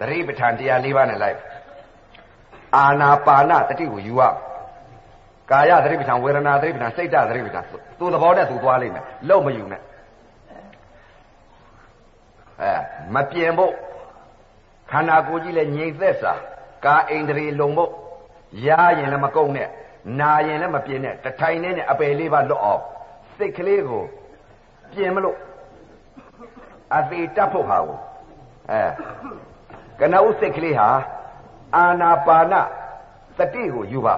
သတိပဋ္ဌာန်တရား၄ပါးနဲ့လိုက်အာနာပါနတတိကိုယူရကာယသတိပဋ္ဌာန်ဝေဒနာသတိပဋ္ဌာန်စိတ်တသတိပဋ္ဌာန်သူသဘောနဲ့သူသွားလိမ့်မယ်လုံးမယူနဲ့အဲမပြင်းဖို့ခန္ဓာကိုယ်ကြီးလည်းငြိမ်သက်စာကာအိန္ဒြေလုံဖို့ရရင်လည်းမကုန်နဲ့နာရင်လည်းမပြင်းနဲ့တထိုင်နဲ့အပယ်လေးပါလွတ်အောင်စိတ်ကလေးကိုပြင်မလို့အသေးတက်ဖို့ဟာကိုအဲ ကနဦးစိတ်ကလေးဟာအာနာပါနတတိကိုယူပါ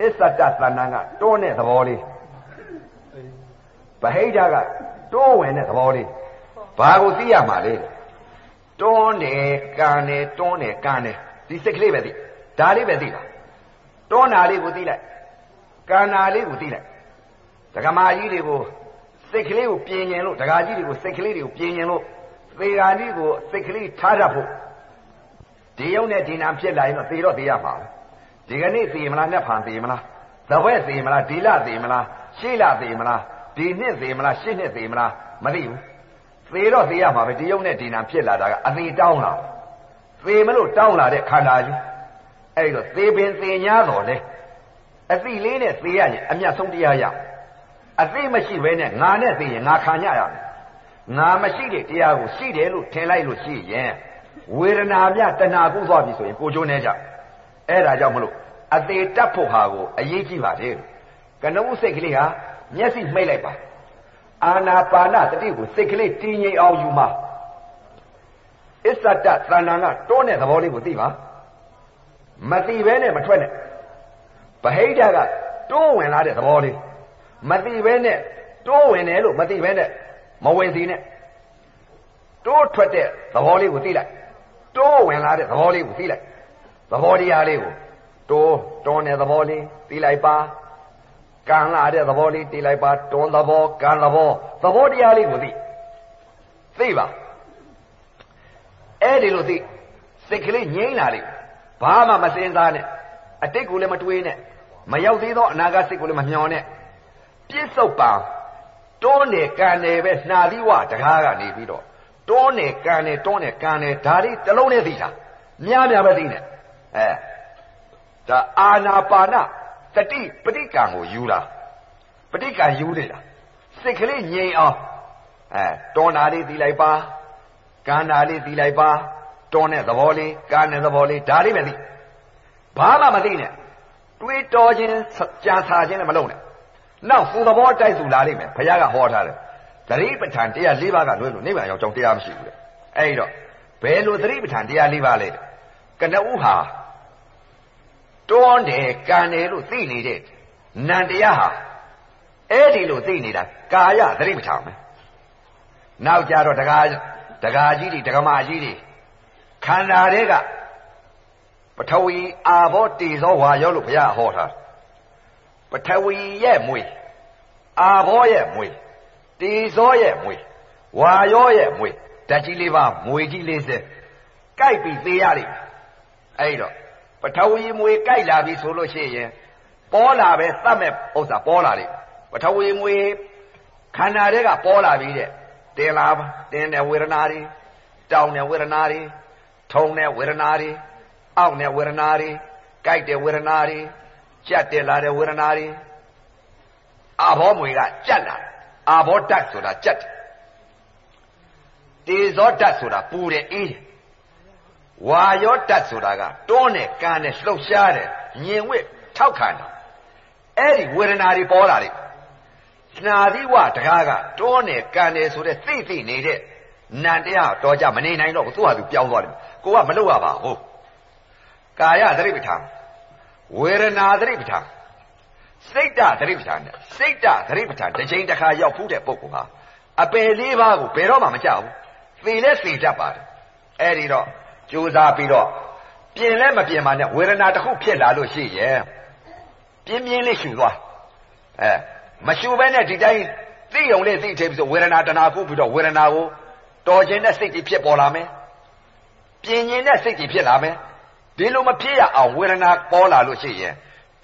အစ္ဆတသဏ္ဍာန်ကတွန်းတဲ့သဘောလေးဗဟိတကတိုးဝင်တဲ့သဘောလေးဘာကိုသိရမှာလဲတွန်းတယ်ကန်တယ်တွန်းတယ်ကန်တယ်ဒီစိတ်ကလေးပဲသိဒါလေးပဲသိတာတွန်းတာလေးကိုသိလိုက်ကန်တာလေးကိုသိလိုက်ဒကမာကြီးတွေကိုစိတ်ကလေးကိုပြင်ရင်လို့ဒကာကြီးတွေကိုစိတ်ကလေးတွေကိုပြင်ရင်လို့သေဃာကြီးကိုစိတ်ကလေးထားတတ်ဖို့ ဒီယုံနဲ့ဒီနာဖြစ်လာရင်တော့သေတော့သေရမှာဒီကနေ့သေမလားနဲ့ဖန်သေမလားသဘွဲ့သေမလားဒီလသေမလားရှေ့လသေမလားဒီနှစ်သေမလားရှေ့နှစ်သေမလားမသိဘူးသေတော့သေရမှာပဲဒီယုံနဲ့ဒီနာဖြစ်လာတာကအသေးတောင်းလာသေမလို့တောင်းလာတဲ့ခန္ဓာကြီးအဲ့တော့သေပင်သေညာတော်လေအသိလေးနဲ့သေရရင်အမျက်ဆုံးတရားရအသိမရှိဘဲနဲ့ငါနဲ့သေရင်ငါခံရရမယ်ငါမရှိတဲ့တရားကိုရှိတယ်လို့ထင်လိုက်လို့ရှိရင် ဝေဒနာမြတဏှာကုသွားပြီဆိုရင်ကိုကျိုးနေကြအဲ့ဒါကြောင့်မလို့အသေးတက်ဖို့ဟာကိုအရေးကြီးပါတယ်ကနဦးစိတ်ကလေးဟာမျက်စိမှိတ်လိုက်ပါအာနာပါနတတိကိုစိတ်ကလေးတည်ငြိမ်အောင်ယူမှာအစ္ဆတသဏ္ဍာန်ကတွန်းတဲ့သဘောလေးကိုသိပါမသိဘဲနဲ့မထွက်နဲ့ဗဟိတကတွန်းဝင်လာတဲ့သဘောလေးမသိဘဲနဲ့တွန်းဝင်တယ်လို့မသိဘဲနဲ့မဝင်စီနဲ့တိုးထွက်တဲ့သဘောလေးကိုသိလိုက် တိုးဝင်လာတဲ့သဘောလေးကိုသိလိုက်သဘောတရားလေးကိုတိုးတွန်းတဲ့သဘောလေးသိလိုက်ပါကံလာတဲ့သဘောလေးသိလိုက်ပါတွန်းသဘောကံသဘောသဘောတရားလေးကိုသိသိပါအဲ့ဒီလိုသိစိတ်ကလေးငြိမ့်လာလိမ့်ဘာမှမစင်စားနဲ့အတိတ်ကိုလည်းမတွေးနဲ့မရောက်သေးသောအနာဂတ်စိတ်ကိုလည်းမမျှော်နဲ့ပြစ္ဆုတ်ပါတွန်းတယ်ကန်တယ်ပဲနှာသီးဝတကားကနေပြီးတော့ တွန်းတယ်ကန်တယ်တွန်းတယ်ကန်တယ်ဒါလေးတစ်လုံးနဲ့သိတာများများပဲသိနေအဲဒါအာနာပါနတတိပဋိကံကိုယူတာပဋိကံယူနေတာစိတ်ကလေးငြိမ်အောင်အဲတွန်းတာလေးသိလိုက်ပါကန်တာလေးသိလိုက်ပါတွန်းတဲ့သဘောလေးကန်တဲ့သဘောလေးဒါလေးပဲသိဘာမှမသိနဲ့တွေးတော်ခြင်းကြာဆာခြင်းလည်းမလုပ်နဲ့နောက်သူသဘောတိုက်သူလာလိမ့်မယ်ဘုရားကဟောထားတယ် သတိပဋ္ဌာန်တရား၄ပါးကလွဲလို့နိဗ္ဗာန်ရောက်ကြောင်းတရားမရှိဘူးလေအဲ့တော့ဘယ်လိုသတိပဋ္ဌာန်တရား၄ပါးလဲကနဦးဟာတွန်းတယ်ကန်တယ်လို့သိနေတဲ့နံတရားဟာအဲ့ဒီလိုသိနေတာကာယသတိပဋ္ဌာန်ပဲနောက်ကြတော့တကားတကားကြီးတွေတက္ကမကြီးတွေခန္ဓာတွေကပထဝီအာဘောတေဇောဝါရောလို့ဘုရားဟောထားပထဝီရဲ့မွေအာဘောရဲ့မွေ တေဇောရဲ့မွေဝါရောရဲ့မွေဓာတ်ကြီးလေးပါမွေကြီးလေးစက်ကြိုက်ပြီးသေးရလိမ့်အဲ့တော့ပထဝီမွေကြိုက်လာပြီဆိုလို့ရှိရင်ပေါ်လာပဲသတ်မဲ့ဥစ္စာပေါ်လာလိမ့်ပထဝီမွေခန္ဓာတွေကပေါ်လာပြီတဲ့တင်လာတင်တဲ့ဝေဒနာတွေတောင်းတဲ့ဝေဒနာတွေထုံတဲ့ဝေဒနာတွေအောင့်တဲ့ဝေဒနာတွေကြိုက်တဲ့ဝေဒနာတွေကြက်တက်လာတဲ့ဝေဒနာတွေအာဘောမွေကကြက်လာ အာဘောဓာတ်ဆိုတာကြက်တယ်တေဇောဓာတ်ဆိုတာပူတယ်အေးတယ်ဝါယောဓာတ်ဆိုတာကတွန်းတယ်ကန်တယ်လှုပ်ရှားတယ်ညင်ဝစ်ထောက်ခံတယ်အဲ့ဒီဝေဒနာတွေပေါ်လာတယ်နာသီဝတကားကတွန်းတယ်ကန်တယ်ဆိုတဲ့သိသိနေတဲ့နန္တရားတော်ကြမနေနိုင်တော့ဘူးသူ့ဟာသူပြောင်းသွားတယ်ကိုကမလုပ်ရပါဘူးကာယသတိပဋ္ဌာန်ဝေဒနာသတိပဋ္ဌာန် စိတ်တသတိပဋ္ဌာန်နဲ့စိတ်တသတိပဋ္ဌာန်တစ်ချိန်တစ်ခါရောက်ဖူးတဲ့ပုဂ္ဂိုလ်ဟာအပယ်လေးပါးကိုဘယ်တော့မှမကြောက်ဘူးသေလဲသေတတ်ပါတယ်အဲ့ဒီတော့ကြိုးစားပြီးတော့ပြင်လဲမပြင်ပါနဲ့ဝေဒနာတစ်ခုဖြစ်လာလို့ရှိရဲ့ပြင်းပြင်းလေးရှူသွားအဲမရှူဘဲနဲ့ဒီတိုင်းသိုံလေးသိသေးပြီဆိုဝေဒနာတဏှာခုပြီးတော့ဝေဒနာကိုတော်ခြင်းနဲ့စိတ်ကြီးဖြစ်ပေါ်လာမယ်ပြင်းခြင်းနဲ့စိတ်ကြီးဖြစ်လာမယ်ဒီလိုမဖြစ်ရအောင်ဝေဒနာပေါ်လာလို့ရှိရင်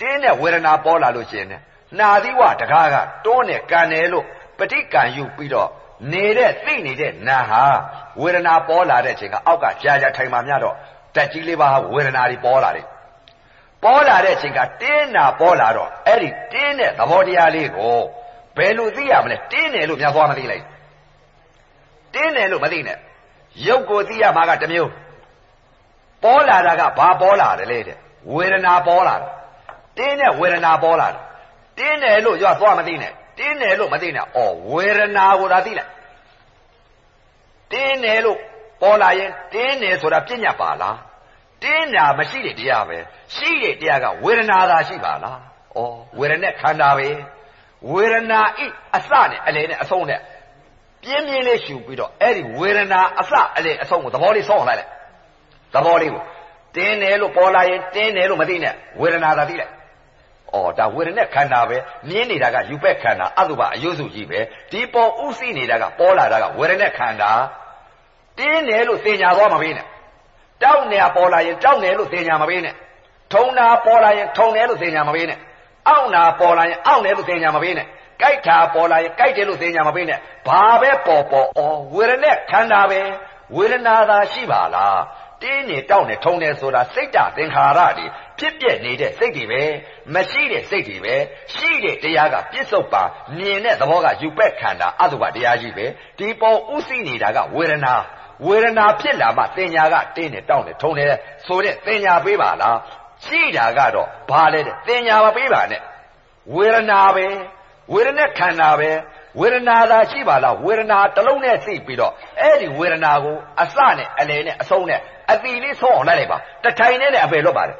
တင်းတဲ့ဝေဒနာပေါ်လာလို့ရှိရင်နာသီဝတကားကတွန်းနဲ့ကန်တယ်လို့ပဋိကံယူပြီးတော့နေတဲ့သိနေတဲ့နာဟာဝေဒနာပေါ်လာတဲ့အချိန်ကအောက်ကကြာကြာထိုင်မှမြတော့တက်ကြီးလေးပါဝေဒနာတွေပေါ်လာတယ်ပေါ်လာတဲ့အချိန်ကတင်းနာပေါ်လာတော့အဲ့ဒီတင်းတဲ့သဘောတရားလေးကိုဘယ်လိုသိရမလဲတင်းတယ်လို့များသွားမသိလိုက်တင်းတယ်လို့မသိနဲ့ရုပ်ကိုသိရမှာကတမျိုးပေါ်လာတာကဘာပေါ်လာတယ်လဲတဲ့ဝေဒနာပေါ်လာတယ် တင်းတဲ့ဝေဒနာပေါ်လာတယ်တင်းတယ်လို့ရွာသွားမသိနဲ့တင်းတယ်လို့မသိနဲ့ဩဝေဒနာကိုသာသိလိုက်တင်းတယ်လို့ပေါ်လာရင်တင်းတယ်ဆိုတာပြညာပါလားတင်းတာမရှိတဲ့တရားပဲရှိတဲ့တရားကဝေဒနာသာရှိပါလားဩဝေဒနဲ့ခန္ဓာပဲဝေဒနာဤအစနဲ့အလယ်နဲ့အဆုံးနဲ့ပြင်းပြင်းလေးရှူပြီးတော့အဲ့ဒီဝေဒနာအစအလယ်အဆုံးကိုသဘောလေးဆောင်းလိုက်လိုက်သဘောလေးကိုတင်းတယ်လို့ပေါ်လာရင်တင်းတယ်လို့မသိနဲ့ဝေဒနာသာသိလိုက်။ အော်ဒါဝေဒနာခန္ဓာပဲမြင်နေတာကယူပက်ခန္ဓာအတုပအယုစုကြီးပဲဒီပေါ်ဥသိနေတာကပေါ်လာတာကဝေဒနာခန္ဓာတင်းတယ်လို့သိညာသွားမပေးနဲ့တောက်နေပေါ်လာရင်တောက်နေလို့သိညာမပေးနဲ့ထုံနာပေါ်လာရင်ထုံတယ်လို့သိညာမပေးနဲ့အောင့်နာပေါ်လာရင်အောင့်တယ်လို့သိညာမပေးနဲ့ကြိုက်တာပေါ်လာရင်ကြိုက်တယ်လို့သိညာမပေးနဲ့ဘာပဲပေါ်ပေါ်အော်ဝေဒနာခန္ဓာပဲဝေဒနာသာရှိပါလား တင်းနေတောက်နေထုံနေဆိုတာစိတ်တသင်္ခါရတွေဖြစ်ပြနေတဲ့စိတ်တွေပဲမရှိတဲ့စိတ်တွေပဲရှိတဲ့တရားကပြစ္ဆုတ်ပါမြင်တဲ့သဘောကယူပက်ခန္ဓာအတုပတရားကြီးပဲဒီပေါ်ဥသိနေတာကဝေဒနာဝေဒနာဖြစ်လာမှသင်ညာကတင်းနေတောက်နေထုံနေဆိုတဲ့သင်ညာပေးပါလားရှိတာကတော့ဘာလဲတဲ့သင်ညာမပေးပါနဲ့ဝေဒနာပဲဝေဒနာခန္ဓာပဲ ဝေဒနာသာရှိပါလားဝေဒနာတစ်လုံးနဲ့သိပြီးတော့အဲ့ဒီဝေဒနာကိုအစနဲ့အလယ်နဲ့အဆုံးနဲ့အတိလေးဆုံးအောင်လိုက်လိုက်ပါတထိုင်နဲ့လည်းအပယ်လွတ်ပါတယ်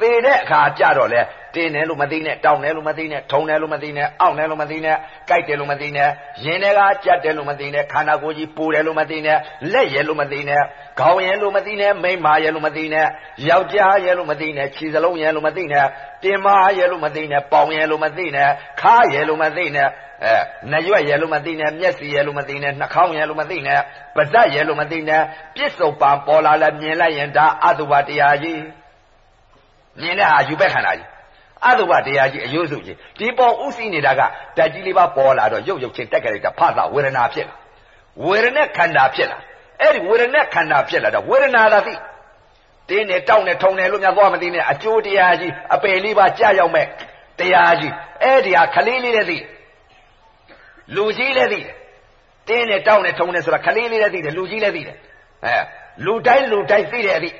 သေတဲ့အခါကြတော့လဲ တင်းတယ်လို့မသိနဲ့တောင်းတယ်လို့မသိနဲ့ထုံတယ်လို့မသိနဲ့အောင့်တယ်လို့မသိနဲ့ကြိုက်တယ်လို့မသိနဲ့ရင်တွေကကြက်တယ်လို့မသိနဲ့ခန္ဓာကိုယ်ကြီးပူတယ်လို့မသိနဲ့လက်ရဲလို့မသိနဲ့ခေါင်းရဲလို့မသိနဲ့မိမရဲလို့မသိနဲ့ယောက်ျားရဲလို့မသိနဲ့ခြေစလုံးရဲလို့မသိနဲ့တင်မရဲလို့မသိနဲ့ပေါင်ရဲလို့မသိနဲ့ခါရဲလို့မသိနဲ့အဲနရွက်ရဲလို့မသိနဲ့မျက်စိရဲလို့မသိနဲ့နှာခေါင်းရဲလို့မသိနဲ့ပါးစပ်ရဲလို့မသိနဲ့ပြစ္ဆုတ်ပံပေါ်လာလဲမြင်လိုက်ရင်ဒါအတုပတရားကြီးမြင်တဲ့ဟာယူပဲခန္ဓာကြီး အတုပတရားကြီးအယုစုကြီးဒီပေါ်ဥသိနေတာကဓာတ်ကြီးလေးပါပေါ်လာတော့ရုပ်ရုပ်ချင်းတက်ကြလိုက်တာဖသဝေဒနာဖြစ်လာဝေဒနာခန္ဓာဖြစ်လာအဲ့ဒီဝေဒနာခန္ဓာဖြစ်လာတော့ဝေဒနာသာသိတင်းနေတောက်နေထုံနေလို့များသွားမသိနဲ့အကျိုးတရားကြီးအပယ်လေးပါကြာရောက်မဲ့တရားကြီးအဲ့ဒီဟာခလေးလေးလည်းသိလူကြီးလည်းသိတယ်တင်းနေတောက်နေထုံနေဆိုတာခလေးလေးလည်းသိတယ်လူကြီးလည်းသိတယ်အဲလူတိုင်းလူတိုင်းသိတယ်အသိ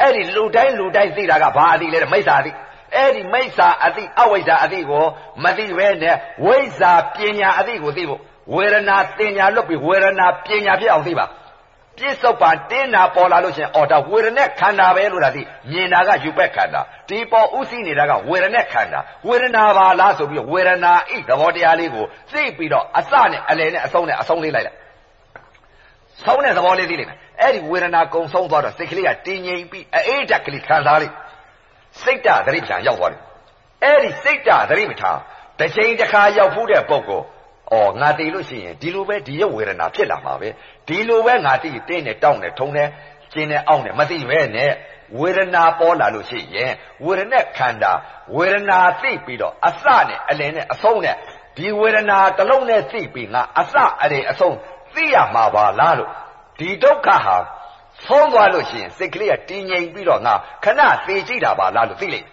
အဲ့ဒီလူတိုင်းလူတိုင်းသိတာကဘာအသိလဲမိစ္ဆာအသိ အဲ့ဒီမိစ္ဆာအသိအဝိဇ္ဇာအသိကိုမသိပဲနဲ့ဝိဇ္ဇာပညာအသိကိုသိဖို့ဝေဒနာတင်ညာလွတ်ပြီးဝေဒနာပညာဖြစ်အောင်သိပါပြစ္ဆုတ်ပါတင်းနာပေါ်လာလို့ရှင်အော်ဒါဝေဒနာခန္ဓာပဲလို့လာသိမြင်တာကယူပက်ခန္ဓာဒီပေါ်ဥသိနေတာကဝေဒနာခန္ဓာဝေဒနာပါလားဆိုပြီးဝေဒနာဤသဘောတရားလေးကိုသိပြီးတော့အစနဲ့အလယ်နဲ့အဆုံးနဲ့အဆုံးလေးလိုက်လိုက်ဆုံးတဲ့သဘောလေးသိလိမ့်မယ်အဲ့ဒီဝေဒနာကုံဆုံးသွားတော့စိတ်ကလေးကတင်းငြိမ်ပြီးအေးတက်ကလေးခံစားလိုက် စိတ်တသတိပ္ပံရောက်သွားတယ်အဲ့ဒီစိတ်တသတိပ္ပံတစ်ချိန်တစ်ခါရောက်ဖူးတဲ့ပုဂ္ဂိုလ်အော်ငါတည်လို့ရှိရင်ဒီလိုပဲဒီရုပ်ဝေဒနာဖြစ်လာမှာပဲဒီလိုပဲငါတည်တင်းနေတောင်းနေထုံနေကျင်းနေအောင့်နေမသိပဲနဲ့ဝေဒနာပေါ်လာလို့ရှိရင်ဝေဒနာခန္ဓာဝေဒနာသိပြီးတော့အစနဲ့အလယ်နဲ့အဆုံးနဲ့ဒီဝေဒနာတစ်လုံးနဲ့သိပြီးငါအစအလယ်အဆုံးသိရမှာပါလားလို့ဒီဒုက္ခဟာ ဆုံးသွားလို့ရှိရင်စိတ်ကလေးကတည်ငြိမ်ပြီးတော့ငါခဏသိကြည့်တာပါလားလို့သိလိုက်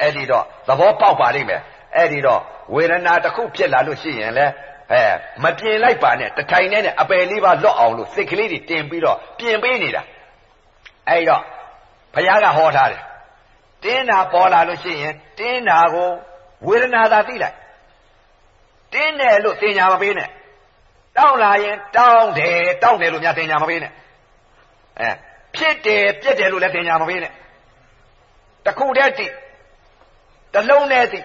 အဲ့ဒီတော့သဘောပေါက်ပါလိမ့်မယ်အဲ့ဒီတော့ဝေဒနာတစ်ခုဖြစ်လာလို့ရှိရင်လဲအဲမပြင်လိုက်ပါနဲ့တထိုင်နဲ့အပယ်လေးပါလွတ်အောင်လို့စိတ်ကလေးတွေတင်ပြီးတော့ပြင်ပေးနေတာအဲ့တော့ဘုရားကဟောထားတယ်တင်းတာပေါ်လာလို့ရှိရင်တင်းတာကိုဝေဒနာသာသိလိုက်တင်းတယ်လို့သင်ညာမပေးနဲ့တောင်းလာရင်တောင်းတယ်တောင်းတယ်လို့များသင်ညာမပေးနဲ့ အဲဖြစ်တယ်ပြက်တယ်လို့လည်းသင်ညာမပေးနဲ့တခုတည်းသိတလုံးနဲ့သိ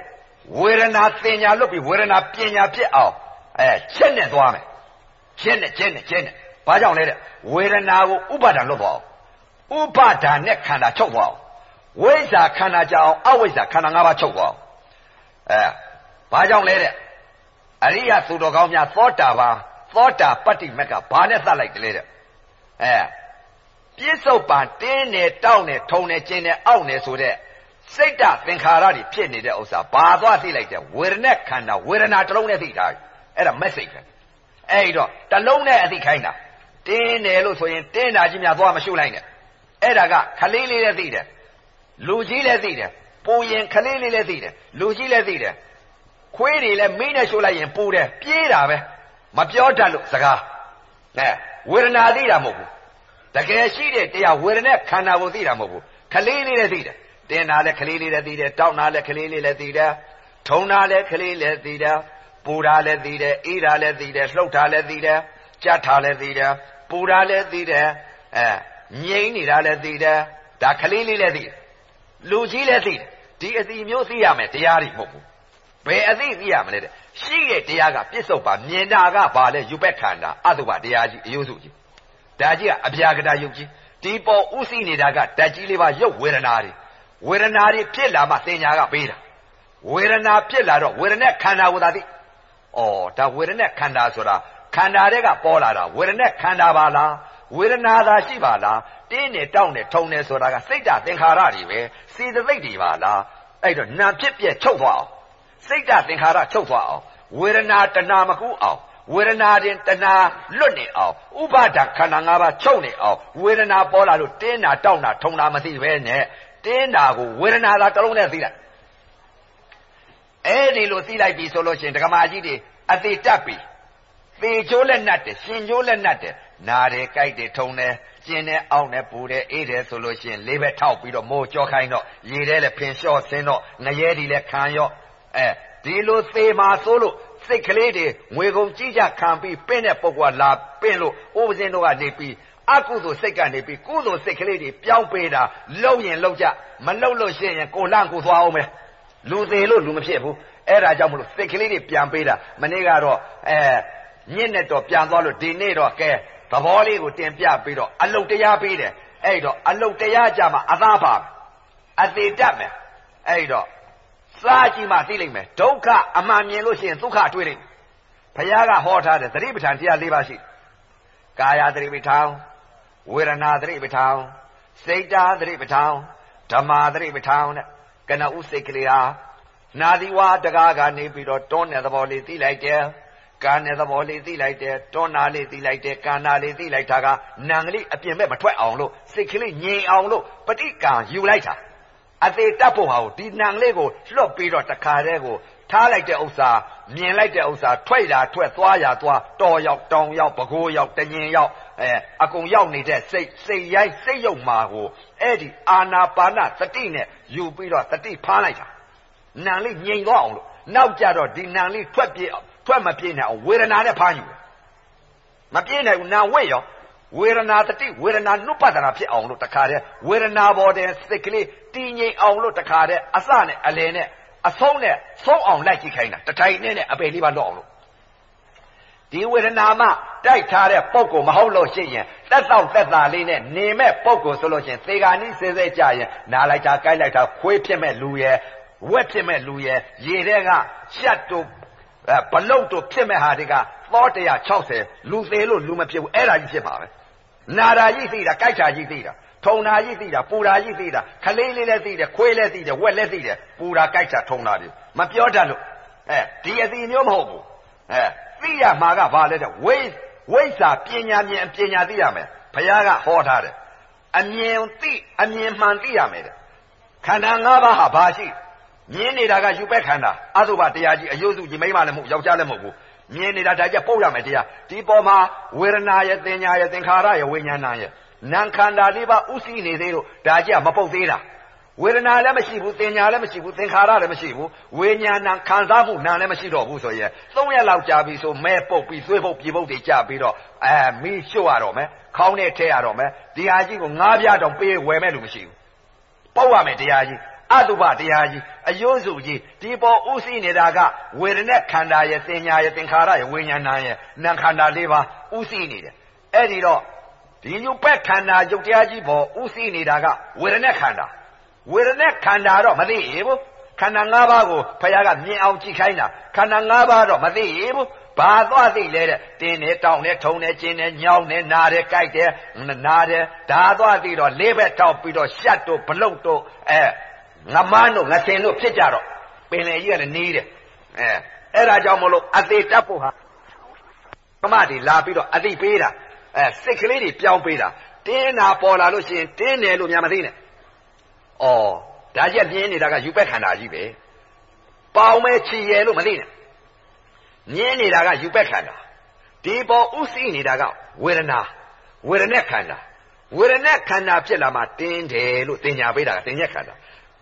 ဝေဒနာသင်ညာလွတ်ပြီးဝေဒနာပညာဖြစ်အောင်အဲချက်နဲ့သွားမယ်ချက်နဲ့ချက်နဲ့ချက်နဲ့ဘာကြောင့်လဲတဲ့ဝေဒနာကိုဥပါဒံလွတ်သွားအောင်ဥပါဒံနဲ့ခန္ဓာချုပ်သွားအောင်ဝိဇ္ဇာခန္ဓာကြောင့်အဝိဇ္ဇာခန္ဓာ၅ပါးချုပ်သွားအောင်အဲဘာကြောင့်လဲတဲ့အရိယသူတော်ကောင်းများသောတာပန်သောတာပတ္တိမက်ကဘာနဲ့သတ်လိုက်တယ်လေတဲ့အဲ ပြစ္ဆုတ်ပံတင်းနေတောက်နေထုံနေကျင်းနေအောက်နေဆိုတဲ့စိတ်တသင်္ခါရတွေဖြစ်နေတဲ့ဥစ္စာဘာသွားသိလိုက်တဲ့ဝေဒနာခန္ဓာဝေဒနာတစ်လုံးနဲ့သိထားအဲ့ဒါ message ပဲအဲ့တော့တလုံးနဲ့အသိခိုင်းတာတင်းတယ်လို့ဆိုရင်တင်းတာကြီးများသွားမရှုလိုက်နဲ့အဲ့ဒါကခလေးလေးလည်းသိတယ်လူကြီးလည်းသိတယ်ပူရင်ခလေးလေးလည်းသိတယ်လူကြီးလည်းသိတယ်ခွေးတွေလည်းမင်းနဲ့ရှုလိုက်ရင်ပူတယ်ပြေးတာပဲမပြောတတ်လို့စကားအဲဝေဒနာသိတာမဟုတ်ဘူး တကယ်ရှိတဲ့တရားဝေဒနာခန္ဓာကိုသိတာမဟုတ်ဘူးခလေးလေးလည်းသိတယ်တင်းတာလည်းခလေးလေးလည်းသိတယ်တောက်တာလည်းခလေးလေးလည်းသိတယ်ထုံတာလည်းခလေးလည်းသိတယ်ပူတာလည်းသိတယ်အေးတာလည်းသိတယ်လှုပ်တာလည်းသိတယ်ကြက်တာလည်းသိတယ်ပူတာလည်းသိတယ်အဲငြိမ့်နေတာလည်းသိတယ်ဒါခလေးလေးလည်းသိတယ်လူကြီးလည်းသိတယ်ဒီအစီမျိုးသိရမယ်တရားတွေမဟုတ်ဘူးဘယ်အသိသိရမလဲတဲ့ရှိတဲ့တရားကပြစ္ဆုတ်ပါမြင်တာကဘာလဲယူပက်ခန္ဓာအတုပတရားကြီးအယုစုကြီး ဒါကြီးကအဗျာကတာယုတ်ကြီးဒီပေါ်ဥသိနေတာကဓာတ်ကြီးလေးပါရုပ်ဝေဒနာတွေဝေဒနာတွေဖြစ်လာမှသင်ညာကပေးတာဝေဒနာဖြစ်လာတော့ဝေဒနာခန္ဓာကိုသာသိဩဒါဝေဒနာခန္ဓာဆိုတာခန္ဓာတွေကပေါ်လာတာဝေဒနာခန္ဓာပါလားဝေဒနာသာရှိပါလားတင်းနေတောက်နေထုံနေဆိုတာကစိတ်ဓာတ်သင်္ခါရတွေပဲစေတသိက်တွေပါလားအဲ့တော့နာဖြစ်ပြချုပ်သွားအောင်စိတ်ဓာတ်သင်္ခါရချုပ်သွားအောင်ဝေဒနာတဏမကူအောင် ဝေဒနာတင်တဏလွတ်နေအောင်ဥပါဒခန္ဓာ၅ပါးချုပ်နေအောင်ဝေဒနာပေါ်လာလို့တင်းတာတောက်တာထုံတာမသိပဲနဲ့တင်းတာကိုဝေဒနာသာတစ်လုံးနဲ့သိလိုက်အဲ့ဒီလိုသိလိုက်ပြီဆိုလို့ရှိရင်ဒကမာကြီးတွေအသေးတက်ပြီသေချိုးလက်နတ်တယ်ရှင်ချိုးလက်နတ်တယ်နာတယ်ကြိုက်တယ်ထုံတယ်ကျင်တယ်အောင့်တယ်ပူတယ်အေးတယ်ဆိုလို့ရှိရင်လေးဘက်ထောက်ပြီးတော့မိုးကြောခိုင်းတော့ရေထဲလည်းဖင်လျှော့ဆင်းတော့ငရဲဒီလည်းခံရော့အဲဒီလိုသေမာဆိုလို့ စိတ်ကလေးတွေငွေကုန်ကြီးကြခံပြီးပင့်တဲ့ပုဂ္ဂိုလ်ကလာပင့်လို့ဥပဇင်းတို့ကနေပြီးအကုသိုလ်စိတ်ကနေပြီးကုသိုလ်စိတ်ကလေးတွေပြောင်းပေးတာလုံရင်လုံကြမလုံလို့ရှိရင်ကိုလန့်ကိုသွားအောင်မယ်လူသေးလို့လူမဖြစ်ဘူးအဲ့ဒါကြောင့်မလို့စိတ်ကလေးတွေပြန်ပေးတာမနေ့ကတော့အဲညစ်နဲ့တော့ပြန်သွားလို့ဒီနေ့တော့ကဲသဘောလေးကိုတင်ပြပြီးတော့အလုတ်တရားပေးတယ်အဲ့တော့အလုတ်တရားကြမှာအသာပါအသေးတတ်မယ်အဲ့တော့ စားကြည့်မှသိလိမ့်မယ်ဒုက္ခအမှန်မြင်လို့ရှိရင်ဒုက္ခတွေ့လိမ့်မယ်ဘုရားကဟောထားတယ်သတိပဋ္ဌာန်တရား၄ပါးရှိကာယသတိပဋ္ဌာန်ဝေဒနာသတိပဋ္ဌာန်စိတ်တာသတိပဋ္ဌာန်ဓမ္မာသတိပဋ္ဌာန်နဲ့ကနဥစိတ်ကလေးဟာနာသီဝါတကားကနေပြီးတော့တွန်းတဲ့သဘောလေးသိလိုက်တယ်ကံတဲ့သဘောလေးသိလိုက်တယ်တွန်းနာလေးသိလိုက်တယ်ကန္နာလေးသိလိုက်တာကနံကလေးအပြင်ဘက်မထွက်အောင်လို့စိတ်ကလေးငြိမ်အောင်လို့ပဋိကံယူလိုက်တာ အသေးတတ်ဖို့ဟာကိုဒီနံလေးကိုလွတ်ပြီးတော့တခါတည်းကိုထားလိုက်တဲ့ဥစ္စာမြင်လိုက်တဲ့ဥစ္စာထွက်တာထွက်သွားရသွားတော်ရောက်တောင်ရောက်ပကိုးရောက်တညင်ရောက်အဲအကုန်ရောက်နေတဲ့စိတ်စိတ်ရိုက်စိတ်ယုံမှာကိုအဲ့ဒီအာနာပါနတတိနဲ့ယူပြီးတော့တတိဖားလိုက်တာနံလေးငြိမ်သွားအောင်လို့နောက်ကြတော့ဒီနံလေးထွက်ပြေးထွက်မပြေးနိုင်အောင်ဝေဒနာနဲ့ဖားယူတယ်မပြေးနိုင်ဘူးနံဝဲ့ရော ဝေဒနာတတိဝေဒနာနုပဒနာဖြစ်အောင်လို့တခါတည်းဝေဒနာပေါ်တဲ့စိတ်ကလေးတည်ငြိမ်အောင်လို့တခါတည်းအစနဲ့အလယ်နဲ့အဆုံးနဲ့ဆုံးအောင်လိုက်ကြည့်ခိုင်းတာတထိုင်နဲ့နဲ့အပယ်လေးပါလွတ်အောင်လို့ဒီဝေဒနာမှတိုက်ထားတဲ့ပုံကိုမဟုတ်လို့ရှိရင်တက်တော့တက်တာလေးနဲ့နေမဲ့ပုံကိုဆိုလို့ရှိရင်သေဂာနိစေစေကြရင်နာလိုက်တာကြိုက်လိုက်တာခွေးဖြစ်မဲ့လူရဲ့ဝက်ဖြစ်မဲ့လူရဲ့ရေတဲ့ကရှက်တို့ဘလုတ်တို့ဖြစ်မဲ့ဟာတွေကသော160လူသေးလို့လူမဖြစ်ဘူးအဲ့ဒါကြီးဖြစ်ပါပဲ နာတာကြီးသိတာကြိုက်တာကြီးသိတာထုံတာကြီးသိတာပူတာကြီးသိတာခလေးလေးလည်းသိတယ်ခွေးလည်းသိတယ်ဝက်လည်းသိတယ်ပူတာကြိုက်တာထုံတာတွေမပြောတတ်လို့အဲဒီအစီမျိုးမဟုတ်ဘူးအဲသိရမှာကဘာလဲတဲ့ဝိဝိစာပညာမြင်ပညာသိရမယ်ဘုရားကဟောထားတယ်အမြင်သိအမြင်မှန်သိရမယ်တဲ့ခန္ဓာ၅ပါးဟာဘာရှိမြင်နေတာကယူပက်ခန္ဓာအသုဘတရားကြီးအယုစုကြီးမိမလည်းမဟုတ်ယောက်ျားလည်းမဟုတ်ဘူး မြင်နေတာဒါကြပုတ်ရမယ်တရားဒီပေါ်မှာဝေဒနာရဲ့သင်ညာရဲ့သင်္ခါရရဲ့ဝိညာဏရဲ့နာခန္ဓာလေးပါဥသိနေသေးလို့ဒါကြမပုတ်သေးတာဝေဒနာလည်းမရှိဘူးသင်ညာလည်းမရှိဘူးသင်္ခါရလည်းမရှိဘူးဝိညာဏခံစားမှုနာလည်းမရှိတော့ဘူးဆိုရင်သုံးရက်လောက်ကြာပြီဆိုမဲပုတ်ပြီးသွေးပုတ်ပြေပုတ်တွေကြာပြီးတော့အဲမီးရှို့ရတော့မယ်ခေါင်းနဲ့ထည့်ရတော့မယ်ဒီဟာကြီးကိုငါးပြားတောင်ပေးဝယ်မဲ့လူမရှိဘူးပုတ်ရမယ်တရားကြီး အတုပတရားကြီးအယုံစုကြီးဒီပေါ်ဥသိနေတာကဝေဒနာခန္ဓာရဲ့သင်ညာရဲ့သင်္ခါရရဲ့ဝိညာဏရဲ့နာခန္ဓာလေးပါဥသိနေတယ်အဲ့ဒီတော့ဒီညုပက်ခန္ဓာယုတ်တရားကြီးပေါ်ဥသိနေတာကဝေဒနာခန္ဓာဝေဒနာခန္ဓာတော့မသိရဘူးခန္ဓာ၅ပါးကိုဖခင်ကမြင်အောင်ကြည့်ခိုင်းတာခန္ဓာ၅ပါးတော့မသိရဘူးဘာသွားသိလဲတဲ့တင်းနေတောင်းနေထုံနေကျင်းနေညောင်းနေနာတယ်ကြိုက်တယ်နာတယ်ဒါသွားသိတော့လေးဘက်တောက်ပြီးတော့ရှတ်တို့ဘလုတ်တို့အဲ ငမန်းတို့ငစင်တို့ဖြစ်ကြတော့ပင်လေကြီးကလည်းနေတယ်အဲအဲ့ဒါကြောင့်မလို့အသေးတက်ဖို့ဟာကမတွေလာပြီးတော့အသိပေးတာအဲစိတ်ကလေးတွေပြောင်းပေးတာတင်းနာပေါ်လာလို့ရှိရင်တင်းတယ်လို့များမသိနဲ့။အော်ဒါချက်ပြင်းနေတာကယူပက်ခန္ဓာကြီးပဲ။ပေါင်မဲချီရယ်လို့မသိနဲ့။မြင်းနေတာကယူပက်ခန္ဓာ။ဒီပေါ်ဥသိနေတာကဝေဒနာဝေဒနဲ့ခန္ဓာဝေဒနဲ့ခန္ဓာဖြစ်လာမှတင်းတယ်လို့သင်ညာပေးတာကသင်ညက်ခန္ဓာ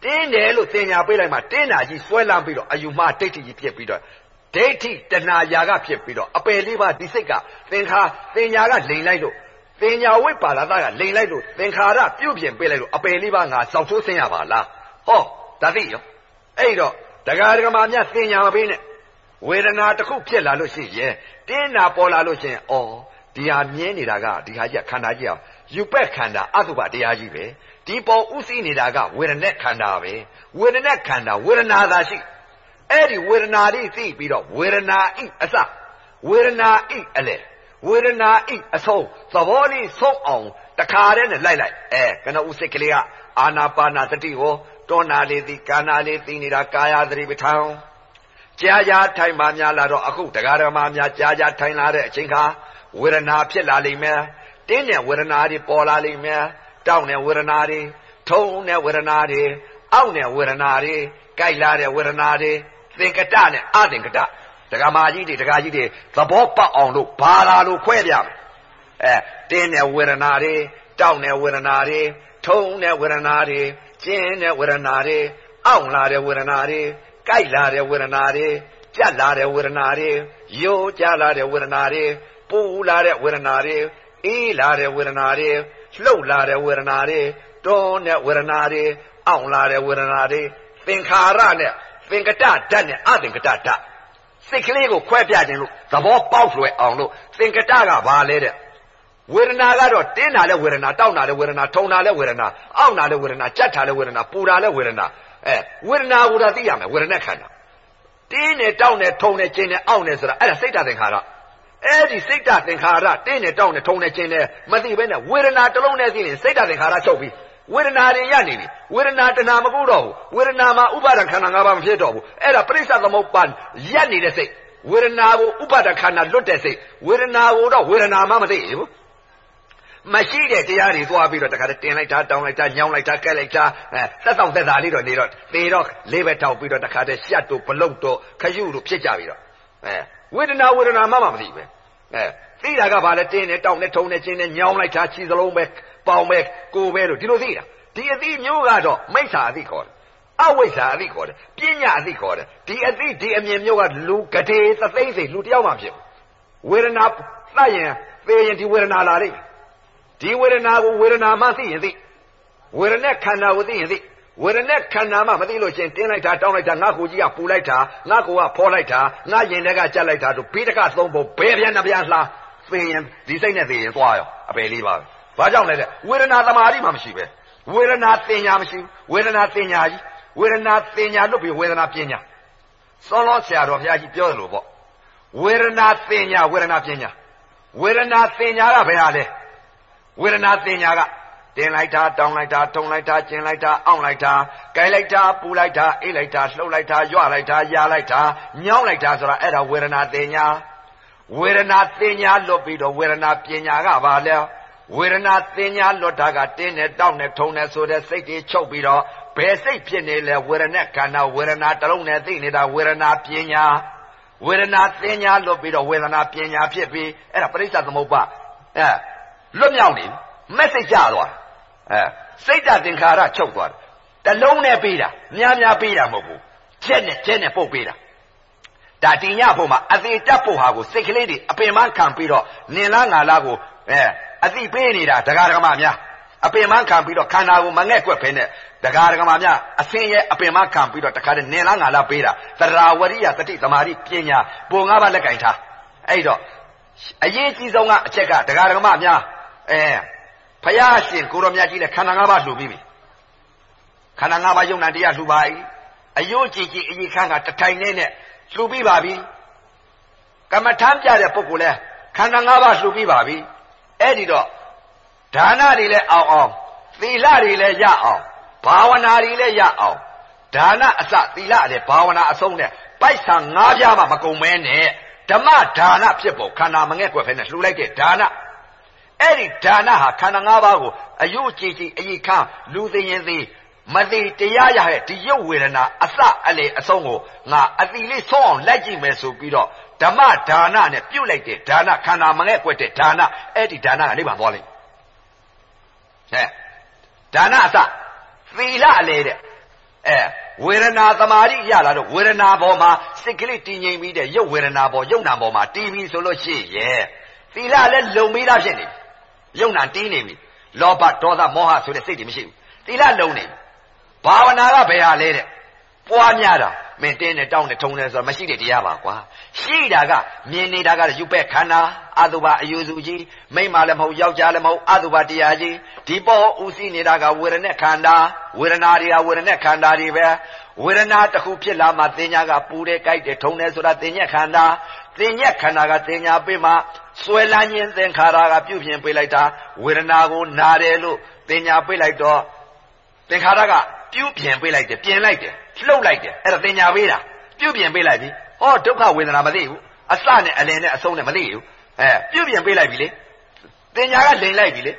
တင်းတယ်လို့သင်ညာပေးလိုက်မှတင်းတာကြီးဆွဲလန်းပြီးတော့အယူမှဒိဋ္ဌိကြီးဖြစ်ပြီးတော့ဒိဋ္ဌိတဏှာယာကဖြစ်ပြီးတော့အပယ်လေးပါးဒီစိတ်ကသင်္ခါသင်ညာကလိန်လိုက်လို့သင်ညာဝိပါဒသကလိန်လိုက်လို့သင်္ခါရပြုတ်ပြင်ပေးလိုက်လို့အပယ်လေးပါးငါစောက်ဆိုးဆင်းရပါလားဟောဒါသိရောအဲ့တော့ဒကာဒကမာမြသင်ညာမပေးနဲ့ဝေဒနာတစ်ခုဖြစ်လာလို့ရှိရင်တင်းနာပေါ်လာလို့ရှိရင်အော်ဒီဟာမြင်နေတာကဒီဟာကြီးခန္ဓာကြီးအောင်ယူပက်ခန္ဓာအတုပတရားကြီးပဲ ဒီပေါ်ဥသိနေတာကဝေဒနာခန္ဓာပဲဝေဒနာခန္ဓာဝေဒနာသာရှိအဲ့ဒီဝေဒနာတွေသိပြီးတော့ဝေဒနာဤအစဝေဒနာဤအလေဝေဒနာဤအဆုံးသဘောလေးဆုံးအောင်တခါတည်းနဲ့လိုက်လိုက်အဲကနဥစိတ်ကလေးကအာနာပါနာတတိဟောတောနာလေးသိကာနာလေးသိနေတာကာယသတိပဋ္ဌာန်ကြာကြာထိုင်မှများလာတော့အခုတရားဓမ္မများကြာကြာထိုင်လာတဲ့အချိန်ခါဝေဒနာဖြစ်လာလိမ့်မယ်တင်းတဲ့ဝေဒနာတွေပေါ်လာလိမ့်မယ် တောင်းတဲ့ဝေဒနာတွေထုံတဲ့ဝေဒနာတွေအောင့်တဲ့ဝေဒနာတွေကြိုက်လာတဲ့ဝေဒနာတွေသင်္ကတနဲ့အသင်္ကတဒကာမကြီးတွေဒကာကြီးတွေသဘောပေါက်အောင်လို့ဘာသာလို့ခွဲပြမယ်အဲတင်းတဲ့ဝေဒနာတွေတောင်းတဲ့ဝေဒနာတွေထုံတဲ့ဝေဒနာတွေကျင်းတဲ့ဝေဒနာတွေအောင့်လာတဲ့ဝေဒနာတွေကြိုက်လာတဲ့ဝေဒနာတွေကြက်လာတဲ့ဝေဒနာတွေယိုးကြလာတဲ့ဝေဒနာတွေပူလာတဲ့ဝေဒနာတွေအေးလာတဲ့ဝေဒနာတွေ လှုပ်လာတဲ့ဝေဒနာတွေတွန်းတဲ့ဝေဒနာတွေအောင့်လာတဲ့ဝေဒနာတွေသင်္ခါရနဲ့သင်္ကတဓာတ်နဲ့အသင်္ကတဓာတ်စိတ်ကလေးကိုခွဲပြခြင်းလို့သဘောပေါက်လွယ်အောင်လို့သင်္ကတကဘာလဲတဲ့ဝေဒနာကတော့တင်းတာလဲဝေဒနာတောက်တာလဲဝေဒနာထုံတာလဲဝေဒနာအောင့်တာလဲဝေဒနာကြက်တာလဲဝေဒနာပူတာလဲဝေဒနာအဲဝေဒနာကိုသာသိရမယ်ဝေဒနာခန္ဓာတင်းနဲ့တောက်နဲ့ထုံနဲ့ကျင်းနဲ့အောင့်နဲ့ဆိုတာအဲ့ဒါစိတ်တသင်္ခါရ အဲ့ဒီစိတ်တသင်္ခါရတင်းနဲ့တောက်နဲ့ထုံနဲ့ကျင်းနဲ့မသိဘဲနဲ့ဝေဒနာတစ်လုံးနဲ့သိရင်စိတ်တသင်္ခါရချုပ်ပြီးဝေဒနာတွေရနေပြီဝေဒနာတဏမကုတော့ဘူးဝေဒနာမှာဥပါဒခန္ဓာ၅ပါးမဖြစ်တော့ဘူးအဲ့ဒါပရိစ္ဆသမုပ္ပါရက်နေတဲ့စိတ်ဝေဒနာကိုဥပါဒခန္ဓာလွတ်တဲ့စိတ်ဝေဒနာကိုတော့ဝေဒနာမှမသိဘူးမရှိတဲ့တရားတွေသွားပြီးတော့တခါတည်းတင်လိုက်တာတောင်းလိုက်တာညောင်းလိုက်တာကဲလိုက်တာအဲသက်ဆောင်သက်သာလေးတော့နေတော့သေတော့လေးပဲထောက်ပြီးတော့တခါတည်းရှက်တို့ဘလုတ်တို့ခရုတို့ဖြစ်ကြပြီးတော့အဲဝေဒနာဝေဒနာမှမသိပဲ အဲသိတာကဘာလဲတင်းနဲ့တောင်းနဲ့ထုံနဲ့ချင်းနဲ့ညောင်းလိုက်တာခြေစလုံးပဲပေါင်ပဲကိုပဲလို့ဒီလိုသိတာဒီအသိမျိုးကတော့မိစ္ဆာအသိခေါ်တယ်အဝိဇ္ဇာအသိခေါ်တယ်ပညာအသိခေါ်တယ်ဒီအသိဒီအမြင်မျိုးကလူကတိသသိမ့်စိလူတယောက်မှဖြစ်ဝေဒနာသတ်ရင်သေရင်ဒီဝေဒနာလာလိမ့်ဒီဝေဒနာကိုဝေဒနာမှသိရင်သိဝေဒနာခန္ဓာကိုသိရင်သိ ဝေဒနာခန္ဓာမှမသိလို့ရှင်တင်းလိုက်တာတောင်းလိုက်တာငါကိုကြီးကပူလိုက်တာငါကိုကဖောလိုက်တာငါရင်ထဲကကြက်လိုက်တာတို့ဘေးတကသုံးဖို့ဘယ်ပြန်နှပြန်လှသိရင်ဒီစိတ်နဲ့သိရင်သွားရောအပယ်လေးပါပဲဘာကြောင့်လဲတဲ့ဝေဒနာသမာဓိမှမရှိပဲဝေဒနာသင်ညာမရှိဝေဒနာသင်ညာကြီးဝေဒနာသင်ညာလွတ်ပြီးဝေဒနာပညာစောလောဆရာတော်ဘုရားကြီးပြောတယ်လို့ပေါ့ဝေဒနာသင်ညာဝေဒနာပညာဝေဒနာသင်ညာကဘယ်ဟာလဲဝေဒနာသင်ညာက တင်လိုက်တာတောင်းလိုက်တာထုံလိုက်တာကျင်လိုက်တာအောင့်လိုက်တာကြိုက်လိုက်တာပူလိုက်တာအိတ်လိုက်တာလှုပ်လိုက်တာရွလိုက်တာယာလိုက်တာညောင်းလိုက်တာဆိုတာအဲ့ဒါဝေဒနာသင်ညာဝေဒနာသင်ညာလွတ်ပြီးတော့ဝေဒနာပညာကဘာလဲဝေဒနာသင်ညာလွတ်တာကတင်းနဲ့တောက်နဲ့ထုံနဲ့ဆိုတဲ့စိတ်တွေချုပ်ပြီးတော့ဘယ်စိတ်ဖြစ်နေလဲဝေဒနာခန္ဓာဝေဒနာတစ်လုံးနဲ့သိနေတာဝေဒနာပညာဝေဒနာသင်ညာလွတ်ပြီးတော့ဝေဒနာပညာဖြစ်ပြီးအဲ့ဒါပရိစ္ဆသမုပ္ပါအဲလွတ်မြောက်နေမက်ဆေ့ကြသွား အဲစိတ်တသင်္ခါရချုပ်သွားတယ်တလုံးနဲ့ပေးတာများများပေးတာမဟုတ်ဘူးချက်နဲ့ချက်နဲ့ပုတ်ပေးတာဒါတင်ညဖို့မှာအသေးတက်ဖို့ဟာကိုစိတ်ကလေးတွေအပင်မခံပြီးတော့နင်လားငါလားကိုအဲအသိပေးနေတာဒကာဒကမများအပင်မခံပြီးတော့ခန္ဓာကိုမငဲ့ကွက်ဖဲနဲ့ဒကာဒကမများအစင်းရဲ့အပင်မခံပြီးတော့တခါတည်းနင်လားငါလားပေးတာသရဝရိယတတိသမာဓိပညာပုံငါးပါးလက်ကင်ထားအဲ့တော့အရေးကြီးဆုံးကအချက်ကဒကာဒကမများအဲ ဖယားရှင်ကိုရောမြတ်ကြီးလည်းခန္ဓာ၅ပါးလှူပြီးပြီခန္ဓာ၅ပါးယုံနာတရားလှူပါ၏အယုတ်ကြည်ကြည်အကြီးခန်းကတထိုင်နေနဲ့လှူပြီးပါပြီကမ္မထမ်းပြတဲ့ပုဂ္ဂိုလ်လဲခန္ဓာ၅ပါးလှူပြီးပါပြီအဲ့ဒီတော့ဒါနတွေလည်းအောင်အောင်သီလတွေလည်းရအောင်ဘာဝနာတွေလည်းရအောင်ဒါနအစသီလလည်းဘာဝနာအဆုံးနဲ့ပိုက်ဆံ၅ပြားမှမကုန်မဲနဲ့ဓမ္မဒါနဖြစ်ပုံခန္ဓာမငဲ့ကွက်ဖဲနဲ့လှူလိုက်တဲ့ဒါန အဲ့ဒီဒါနဟာခန္ဓာ၅ပါးကိုအယုကြည်ကြည်အည်ခမ်းလူသိရင်သိမသိတရားရတဲ့ဒီရုပ်ဝေဒနာအစအလေအဆုံးကိုငါအတိလေးဆုံးအောင်လိုက်ကြည့်မယ်ဆိုပြီးတော့ဓမ္မဒါနနဲ့ပြုတ်လိုက်တဲ့ဒါနခန္ဓာမငဲ့ကွက်တဲ့ဒါနအဲ့ဒီဒါနကနိဗ္ဗာန်သွားလိမ့်ဟဲ့ဒါနအစသီလအလေတဲ့အဲဝေဒနာသမာဓိရလာတော့ဝေဒနာပေါ်မှာစိတ်ကလေးတည်ငြိမ်ပြီးတဲ့ရုပ်ဝေဒနာပေါ်ရုပ်နာပေါ်မှာတည်ပြီးဆိုလို့ရှိရဲ့သီလလည်းလုံပြီးသားဖြစ်နေ ပြီရုပ်နာတည်နေပြီလောဘဒေါသမောဟဆိုတဲ့စိတ်တွေမရှိဘူးသီလလုံနေပြီဘာဝနာကဘယ်ဟာလဲတဲ့ပွားများတာမင်းတင်းနဲ့တောင်းနဲ့ထုံနဲ့ဆိုတော့မရှိတဲ့တရားပါကွာရှိတာကမြင်နေတာကယူပက်ခန္ဓာအတုပါအယူစုကြီးမိမလည်းမဟုတ်ယောက်ျားလည်းမဟုတ်အတုပါတရားကြီးဒီပေါ်ဥသိနေတာကဝေဒနဲ့ခန္ဓာဝေဒနာတွေကဝေဒနဲ့ခန္ဓာတွေပဲဝေဒနာတစ်ခုဖြစ်လာမှသင်ညာကပူတယ်ကြိုက်တယ်ထုံတယ်ဆိုတာသင်ညက်ခန္ဓာ သင်ညက်ခန္ဓာကသင်ညာပေးမှဆွဲလန်းခြင်းသင်္ခါရကပြုပြင်ပေးလိုက်တာဝေဒနာကိုနာတယ်လို့သင်ညာပေးလိုက်တော့သင်္ခါရကပြုပြင်ပေးလိုက်တယ်ပြင်လိုက်တယ်လှုပ်လိုက်တယ်အဲ့ဒါသင်ညာပေးတာပြုပြင်ပေးလိုက်ပြီဟောဒုက္ခဝေဒနာမသိဘူးအစနဲ့အလယ်နဲ့အဆုံးနဲ့မသိဘူးအဲပြုပြင်ပေးလိုက်ပြီလေသင်ညာကလိန်လိုက်ပြီလေ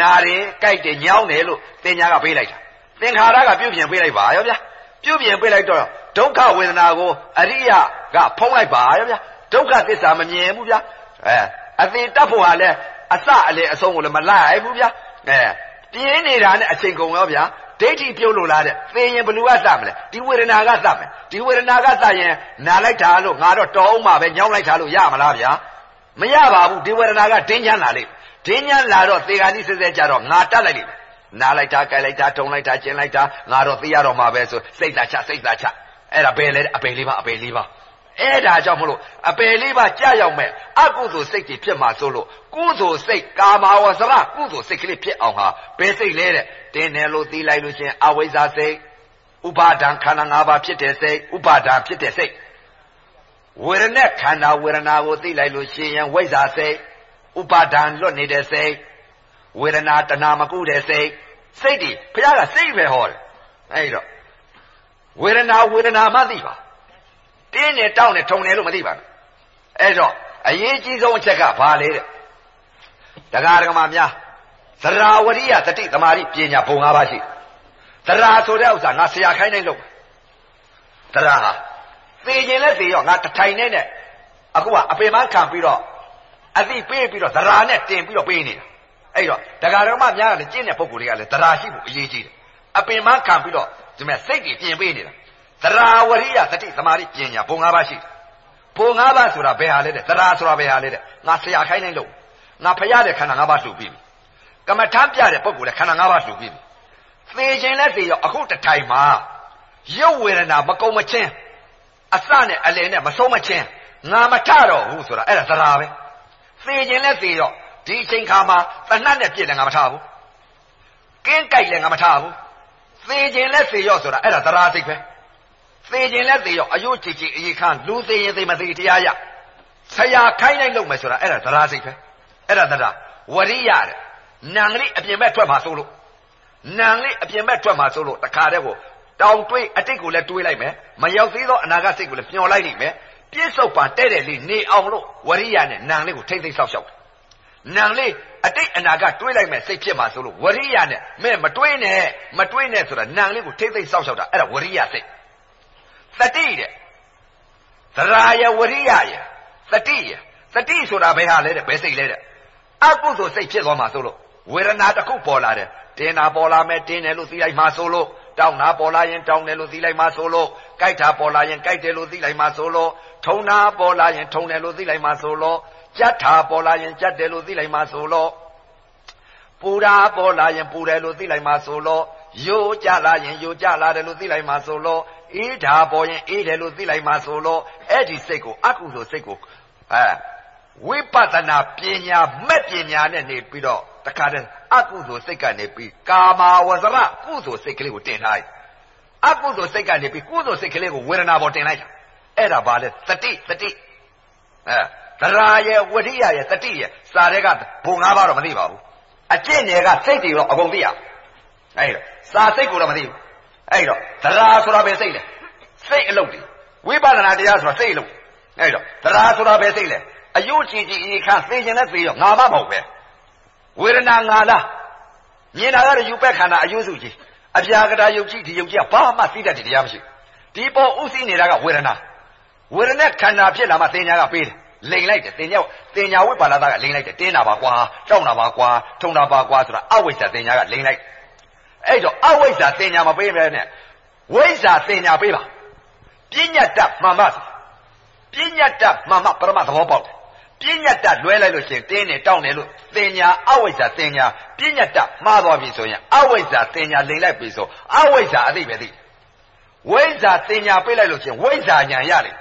နာတယ်ကြိုက်တယ်ညောင်းတယ်လို့သင်ညာကပေးလိုက်တာသင်္ခါရကပြုပြင်ပေးလိုက်ပါရောဗျာပြုပြင်ပေးလိုက်တော့ဒုက္ခဝေဒနာကိုအရိယကဖုံးလိုက်ပါရောဗျာ ဒုက္ခသစ္စာမမြင်ဘူးဗျာအဲအသေးတတ်ဖို့ဟာလဲအစအလေအဆုံးကိုလည်းမလိုက်ဘူးဗျာအဲပြင်းနေတာနဲ့အချိန်ကုန်ရောဗျာဒိဋ္ဌိပြုတ်လို့လားတဲ့သိရင်ဘလူကစမလဲဒီဝေဒနာကစမယ်ဒီဝေဒနာကစရင်နာလိုက်တာလို့ငါတော့တောင်းမှပဲညောင်းလိုက်တာလို့ရမလားဗျာမရပါဘူးဒီဝေဒနာကဒင်းချမ်းလာလိမ့်ဒင်းချမ်းလာတော့သေဂာနိစစ်စစ်ကြတော့ငါတတ်လိုက်လိမ့်နားလိုက်တာကြိုက်လိုက်တာထုံလိုက်တာကျင်လိုက်တာငါတော့သိရတော့မှာပဲဆိုစိတ်သာချစိတ်သာချအဲ့ဒါဘယ်လဲအပယ်လေးပါအပယ်လေးပါ အဲ့ဒါကြောင့်မလို့အပယ်လေးပါကြာရောက်မဲ့အကုသိုလ်စိတ်တွေဖြစ်မှာဆိုလို့ကုသိုလ်စိတ်ကာမဝဇရကုသိုလ်စိတ်ကလေးဖြစ်အောင်ဟာဘယ်စိတ်လဲတဲ့တင်းတယ်လို့သိလိုက်လို့ရှင်အဝိဇ္ဇာစိတ်ဥပါဒံခန္ဓာ၅ပါးဖြစ်တဲ့စိတ်ဥပါဒံဖြစ်တဲ့စိတ်ဝေဒနဲ့ခန္ဓာဝေဒနာကိုသိလိုက်လို့ရှင်ရင်ဝိဇ္ဇာစိတ်ဥပါဒံလွတ်နေတဲ့စိတ်ဝေဒနာတဏမကုတဲ့စိတ်စိတ်တွေဘုရားကစိတ်ပဲဟောတယ်အဲ့တော့ဝေဒနာဝေဒနာမှသိပါ တင်းနဲ့တောင်းနဲ့ထုံတယ်လို့မသိပါဘူးအဲ့တော့အရေးကြီးဆုံးအချက်ကဘာလဲတဲ့တရားဓမ္မများသရာဝရိယတတိသမารိပညာဘုံ၅ပါးရှိသရာဆိုတဲ့ဥစ္စာငါဆရာခိုင်းနိုင်လို့သရာဟာသိခြင်းလဲသိရောငါတထိုင်နဲ့နဲ့အခုကအပေမခံပြီးတော့အသိပေးပြီးတော့သရာနဲ့တင်ပြီးတော့ပေးနေတာအဲ့တော့တရားဓမ္မများကလည်းကျင့်တဲ့ပုဂ္ဂိုလ်တွေကလည်းသရာရှိဖို့အရေးကြီးတယ်အပင်မခံပြီးတော့ဒီမဲ့စိတ်ကြီးပြင်ပေးနေတာ သရာဝရိယတတိသမာဓိပညာဘုံ၅ပါးရှိတယ်ဘုံ၅ပါးဆိုတာဘယ်ဟာလဲတဲ့သရာဆိုတာဘယ်ဟာလဲတဲ့ငါဆရာခိုင်းနိုင်လို့ငါဖရတဲ့ခန္ဓာ၅ပါးလှူပြီးပြီကမ္မထမ်းပြတဲ့ပုဂ္ဂိုလ်လည်းခန္ဓာ၅ပါးလှူပြီးပြီသေခြင်းလည်းသေရောအခုတထိုင်မှာရုပ်ဝေဒနာမကုံမချင်းအစနဲ့အလယ်နဲ့မဆုံးမချင်းငါမထတော့ဘူးဆိုတာအဲ့ဒါသရာပဲသေခြင်းလည်းသေရောဒီအချိန်ခါမှာတဏှတ်နဲ့ပြည့်တယ်ငါမထဘူးကင်းကြိုက်လည်းငါမထဘူးသေခြင်းလည်းသေရောဆိုတာအဲ့ဒါသရာစိတ်ပဲ သေခြင်းလည်းသေရောအယုတ်ချီချီအေးခန်းလူသေရင်သေမသေတရားရဆရာခိုင်းလိုက်လို့မယ်ဆိုတာအဲ့ဒါသရာစိတ်ပဲအဲ့ဒါသရာဝရိယတဲ့နံလေးအပြင်ဘက်ထွက်မှာဆိုလို့နံလေးအပြင်ဘက်ထွက်မှာဆိုလို့တခါတည်းကိုတောင်တွေးအတိတ်ကိုလည်းတွေးလိုက်မယ်မရောက်သေးသောအနာဂတ်စိတ်ကိုလည်းမျှော်လိုက်နိုင်မယ်ပြစ္ဆုတ်ပံတဲ့တဲ့လေးနေအောင်လို့ဝရိယနဲ့နံလေးကိုထိမ့်သိမ့်ဆောက်ရှောက်နံလေးအတိတ်အနာဂတ်တွေးလိုက်မယ်စိတ်ဖြစ်မှာဆိုလို့ဝရိယနဲ့မဲ့မတွေးနဲ့မတွေးနဲ့ဆိုတာနံလေးကိုထိမ့်သိမ့်ဆောက်ရှောက်တာအဲ့ဒါဝရိယစိတ် သတိတဲ့သရာယဝရိယယသတိယသတိဆိုတာဘယ်ဟာလဲတဲ့ဘယ်စိတ်လဲတဲ့အကုသိုလ်စိတ်ဖြစ်သွားမှာဆိုလို့ဝေဒနာတစ်ခုပေါ်လာတယ်တင်းတာပေါ်လာမယ်တင်းတယ်လို့သိလိုက်မှဆိုလို့တောင်းတာပေါ်လာရင်တောင်းတယ်လို့သိလိုက်မှဆိုလို့ကြိုက်တာပေါ်လာရင်ကြိုက်တယ်လို့သိလိုက်မှဆိုလို့ထုံတာပေါ်လာရင်ထုံတယ်လို့သိလိုက်မှဆိုလို့ကြက်တာပေါ်လာရင်ကြက်တယ်လို့သိလိုက်မှဆိုလို့ပူတာပေါ်လာရင်ပူတယ်လို့သိလိုက်မှဆိုလို့ယိုကြလာရင်ယိုကြလာတယ်လို့သိလိုက်မှဆိုလို့ အေးဓာပေါ်ရင်အေးတယ်လို့သိလိုက်မှဆိုလို့အဲ့ဒီစိတ်ကိုအကုသိုလ်စိတ်ကိုအဲဝိပဿနာပညာမဲ့ပညာနဲ့နေပြီးတော့တခါတည်းအကုသိုလ်စိတ်ကနေပြီးကာမဝဇရကုသိုလ်စိတ်ကလေးကိုတင်ထားလိုက်အကုသိုလ်စိတ်ကနေပြီးကုသိုလ်စိတ်ကလေးကိုဝေဒနာပေါ်တင်လိုက်တာအဲ့ဒါဘာလဲတတိတတိအဲသရာရဲ့ဝရိယရဲ့တတိရဲ့စာတဲ့ကဘုံ၅ပါးတော့မသိပါဘူးအကျင့်တွေကစိတ်တွေတော့အကုန်သိရအဲ့တော့စာစိတ်ကိုတော့မသိဘူး အဲ့တော့သရာဆိုတာပဲစိတ်လေစိတ်အလုပ်တွေဝိပဿနာတရားဆိုတာစိတ်အလုပ်အဲ့တော့တရားဆိုတာပဲစိတ်လေအယုတ်ကြည်ကြည်ဤခါသိခြင်းနဲ့သိရောငါမမဟုတ်ပဲဝေဒနာငါလားမြင်တာကတော့ယူပက်ခန္ဓာအယုစုကြီးအပြာကတာယုတ်ကြည်ဒီယုတ်ကြီးကဘာမှသိတတ်တဲ့တရားမရှိဒီပေါ်ဥသိနေတာကဝေဒနာဝေဒနာခန္ဓာဖြစ်လာမှသင်ညာကပေးတယ်လိန်လိုက်တယ်သင်ညာသင်ညာဝိပါလာတာကလိန်လိုက်တယ်တင်းတာပါကွာကြောက်တာပါကွာထုံတာပါကွာဆိုတာအဝိဇ္ဇာသင်ညာကလိန်လိုက် အဲ့တော့အဝိဇ္ဇာသင်ညာမပေးပဲနဲ့ဝိဇ္ဇာသင်ညာပေးပါပညာတတ်မှန်ပါပညာတတ်မှန်မှပရမသဘောပေါက်တယ်ပညာတတ်လွဲလိုက်လို့ရှိရင်တင်းနေတောင်းနေလို့သင်ညာအဝိဇ္ဇာသင်ညာပညာတတ်မှားသွားပြီဆိုရင်အဝိဇ္ဇာသင်ညာလိန်လိုက်ပြီဆိုအဝိဇ္ဇာအသိပဲသိဝိဇ္ဇာသင်ညာပေးလိုက်လို့ရှိရင်ဝိဇ္ဇာညာရလိမ့်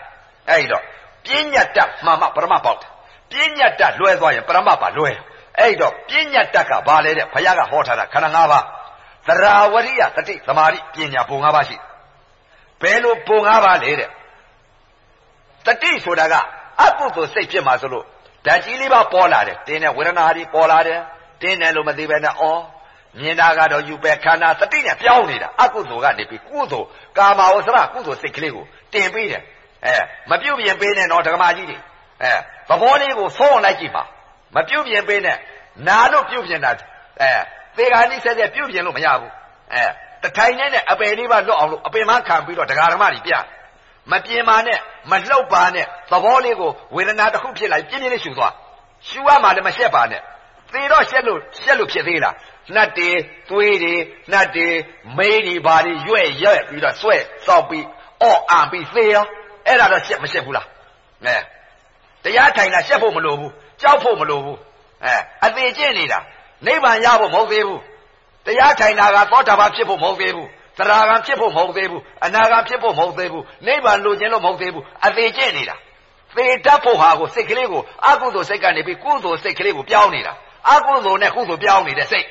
အဲ့တော့ပညာတတ်မှန်မှပရမပေါက်တယ်ပညာတတ်လွဲသွားရင်ပရမပါလွဲအဲ့တော့ပညာတတ်ကဘာလဲတဲ့ဘုရားကဟောထားတာခန္ဓာ၅ပါး သရာဝရိယတတိသမာဓိပညာဘုံ၅ပါးရှိဘယ်လိုဘုံ၅ပါးလဲတဲ့တတိဆိုတာကအကုသိုလ်စိတ်ဖြစ်မှာဆိုလို့ဓာတ်ကြီးလေးပါပေါ်လာတယ်တင်းတဲ့ဝေဒနာတွေပေါ်လာတယ်တင်းတယ်လို့မသိပဲနဲ့အော်မြင်တာကတော့ယူပဲခန္ဓာတတိနဲ့ပြောင်းနေတာအကုသိုလ်ကနေပြီးကုသိုလ်ကာမဝဆရကုသိုလ်စိတ်ကလေးကိုတင်ပေးတယ်အဲမပြုတ်ပြင်ပေးနဲ့တော့ဓမ္မကြီးတွေအဲသဘောလေးကိုသုံးလိုက်ကြည့်ပါမပြုတ်ပြင်ပေးနဲ့နာလို့ပြုတ်ပြင်တာအဲ သေဃာနိဆက်ဆက်ပြုတ်ပြင်လို့မရဘူးအဲတထိုင်နဲ့အပယ်လေးပါလွတ်အောင်လို့အပင်မခံပြီးတော့ဒကာဓမ္မတွေပြမပြင်းပါနဲ့မလှုပ်ပါနဲ့သဘောလေးကိုဝေဒနာတစ်ခုဖြစ်လာပြင်းပြင်းလေးရှူသွားရှူရမှလည်းမရှက်ပါနဲ့သေတော့ရှက်လို့ရှက်လို့ဖြစ်သေးလားနှတ်တွေသွေးတွေနှတ်တွေမေးတွေဘာတွေရွဲ့ရွဲ့ပြီးတော့ဆွဲစောက်ပြီးအော့အံပြီးသေရောအဲ့ဒါတော့ရှက်မရှက်ဘူးလားအဲတရားထိုင်တာရှက်ဖို့မလိုဘူးကြောက်ဖို့မလိုဘူးအဲအသေးကျင့်နေတာ နိဗ္ဗာန်ရဖို့မဟုတ်သေးဘူးတရားထိုင်တာကသောတာပန်ဖြစ်ဖို့မဟုတ်သေးဘူးသရဂံဖြစ်ဖို့မဟုတ်သေးဘူးအနာဂံဖြစ်ဖို့မဟုတ်သေးဘူးနိဗ္ဗာန်လိုချင်လို့မဟုတ်သေးဘူးအသေးကျင့်နေတာသေတတ်ဖို့ဟာကိုစိတ်ကလေးကိုအကုသိုလ်စိတ်ကနေပြီးကုသိုလ်စိတ်ကလေးကိုပြောင်းနေတာအကုသိုလ်နဲ့ကုသိုလ်ပြောင်းနေတဲ့စိတ်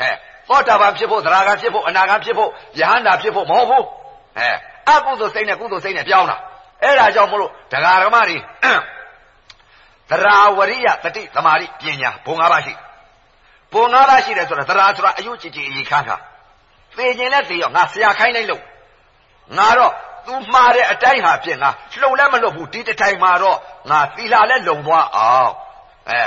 အဲသောတာပန်ဖြစ်ဖို့သရဂံဖြစ်ဖို့အနာဂံဖြစ်ဖို့ယဟန္တာဖြစ်ဖို့မဟုတ်ဘူးအဲအကုသိုလ်စိတ်နဲ့ကုသိုလ်စိတ်နဲ့ပြောင်းတာအဲ့ဒါကြောင့်မလို့တရားဓမ္မတွေသရာဝရိယတတိသမာဓိပညာဘုံ၅ပါးရှိဘုံ၅ ပါးရှိတယ်ဆိုတာသရာဆိုတာအယုတ်ကြည်ကြည်အရေးခန်းခါသေခြင်းနဲ့သေရောငါဆရာခိုင်းလိုက်လို့ငါတော့သူမှားတဲ့အတိုင်းဟာဖြစ်ငါလှုပ်လည်းမလှုပ်ဘူးဒီတထိုင်မှာတော့ငါသီလာလည်းလုံသွားအောင်အဲ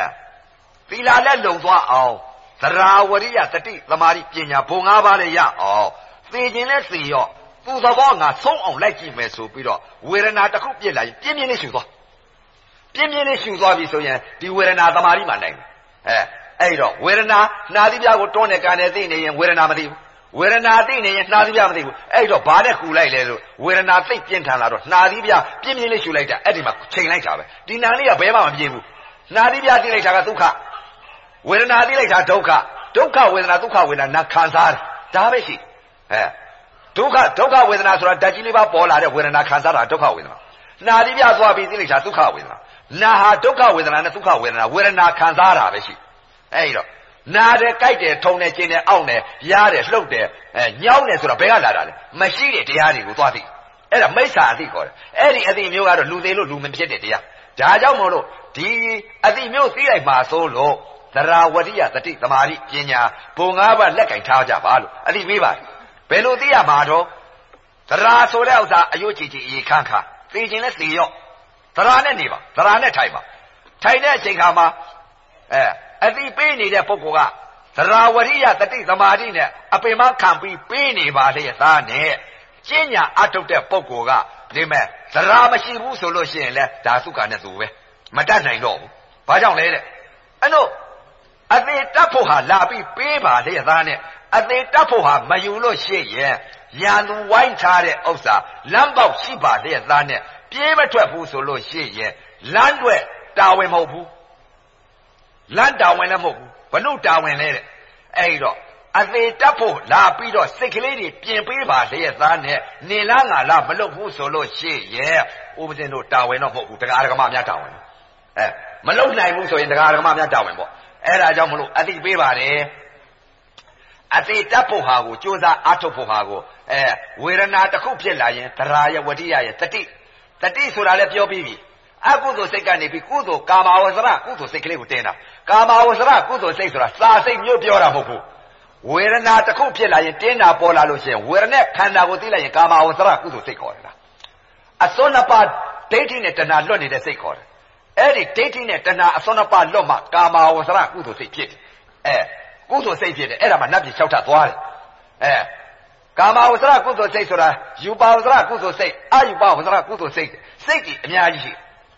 သီလာလည်းလုံသွားအောင်သရာဝရိယတတိသမာဓိပညာဘုံ၅ပါးလည်းရအောင်သေခြင်းနဲ့သေရောသူ့သဘောငါဆုံးအောင်လိုက်ကြည့်မယ်ဆိုပြီးတော့ဝေဒနာတစ်ခုပြစ်လာရင်ပြင်းပြင်းလေးရှူသွားပြင်းပြင်းလေးရှူသွားပြီဆိုရင်ဒီဝေဒနာသမာဓိမှနိုင်တယ်အဲ အဲ့တော့ဝေဒနာနှာသီးပြားကိုတွန်းနေကန်နေသိနေရင်ဝေဒနာမသိဘူးဝေဒနာသိနေရင်နှာသီးပြားမသိဘူးအဲ့တော့ဘာနဲ့ခူလိုက်လဲလို့ဝေဒနာသိပြင်းထန်လာတော့နှာသီးပြားပြင်းပြင်းလေးရှူလိုက်တာအဲ့ဒီမှာချိန်လိုက်တာပဲဒီနာလေးကဘယ်မှမပြင်းဘူးနှာသီးပြားသိလိုက်တာကဒုက္ခဝေဒနာသိလိုက်တာဒုက္ခဒုက္ခဝေဒနာဒုက္ခဝေဒနာနာခံစားတယ်ဒါပဲရှိအဲဒုက္ခဒုက္ခဝေဒနာဆိုတာဓာတ်ကြီးလေးပါပေါ်လာတဲ့ဝေဒနာခံစားတာဒုက္ခဝေဒနာနာသီးပြသွားပြီးသိလိုက်တာဒုက္ခဝေဒနာနာဟာဒုက္ခဝေဒနာနဲ့ဒုက္ခဝေဒနာဝေဒနာခံစားတာပဲရှိ အဲဒီတော့နာတယ်ကြိုက်တယ်ထုံတယ်ကျင်တယ်အောင့်တယ်ရားတယ်လှုပ်တယ်အဲညောင်းတယ်ဆိုတာဘယ်ကလာတာလဲမရှိတဲ့တရားတွေကိုသွားသိအဲ့ဒါမိစ္ဆာအသိခေါ်တယ်အဲ့ဒီအသိမျိုးကတော့လူသေးလို့လူမဖြစ်တဲ့တရားဒါကြောင့်မို့လို့ဒီအသိမျိုးသိလိုက်မှာဆိုလို့သရာဝတိယတတိသမာဓိပညာဘုံ၅ပါးလက်ကင်ထားကြပါလို့အသိမေးပါတယ်ဘယ်လိုသိရမှာတော့သရာဆိုတဲ့ဥစ္စာအယုတ်ကြည်ကြည်အေခန့်ခါသိခြင်းနဲ့သိရော့သရာနဲ့နေပါသရာနဲ့ထိုင်ပါထိုင်တဲ့အချိန်ခါမှာအဲ အသိပေးနေတဲ့ပုဂ္ဂိုလ်ကသရာဝရိယတတိသမာဓိနဲ့အပင်မခံပြီးပေးနေပါလေသားနဲ့ကျင့်ညာအထုတ်တဲ့ပုဂ္ဂိုလ်ကဒီမဲ့သရာမရှိဘူးဆိုလို့ရှိရင်လဲဒါသုခနဲ့သူပဲမတတ်နိုင်တော့ဘူးဘာကြောင့်လဲတဲ့အဲ့တော့အသေးတတ်ဖို့ဟာလာပြီးပေးပါလေသားနဲ့အသေးတတ်ဖို့ဟာမယူလို့ရှိရင်ရန်သူဝိုင်းထားတဲ့ဥစ္စာလမ်းပေါက်ရှိပါလေသားနဲ့ပြေးမထွက်ဘူးဆိုလို့ရှိရင်လမ်းတွေတာဝန်မဟုတ်ဘူး လမ်းတာဝန်လည်းမဟုတ်ဘူးဘလို့တာဝန်လဲတဲ့အဲ့တော့အသေးတက်ဖို့လာပြီးတော့စိတ်ကလေးတွေပြင်ပေးပါလေသားနဲ့နေလားငါလားမလုပ်ဘူးဆိုလို့ရှိရဲ့ဥပဇင်းတို့တာဝန်တော့မဟုတ်ဘူးတရားဓမ္မများတာဝန်အဲမလုပ်နိုင်ဘူးဆိုရင်တရားဓမ္မများတာဝန်ပေါ့အဲ့ဒါကြောင့်မလို့အတိပေးပါတယ်အသေးတက်ဖို့ဟာကိုကြိုးစားအားထုတ်ဖို့ဟာကိုအဲဝေဒနာတစ်ခုဖြစ်လာရင်သရာယဝတိယယတတိတတိဆိုတာလည်းပြောပြီးပြီ အကုသိုလ်စိတ်ကနေပြီးကုသိုလ်ကာမဝဇ္ဇရကုသိုလ်စိတ်ကလေးကိုတင်တာကာမဝဇ္ဇရကုသိုလ်စိတ်ဆိုတာစာစိတ်မျိုးပြောတာမဟုတ်ဘူးဝေဒနာတစ်ခုဖြစ်လာရင်တင်းတာပေါ်လာလို့ရှိရင်ဝေဒနာခန္ဓာကိုသိလိုက်ရင်ကာမဝဇ္ဇရကုသိုလ်စိတ်ခေါ်တယ်လားအစွန်းနှစ်ပါးဒိဋ္ဌိနဲ့တဏှာလွတ်နေတဲ့စိတ်ခေါ်တယ်အဲ့ဒီဒိဋ္ဌိနဲ့တဏှာအစွန်းနှစ်ပါးလွတ်မှကာမဝဆရကုသိုလ်စိတ်ဖြစ်တယ်အဲကုသိုလ်စိတ်ဖြစ်တယ်အဲ့ဒါမှနတ်ပြည်၆ထပ်သွားတယ်အဲကာမဝဆရကုသိုလ်စိတ်ဆိုတာယူပါဝဆရကုသိုလ်စိတ်အယူပါဝဆရကုသိုလ်စိတ်စိတ်ကြီးအများကြီးရှိ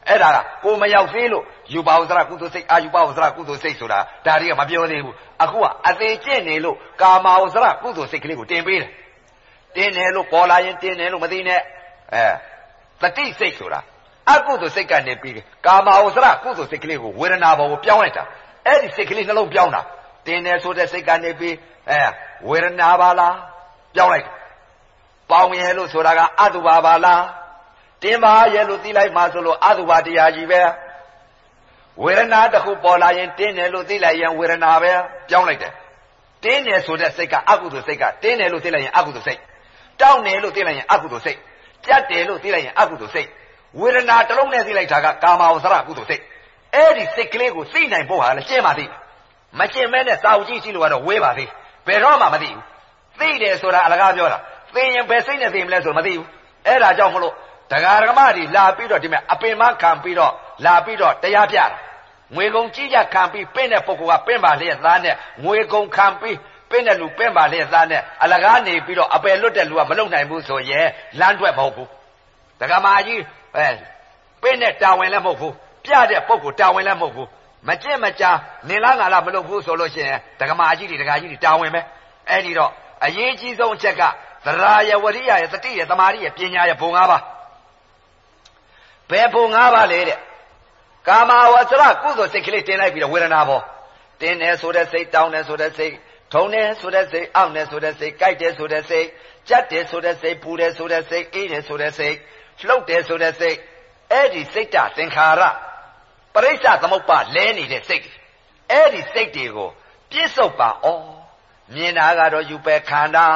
အဲ့ဒါကကိုမရောက်သေးလို့ယူပါဝဆရကုသိုလ်စိတ်အာယူပါဝဆရကုသိုလ်စိတ်ဆိုတာဒါတွေကမပြောသေးဘူးအခုကအသေးကျင့်နေလို့ကာမဝဆရကုသိုလ်စိတ်ကလေးကိုတင်ပေးတယ်တင်းတယ်လို့ပေါ်လာရင်တင်းတယ်လို့မသိနဲ့အဲတတိစိတ်ဆိုတာအကုသိုလ်စိတ်ကနေပြီးကာမဝဆရကုသိုလ်စိတ်ကလေးကိုဝေဒနာဘောကိုပြောင်းလိုက်တာအဲ့ဒီစိတ်ကလေးနှလုံးပြောင်းတာတင်းတယ်ဆိုတဲ့စိတ်ကနေပြီးအဲဝေဒနာပါလားပြောင်းလိုက်ပေါင်းရဲလို့ဆိုတာကအတုပါပါလား တင်းပါရဲလို့သိလိုက်မှဆိုလို့အတုပါတရားကြီးပဲဝေဒနာတစ်ခုပေါ်လာရင်တင်းတယ်လို့သိလိုက်ရင်ဝေဒနာပဲပြောင်းလိုက်တယ်တင်းတယ်ဆိုတဲ့စိတ်ကအကုသိုလ်စိတ်ကတင်းတယ်လို့သိလိုက်ရင်အကုသိုလ်စိတ်တောင်းတယ်လို့သိလိုက်ရင်အကုသိုလ်စိတ်ကြက်တယ်လို့သိလိုက်ရင်အကုသိုလ်စိတ်ဝေဒနာတစ်လုံးနဲ့သိလိုက်တာကကာမဝဆရကုသိုလ်စိတ်အဲ့ဒီစိတ်ကလေးကိုသိနိုင်ဖို့ဟာလည်းရှင်းပါသေးမရှင်းမဲနဲ့စာအုပ်ကြည့်ကြည့်လို့ကတော့ဝေးပါသေးဘယ်တော့မှမသိဘူးသိတယ်ဆိုတာအလကားပြောတာသိရင်ဘယ်စိတ်နဲ့သိမလဲဆိုမသိဘူးအဲ့ဒါကြောင့်မလို့ ဒကာဒကမတွေလာပြီးတော့ဒီမဲ့အပင်မခံပြီးတော့လာပြီးတော့တရားပြတာငွေကုန်ကြီးကြခံပြီးပင့်တဲ့ပုဂ္ဂိုလ်ကပင့်ပါလျက်သားနဲ့ငွေကုန်ခံပြီးပင့်တဲ့လူပင့်ပါလျက်သားနဲ့အလကားနေပြီးတော့အပယ်လွတ်တဲ့လူကမလုံနိုင်ဘူးဆိုရင်လမ်းထွက်မဟုတ်ဘူးဒကာမကြီးအဲပင့်တဲ့တာဝန်လည်းမဟုတ်ဘူးပြတဲ့ပုဂ္ဂိုလ်တာဝန်လည်းမဟုတ်ဘူးမကြင့်မကြာနေလားငါလားမလုပ်ဘူးဆိုလို့ရှိရင်ဒကမာကြီးတွေဒကာကြီးတွေတာဝန်ပဲအဲ့ဒီတော့အရေးကြီးဆုံးအချက်ကသရာယဝရိယယသတိယသမာဓိယပညာယဘုံ၅ပါး ဘယ်ဘုံ၅ပါးလဲတဲ့ကာမဝဆရကုသိုလ်စိတ်ကလေးတင်လိုက်ပြီးတော့ဝေဒနာပေါ်တင်းတယ်ဆိုတဲ့စိတ်တောင်းတယ်ဆိုတဲ့စိတ်ထုံတယ်ဆိုတဲ့စိတ်အောင့်တယ်ဆိုတဲ့စိတ်ကြိုက်တယ်ဆိုတဲ့စိတ်ကြက်တယ်ဆိုတဲ့စိတ်ပူတယ်ဆိုတဲ့စိတ်အေးတယ်ဆိုတဲ့စိတ်လှုပ်တယ်ဆိုတဲ့စိတ်အဲ့ဒီစိတ်တသင်္ခါရပရိစ္ဆသမုပ္ပါလဲနေတဲ့စိတ်အဲ့ဒီစိတ်တွေကိုပြစ္ဆုတ်ပါဩမြင်တာကတော့ယူပဲခန္ဓာ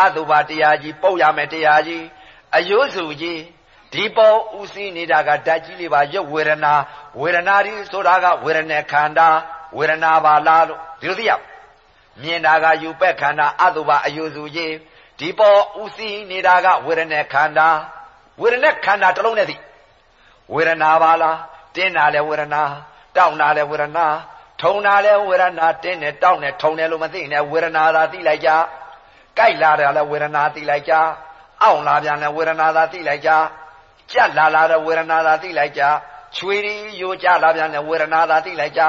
အတုပါတရားကြီးပုတ်ရမယ်တရားကြီးအယုစုကြီး ဒီပေါ်ဥစည်းနေတာကဓာတ်ကြီးလေးပါရုပ်ဝေဒနာဝေဒနာဒီဆိုတာကဝေဒနာခန္ဓာဝေဒနာပါလားလို့ဒီလိုသိရမြင်တာကယူပဲ့ခန္ဓာအတုပါအယုစုကြီးဒီပေါ်ဥစည်းနေတာကဝေဒနာခန္ဓာဝေဒနာခန္ဓာတစ်လုံးနဲ့သိဝေဒနာပါလားတင်းတာလဲဝေဒနာတောက်တာလဲဝေဒနာထုံတာလဲဝေဒနာတင်းတယ်တောက်တယ်ထုံတယ်လို့မသိနဲ့ဝေဒနာသာသိလိုက်ကြကြိုက်လာတယ်လဲဝေဒနာသိလိုက်ကြအောင့်လာပြန်လဲဝေဒနာသာသိလိုက်ကြ ကြက်လာလာတဲ့ဝေဒနာသာသိလိုက်ကြချွေရီယိုကြလာပြန်လဲဝေဒနာသာသိလိုက်ကြ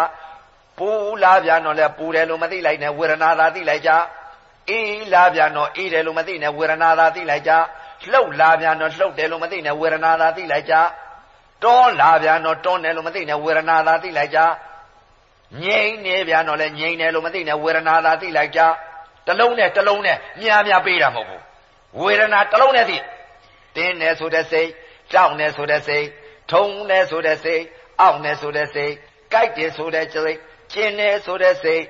ပူလာပြန်တော့လဲပူတယ်လို့မသိလိုက်နဲ့ဝေဒနာသာသိလိုက်ကြအေးလာပြန်တော့အေးတယ်လို့မသိနဲ့ဝေဒနာသာသိလိုက်ကြလှုပ်လာပြန်တော့လှုပ်တယ်လို့မသိနဲ့ဝေဒနာသာသိလိုက်ကြတွန်းလာပြန်တော့တွန်းတယ်လို့မသိနဲ့ဝေဒနာသာသိလိုက်ကြငြိမ့်နေပြန်တော့လဲငြိမ့်တယ်လို့မသိနဲ့ဝေဒနာသာသိလိုက်ကြတလုံးနဲ့တလုံးနဲ့များများပေးတာမဟုတ်ဘူးဝေဒနာတလုံးနဲ့သိတင်းတယ်ဆိုတဲ့စိတ် ကြောက်တယ်ဆိုတဲ့စိတ်ထုံတယ်ဆိုတဲ့စိတ်အောင့်တယ်ဆိုတဲ့စိတ်ကြိုက်တယ်ဆိုတဲ့စိတ်ကျင်တယ်ဆိုတဲ့စိတ်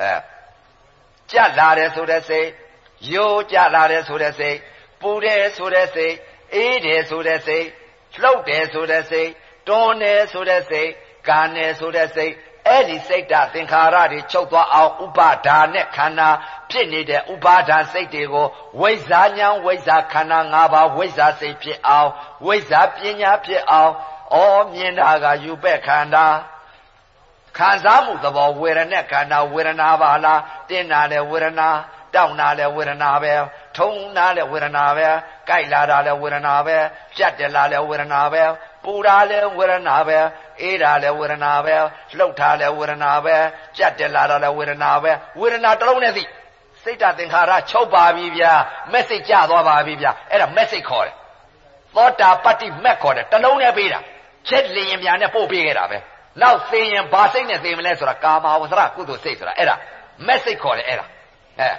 အဲကြက်လာတယ်ဆိုတဲ့စိတ်ယိုးကြလာတယ်ဆိုတဲ့စိတ်ပူတယ်ဆိုတဲ့စိတ်အေးတယ်ဆိုတဲ့စိတ်လှုပ်တယ်ဆိုတဲ့စိတ်တွန်းတယ်ဆိုတဲ့စိတ်ကာတယ်ဆိုတဲ့စိတ် အဲ့ဒီစိတ်ဓာတ်သင်္ခါရတွေချုပ်သွားအောင်ဥပါဒါနဲ့ခန္ဓာဖြစ်နေတဲ့ဥပါဒါစိတ်တွေကိုဝိဇ္ဇာဉာဏ်ဝိဇ္ဇာခန္ဓာ၅ပါးဝိဇ္ဇာစိတ်ဖြစ်အောင်ဝိဇ္ဇာပညာဖြစ်အောင်ဩမြင်တာကယူပဲ့ခန္ဓာခံစားမှုသဘောဝေဒနာခန္ဓာဝေဒနာပါလားတင်းတာလေဝေဒနာတောင်းတာလဲဝေဒနာပဲထုံတာလဲဝေဒနာပဲကြိုက်လာတာလဲဝေဒနာပဲပြတ်တယ်လာလဲဝေဒနာပဲ ပူတာလဲဝေဒနာပဲအေးတာလဲဝေဒနာပဲလှုပ်တာလဲဝေဒနာပဲကြက်တယ်လာတာလဲဝေဒနာပဲဝေဒနာတစ်လုံးနဲ့သိစိတ်တသင်္ခါရချုပ်ပါပြီဗျာမက်ဆေ့ကြသွားပါပြီဗျာအဲ့ဒါမက်ဆေ့ခေါ်တယ်သောတာပတ္တိမက်ခေါ်တယ်တစ်လုံးနဲ့ပေးတာချက်လျင်မြန်နဲ့ပို့ပေးခဲ့တာပဲနောက်သိရင်ဘာစိတ်နဲ့သိမလဲဆိုတာကာမဝဆရကုသိုလ်စိတ်ဆိုတာအဲ့ဒါမက်ဆေ့ခေါ်တယ်အဲ့ဒါအဲ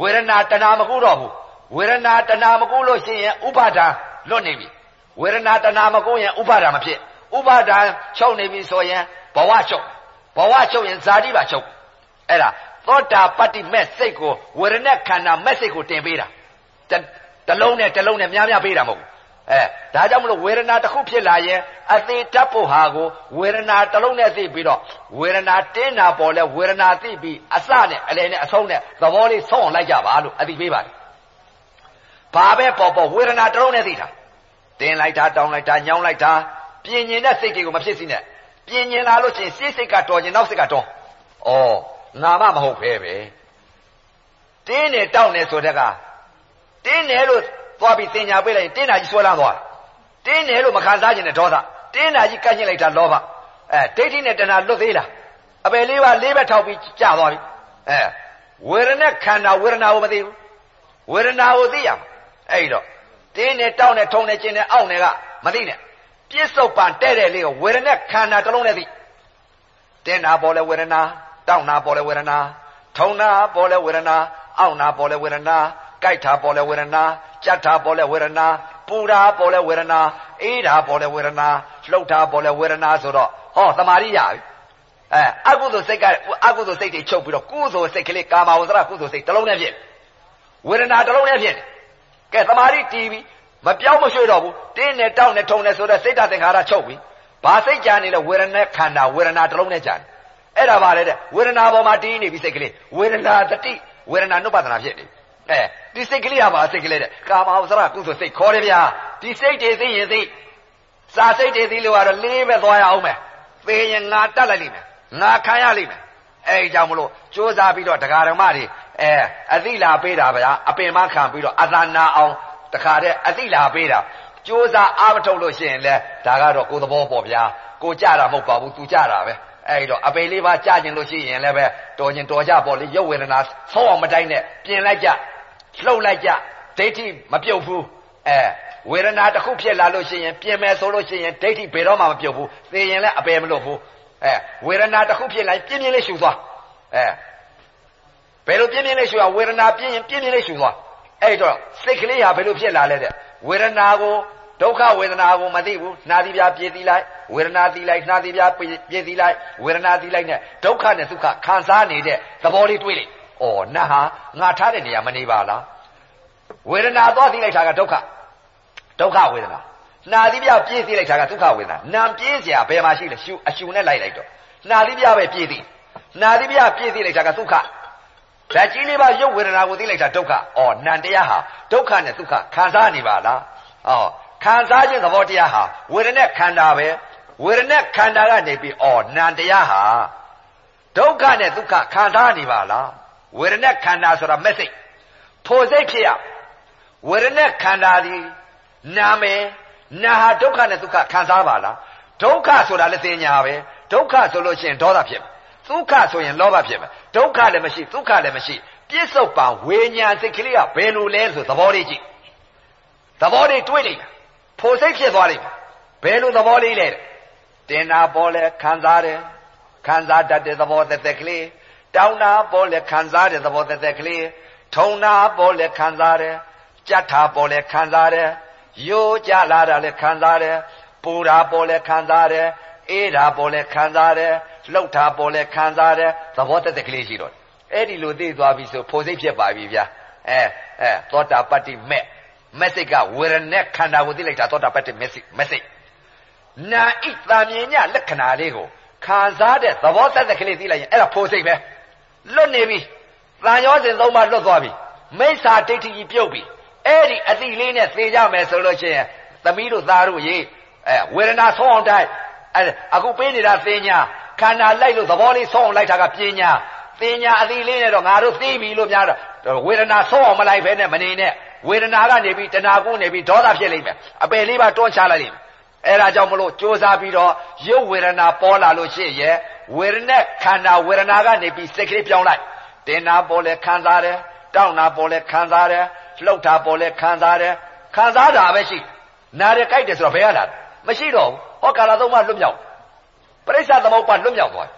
ဝေဒနာတဏမကုတော့ဘူးဝေဒနာတဏမကုလို့ရှိရင်ဥပါဒံလွတ်နေပြီ ဝေဒနာတဏမကုရင်ဥပါဒံမဖြစ်ဥပါဒံချုပ်နေပြီဆိုရင်ဘဝချုပ်ဘဝချုပ်ရင်ဇာတိပါချုပ်အဲ့ဒါသောတာပတ္တိမဲ့စိတ်ကိုဝေဒနာခန္ဓာမဲ့စိတ်ကိုတင်ပေးတာတလုံးနဲ့တလုံးနဲ့များများပေးတာမဟုတ်ဘူးအဲဒါကြောင့်မလို့ဝေဒနာတစ်ခုဖြစ်လာရင်အသေးတတ်ဖို့ဟာကိုဝေဒနာတစ်လုံးနဲ့သိပြီးတော့ဝေဒနာတင်းတာပေါ်လဲဝေဒနာသိပြီးအစနဲ့အလယ်နဲ့အဆုံးနဲ့သဘောလေးဆုံးအောင်လိုက်ကြပါလို့အသိပေးပါတယ်။ဘာပဲပေါ်ပေါ်ဝေဒနာတစ်လုံးနဲ့သိတာ တင်းလိုက်တာတောင်းလိုက်တာညောင်းလိုက်တာပြင်းညင်တဲ့စိတ်တွေကိုမဖြစ်စီနဲ့ပြင်းညင်လာလို့ချင်းစိတ်စိတ်ကတော်ခြင်းနောက်စိတ်ကတော်ဩငါမမဟုတ်ဖဲပဲတင်းနေတောင်းနေဆိုတဲ့ကတင်းနေလို့သွားပြီးတင်ညာပေးလိုက်ရင်တင်းနာကြီးဆွဲလန်းသွားတင်းနေလို့မခံစားခြင်းနဲ့ဒေါသတင်းနာကြီးကန့်ညှိလိုက်တာလောဘအဲဒိဋ္ဌိနဲ့တဏှာလွတ်သေးလားအပယ်လေးပါလေးဘက်ထောက်ပြီးကြာသွားပြီအဲဝေဒနာခန္ဓာဝေဒနာကိုမသိဘူးဝေဒနာကိုသိရမှာအဲ့တော့ တင်းနဲ့တောင်းနဲ့ထုံနဲ့ကျင်နဲ့အောင့်နဲ့ကမသိနဲ့ပြစ္ဆုတ်ပံတဲ့တဲ့လေးကိုဝေဒနာခန္ဓာတစ်လုံးနဲ့သိတင်းနာပေါ်လဲဝေဒနာတောင်းနာပေါ်လဲဝေဒနာထုံနာပေါ်လဲဝေဒနာအောင့်နာပေါ်လဲဝေဒနာကြိုက်တာပေါ်လဲဝေဒနာကြက်တာပေါ်လဲဝေဒနာပူတာပေါ်လဲဝေဒနာအေးတာပေါ်လဲဝေဒနာလှုပ်တာပေါ်လဲဝေဒနာဆိုတော့ဟောသမာဓိရပြီအဲအကုသိုလ်စိတ်ကအကုသိုလ်စိတ်တွေချုပ်ပြီးတော့ကုသိုလ်စိတ်ကလေးကာမဝဇ္ဇရကုသိုလ်စိတ်တစ်လုံးနဲ့ဖြစ်ဝေဒနာတစ်လုံးနဲ့ဖြစ် ကဲသမာဓိတီးပြီးမပြောင်းမရွှေ့တော့ဘူးတင်းနဲ့တောင်းနဲ့ထုံနဲ့ဆိုတော့စိတ်တသင်္ခါရချုပ်ပြီးဘာစိတ်ကြံနေလဲဝေဒနာခန္ဓာဝေဒနာတစ်လုံးနဲ့ကြံအဲ့ဒါပါလေတဲ့ဝေဒနာပေါ်မှာတီးနေပြီစိတ်ကလေးဝေဒနာတတိဝေဒနာနုပဒနာဖြစ်နေအဲဒီစိတ်ကလေးကပါစိတ်ကလေးတဲ့ကာမဝဇ္ဇရကုသိုလ်စိတ်ခေါ်တယ်ဗျာဒီစိတ်တွေသိရင်သိစာစိတ်တွေသိလို့ကတော့လေးပဲသွားရအောင်မယ်သိရင်ငါတတ်လိုက်လိမ့်မယ်ငါခံရလိမ့်မယ်အဲကြောင့်မလို့ကြိုးစားပြီးတော့တရားဓမ္မတွေ အဲအသိလာပေးတာဗျာအပင်မခံပြီးတော့အသာနာအောင်တခါတည်းအသိလာပေးတာကြိုးစားအားမထုတ်လို့ရှိရင်လဲဒါကတော့ကိုယ်သဘောပေါ့ဗျာကိုကြတာမဟုတ်ပါဘူးသူကြတာပဲအဲ့တော့အပေလေးပါကြကျင်လို့ရှိရင်လည်းပဲတော်ကျင်တော်ကြပေါ့လေရုပ်ဝေဒနာဆောင်းအောင်မတိုင်းနဲ့ပြင်လိုက်ကြလှုပ်လိုက်ကြဒိဋ္ဌိမပြုတ်ဘူးအဲဝေဒနာတစ်ခုဖြစ်လာလို့ရှိရင်ပြင်မယ်ဆိုလို့ရှိရင်ဒိဋ္ဌိဘယ်တော့မှမပြုတ်ဘူးသိရင်လည်းအပေမလို့ဘူးအဲဝေဒနာတစ်ခုဖြစ်လိုက်ပြင်းပြင်းလေးရှူသွားအဲ ဘယ်လိုပြင်းပြင်းလေးရှူရဝေဒနာပြင်းရင်ပြင်းပြင်းလေးရှူသွားအဲ့တော့စိတ်ကလေးဟာဘယ်လိုဖြစ်လာလဲတဲ့ဝေဒနာကိုဒုက္ခဝေဒနာကိုမသိဘူးနာသီပြပြေးသီးလိုက်ဝေဒနာသီးလိုက်နာသီပြပြေးသီးလိုက်ဝေဒနာသီးလိုက်နဲ့ဒုက္ခနဲ့ဒုက္ခခံစားနေတဲ့သဘောလေးတွေးလိုက်ဩနတ်ဟာငါထားတဲ့နေရာမနေပါလားဝေဒနာသွားသီးလိုက်တာကဒုက္ခဒုက္ခဝေဒနာနာသီပြပြေးသီးလိုက်တာကဒုက္ခဝေဒနာနာပြေးစရာဘယ်မှာရှိလဲရှူအရှူနဲ့လိုက်လိုက်တော့နာသီပြပဲပြေးသီးနာသီပြပြေးသီးလိုက်တာကဒုက္ခ ဓာတ်ကြီးလေးပါရုပ်ဝေဒနာကိုသိလိုက်တာဒုက္ခ။အော်နံတရားဟာဒုက္ခနဲ့ဒုက္ခခံစားနေပါလား။အော်ခံစားခြင်းသဘောတရားဟာဝေဒနဲ့ခန္ဓာပဲဝေဒနဲ့ခန္ဓာကနေပြီးအော်နံတရားဟာဒုက္ခနဲ့ဒုက္ခခံစားနေပါလားဝေဒနဲ့ခန္ဓာဆိုတာမက်စိတ်ဖို့စိတ်ဖြစ်ရဝေဒနဲ့ခန္ဓာဒီနာမယ်နာဟာဒုက္ခနဲ့ဒုက္ခခံစားပါလားဒုက္ခဆိုတာလည်းသိညာပဲဒုက္ခဆိုလို့ရှိရင်ဒေါသဖြစ်မယ် ဒုက္ခဆိုရင်လောဘဖြစ်မယ်ဒုက္ခလည်းမရှိဒုက္ခလည်းမရှိပြစ္ဆုတ်ပံဝေညာစိတ်ကလေးကဘယ်လိုလဲဆိုသဘောလေးကြည့်သဘောလေးတွေးလိုက်ဖို့စိတ်ဖြစ်သွားလိမ့်မယ်ဘယ်လိုသဘောလေးလဲတင်တာပေါ်လဲခံစားတယ်ခံစားတတ်တဲ့သဘောသက်သက်ကလေးတောင်းတာပေါ်လဲခံစားတဲ့သဘောသက်သက်ကလေးထုံတာပေါ်လဲခံစားတယ်ကြက်တာပေါ်လဲခံစားတယ်ယိုးကြလာတာလဲခံစားတယ်ပူတာပေါ်လဲခံစားတယ် အေးတာပေါ်လဲခံစားတယ်လှုပ်တာပေါ်လဲခံစားတယ်သဘောသက်သက်ကလေးရှိတော့အဲ့ဒီလိုသိသွားပြီဆိုဖို့စိတ်ဖြစ်ပါပြီဗျာအဲအဲသောတာပတ္တိမဲ့ message ကဝေရณะခန္ဓာကိုသိလိုက်တာသောတာပတ္တိ message message နာဣတာမြင်ညလက္ခဏာလေးကိုခံစားတဲ့သဘောသက်သက်ကလေးသိလိုက်ရင်အဲ့ဒါဖို့စိတ်ပဲလွတ်နေပြီတန်ရောစဉ်သုံးပါလွတ်သွားပြီမိစ္ဆာဒိဋ္ဌိကြီးပြုတ်ပြီအဲ့ဒီအတိလေးနဲ့သိကြမယ်ဆိုလို့ရှိရင်သမီးတို့သားတို့ရေးအဲဝေဒနာဆုံးအောင်တိုက် အဲအခုပေးနေတာသိညာခန္ဓာလိုက်လို့သဘောလေးဆုံးအောင်လိုက်တာကပညာသိညာအတိလေးနဲ့တော့ငါတို့သိပြီလို့များတော့ဝေဒနာဆုံးအောင်မလိုက်ဘဲနဲ့မနေနဲ့ဝေဒနာကနေပြီးတဏှာကိုနေပြီးဒေါသဖြစ်လိမ့်မယ်အပယ်လေးပါတွန်းချလိုက်လိမ့်မယ်အဲ့ဒါကြောင့်မလို့ကြိုးစားပြီးတော့ရုပ်ဝေဒနာပေါ်လာလို့ရှိရဲ့ဝေဒနာခန္ဓာဝေဒနာကနေပြီးစိတ်ကလေးပြောင်းလိုက်တင်နာပေါ်လဲခံစားတယ်တောင်းနာပေါ်လဲခံစားတယ်လှုပ်တာပေါ်လဲခံစားတယ်ခံစားတာပဲရှိနားရကြိုက်တယ်ဆိုတော့ဘယ်ရလာမရှိတော့ဘူး ဟောကာလသုံးပါလွတ်မြောက်ပရိစ္ဆသမုပ္ပါလွတ်မြောက်သွား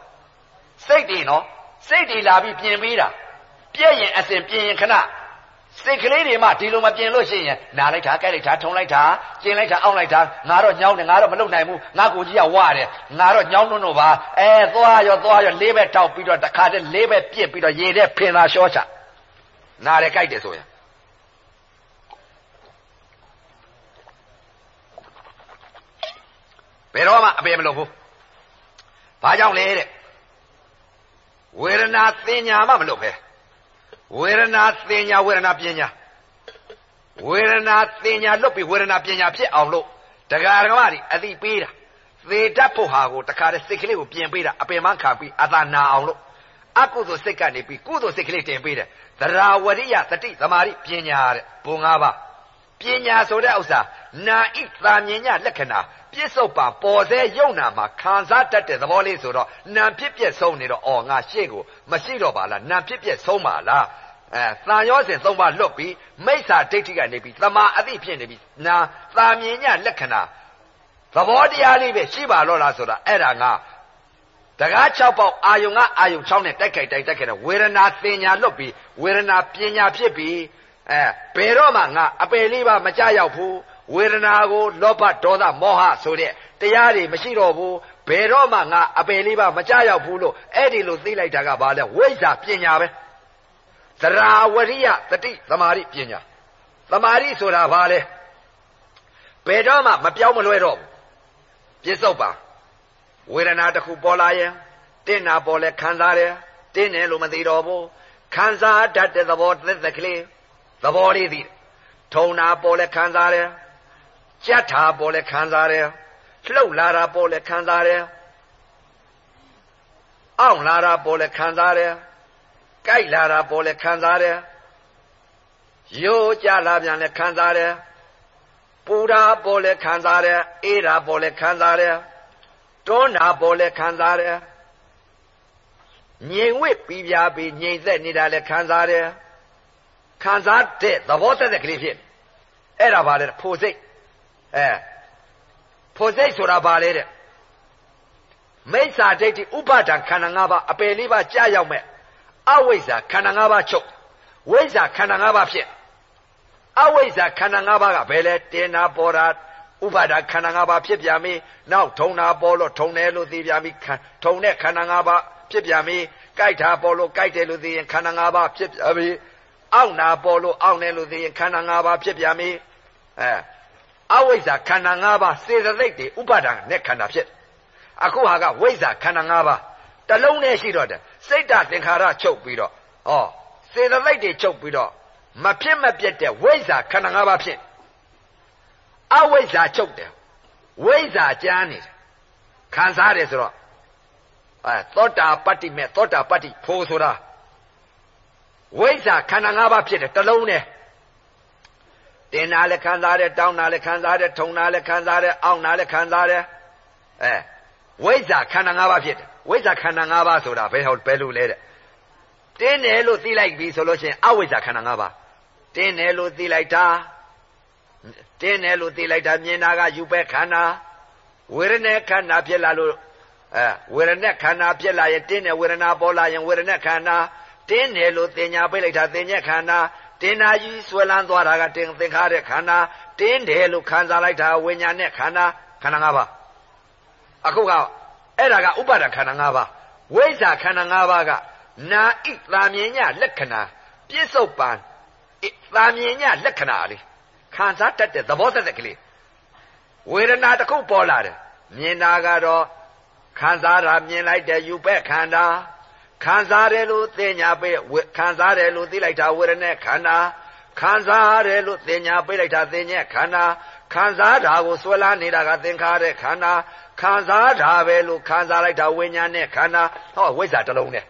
စိတ်တွေနော်စိတ်တွေလာပြီးပြင်ပေးတာပြည့်ရင်အစဉ်ပြင်ရင်ခဏစိတ်ကလေးတွေမှဒီလိုမပြင်လို့ရှိရင်နာလိုက်တာကြိုက်လိုက်တာထုံလိုက်တာကျင်လိုက်တာအောင့်လိုက်တာငါတော့ညောင်းတယ်ငါတော့မလုပ်နိုင်ဘူးငါကိုကြီးကဝရတယ်ငါတော့ညောင်းနှုံတော့ပါအဲသွားရောသွားရောလေးဘက်တောက်ပြီးတော့တခါတည်းလေးဘက်ပြစ်ပြီးတော့ရေတဲ့ဖင်သာရှောချနားတယ်ကြိုက်တယ်ဆိုရင် ဘယ်တော့မှအပေမလုပ်ဘူးဘာကြောင့်လဲတဲ့ဝေဒနာသင်ညာမှမလုပ်ပဲဝေဒနာသင်ညာဝေဒနာပညာဝေဒနာသင်ညာလွတ်ပြီးဝေဒနာပညာဖြစ်အောင်လို့တရားဓမ္မတွေအသိပေးတာသေတတ်ဖို့ဟာကိုတခါတည်းစိတ်ကလေးကိုပြင်ပေးတာအပင်မခံပြီးအသာနာအောင်လို့အကုသိုလ်စိတ်ကနေပြီးကုသိုလ်စိတ်ကလေးတင်ပေးတယ်သရာဝရိယတတိသမာဓိပညာတဲ့ဘုံ၅ပါးပညာဆိုတဲ့ဥစ္စာနာဣသာမြင်ညလက္ခဏာ ပြစ္ဆုတ်ပါပေါ်စေယုံနာမှာခံစားတတ်တဲ့သဘောလေးဆိုတော့နာဖြစ်ပြက်ဆုံးနေတော့အော်ငါရှေ့ကိုမရှိတော့ပါလားနာဖြစ်ပြက်ဆုံးပါလားအဲသံရောစဉ်သုံးပါလွတ်ပြီးမိစ္ဆာဒိဋ္ဌိကနေပြီးသမာအသိဖြစ်နေပြီးနာသာမြင်ညလက္ခဏာသဘောတရားလေးပဲရှိပါတော့လားဆိုတာအဲ့ဒါငါတကား6ပေါက်အာယုံကအာယုံ6နဲ့တိုက်ခိုက်တိုက်တိုက်ခိုက်ဝေဒနာသင်ညာလွတ်ပြီးဝေဒနာပညာဖြစ်ပြီးအဲဘယ်တော့မှငါအပယ်လေးပါမကြရောက်ဘူး ဝေဒနာကိုလောဘဒေါသမောဟဆိုတဲ့တရားတွေမရှိတော့ဘူးဘယ်တော့မှငါအပယ်လေးပါမကြရောက်ဘူးလို့အဲ့ဒီလိုသိလိုက်တာကဘာလဲဝိဇ္ဇာပညာပဲသရာဝရိယတတိသမာဓိပညာသမာဓိဆိုတာဘာလဲဘယ်တော့မှမပြောင်းမလွဲတော့ဘူးပြစ္ဆုတ်ပါဝေဒနာတစ်ခုပေါ်လာရင်တင်းနာပေါ်လဲခံစားတယ်တင်းတယ်လို့မသိတော့ဘူးခံစားတတ်တဲ့သဘောသက်သက်ကလေးသဘောလေးသိတယ်ထုံနာပေါ်လဲခံစားတယ် ကြက်ထာပေါ်လဲခံစားတယ်လှုပ်လာတာပေါ်လဲခံစားတယ်အောင့်လာတာပေါ်လဲခံစားတယ်ကြိုက်လာတာပေါ်လဲခံစားတယ်ရိုးကြလာပြန်လဲခံစားတယ်ပူတာပေါ်လဲခံစားတယ်အေးတာပေါ်လဲခံစားတယ်တွန်းတာပေါ်လဲခံစားတယ်ငြိမ်ဝစ်ပြီးပြပြီးငြိမ်သက်နေတာလဲခံစားတယ်ခံစားတဲ့သဘောသက်သက်ကလေးဖြစ်အဲ့ဒါပါလေဖို့စိတ် အဲဖို့စိတ်ဆိုတာဘာလဲတဲ့မိစ္ဆာဒိဋ္ဌိဥပါဒံခန္ဓာ၅ပါးအပယ်လေးပါးကြာရောက်မဲ့အဝိဇ္ဇာခန္ဓာ၅ပါးချုပ်ဝိဇ္ဇာခန္ဓာ၅ပါးဖြစ်အဝိဇ္ဇာခန္ဓာ၅ပါးကဘယ်လဲတင်နာပေါ်တာဥပါဒခန္ဓာ၅ပါးဖြစ်ပြန်ပြီနောက်ထုံနာပေါ်လို့ထုံတယ်လို့သိပြန်ပြီထုံတဲ့ခန္ဓာ၅ပါးဖြစ်ပြန်ပြီကြိုက်တာပေါ်လို့ကြိုက်တယ်လို့သိရင်ခန္ဓာ၅ပါးဖြစ်ပြန်ပြီအောင့်နာပေါ်လို့အောင့်တယ်လို့သိရင်ခန္ဓာ၅ပါးဖြစ်ပြန်ပြီအဲ အဝိဇ္ဇာခန္ဓာ၅ပါးစေတသိက်တွေဥပါဒံနဲ့ခန္ဓာဖြစ်အခုဟာကဝိဇ္ဇာခန္ဓာ၅ပါးတလုံးနဲ့ရှိတော့တယ်စိတ်တသင်္ခါရချုပ်ပြီးတော့ဩစေတသိက်တွေချုပ်ပြီးတော့မဖြစ်မပြတ်တဲ့ဝိဇ္ဇာခန္ဓာ၅ပါးဖြစ်အဝိဇ္ဇာချုပ်တယ်ဝိဇ္ဇာကြမ်းနေတယ်ခံစားတယ်ဆိုတော့အဲသောတာပတ္တိမဲ့သောတာပတ္တိဖို့ဆိုတာဝိဇ္ဇာခန္ဓာ၅ပါးဖြစ်တယ်တလုံးနဲ့ တင်နာလည်းခံစားတယ်တောင်းနာလည်းခံစားတယ်ထုံနာလည်းခံစားတယ်အောင့်နာလည်းခံစားတယ်အဲဝိဇ္ဇာခန္ဓာ၅ပါးဖြစ်တယ်ဝိဇ္ဇာခန္ဓာ၅ပါးဆိုတာဘယ်ဟောဘယ်လိုလဲတဲ့တင်းတယ်လို့သိလိုက်ပြီဆိုလို့ရှိရင်အဝိဇ္ဇာခန္ဓာ၅ပါးတင်းတယ်လို့သိလိုက်တာတင်းတယ်လို့သိလိုက်တာမြင်တာကယူပဲခန္ဓာဝေရณะခန္ဓာဖြစ်လာလို့အဲဝေရณะခန္ဓာဖြစ်လာရင်တင်းတယ်ဝေဒနာပေါ်လာရင်ဝေရณะခန္ဓာတင်းတယ်လို့သင်ညာပိတ်လိုက်တာသင်ညက်ခန္ဓာ တင်နာကြီးဆွဲလန်းသွားတာကတင်သင်္ခါတဲ့ခန္ဓာတင်းတယ်လို့ခံစားလိုက်တာဝိညာဉ်နဲ့ခန္ဓာခန္ဓာ၅ပါးအခုကအဲ့ဒါကဥပါဒခန္ဓာ၅ပါးဝိဇ္ဇာခန္ဓာ၅ပါးကနာဣသာမြင်ညလက္ခဏာပြစ္ဆုတ်ပံသာမြင်ညလက္ခဏာလေးခံစားတတ်တဲ့သဘောသက်သက်ကလေးဝေဒနာတစ်ခုပေါ်လာတယ်မြင်တာကတော့ခံစားတာမြင်လိုက်တဲ့ယူပဲ့ခန္ဓာ ခံစားတယ်လို့သိညာပေးခံစားတယ်လို့သိလိုက်တာဝေဒနာခန္ဓာခံစားတယ်လို့သိညာပေးလိုက်တာသိညာခန္ဓာခံစားတာကိုဆွဲလာနေတာကသင်္ခါရခန္ဓာခံစားတာပဲလို့ခံစားလိုက်တာဝိညာဉ်နဲ့ခန္ဓာဟောဝိဇ္ဇာတစ်လုံးနဲ့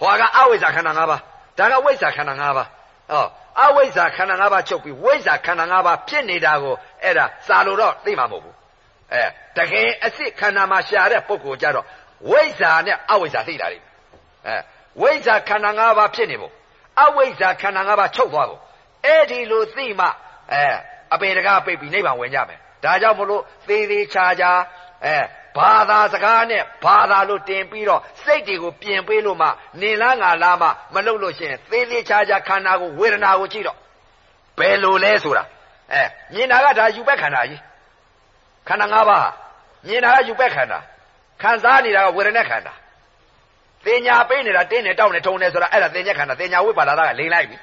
ဟောကအဝိဇ္ဇာခန္ဓာ၅ပါးဒါကဝိဇ္ဇာခန္ဓာ၅ပါးဟောအဝိဇ္ဇာခန္ဓာ၅ပါးချုပ်ပြီးဝိဇ္ဇာခန္ဓာ၅ပါးဖြစ်နေတာကိုအဲ့ဒါစာလို့တော့သိမှာမဟုတ်ဘူးအဲတကယ်အစ်စ်ခန္ဓာမှာရှာတဲ့ပုဂ္ဂိုလ်ကြတော့ဝိဇ္ဇာနဲ့အဝိဇ္ဇာသိတာလေ အဲဝိဇ္ဇာခန္ဓာ၅ပါးဖြစ်နေဖို့အဝိဇ္ဇာခန္ဓာ၅ပါးချုပ်သွားဖို့အဲ့ဒီလိုသိမှအဲအပေတကားပိတ်ပြီးနိဗ္ဗာန်ဝင်ကြမယ်ဒါကြောင့်မလို့သေးသေးချာချာအဲဘာသာစကားနဲ့ဘာသာလို့တင်ပြီးတော့စိတ်တွေကိုပြင်ပေးလို့မှနေလားငါလားမှမလုပ်လို့ရှိရင်သေးသေးချာချာခန္ဓာကိုဝေဒနာကိုကြည့်တော့ဘယ်လိုလဲဆိုတာအဲမြင်တာကဒါယူပက်ခန္ဓာကြီးခန္ဓာ၅ပါးမြင်တာကယူပက်ခန္ဓာခံစားနေတာကဝေဒနာခန္ဓာ တင်ညာပေးနေတာတင်းနေတောက်နေထုံနေဆိုတာအဲ့ဒါတင်ညက်ခန္ဓာတင်ညာဝိပါဒတာကလိန်လိုက်ပြီ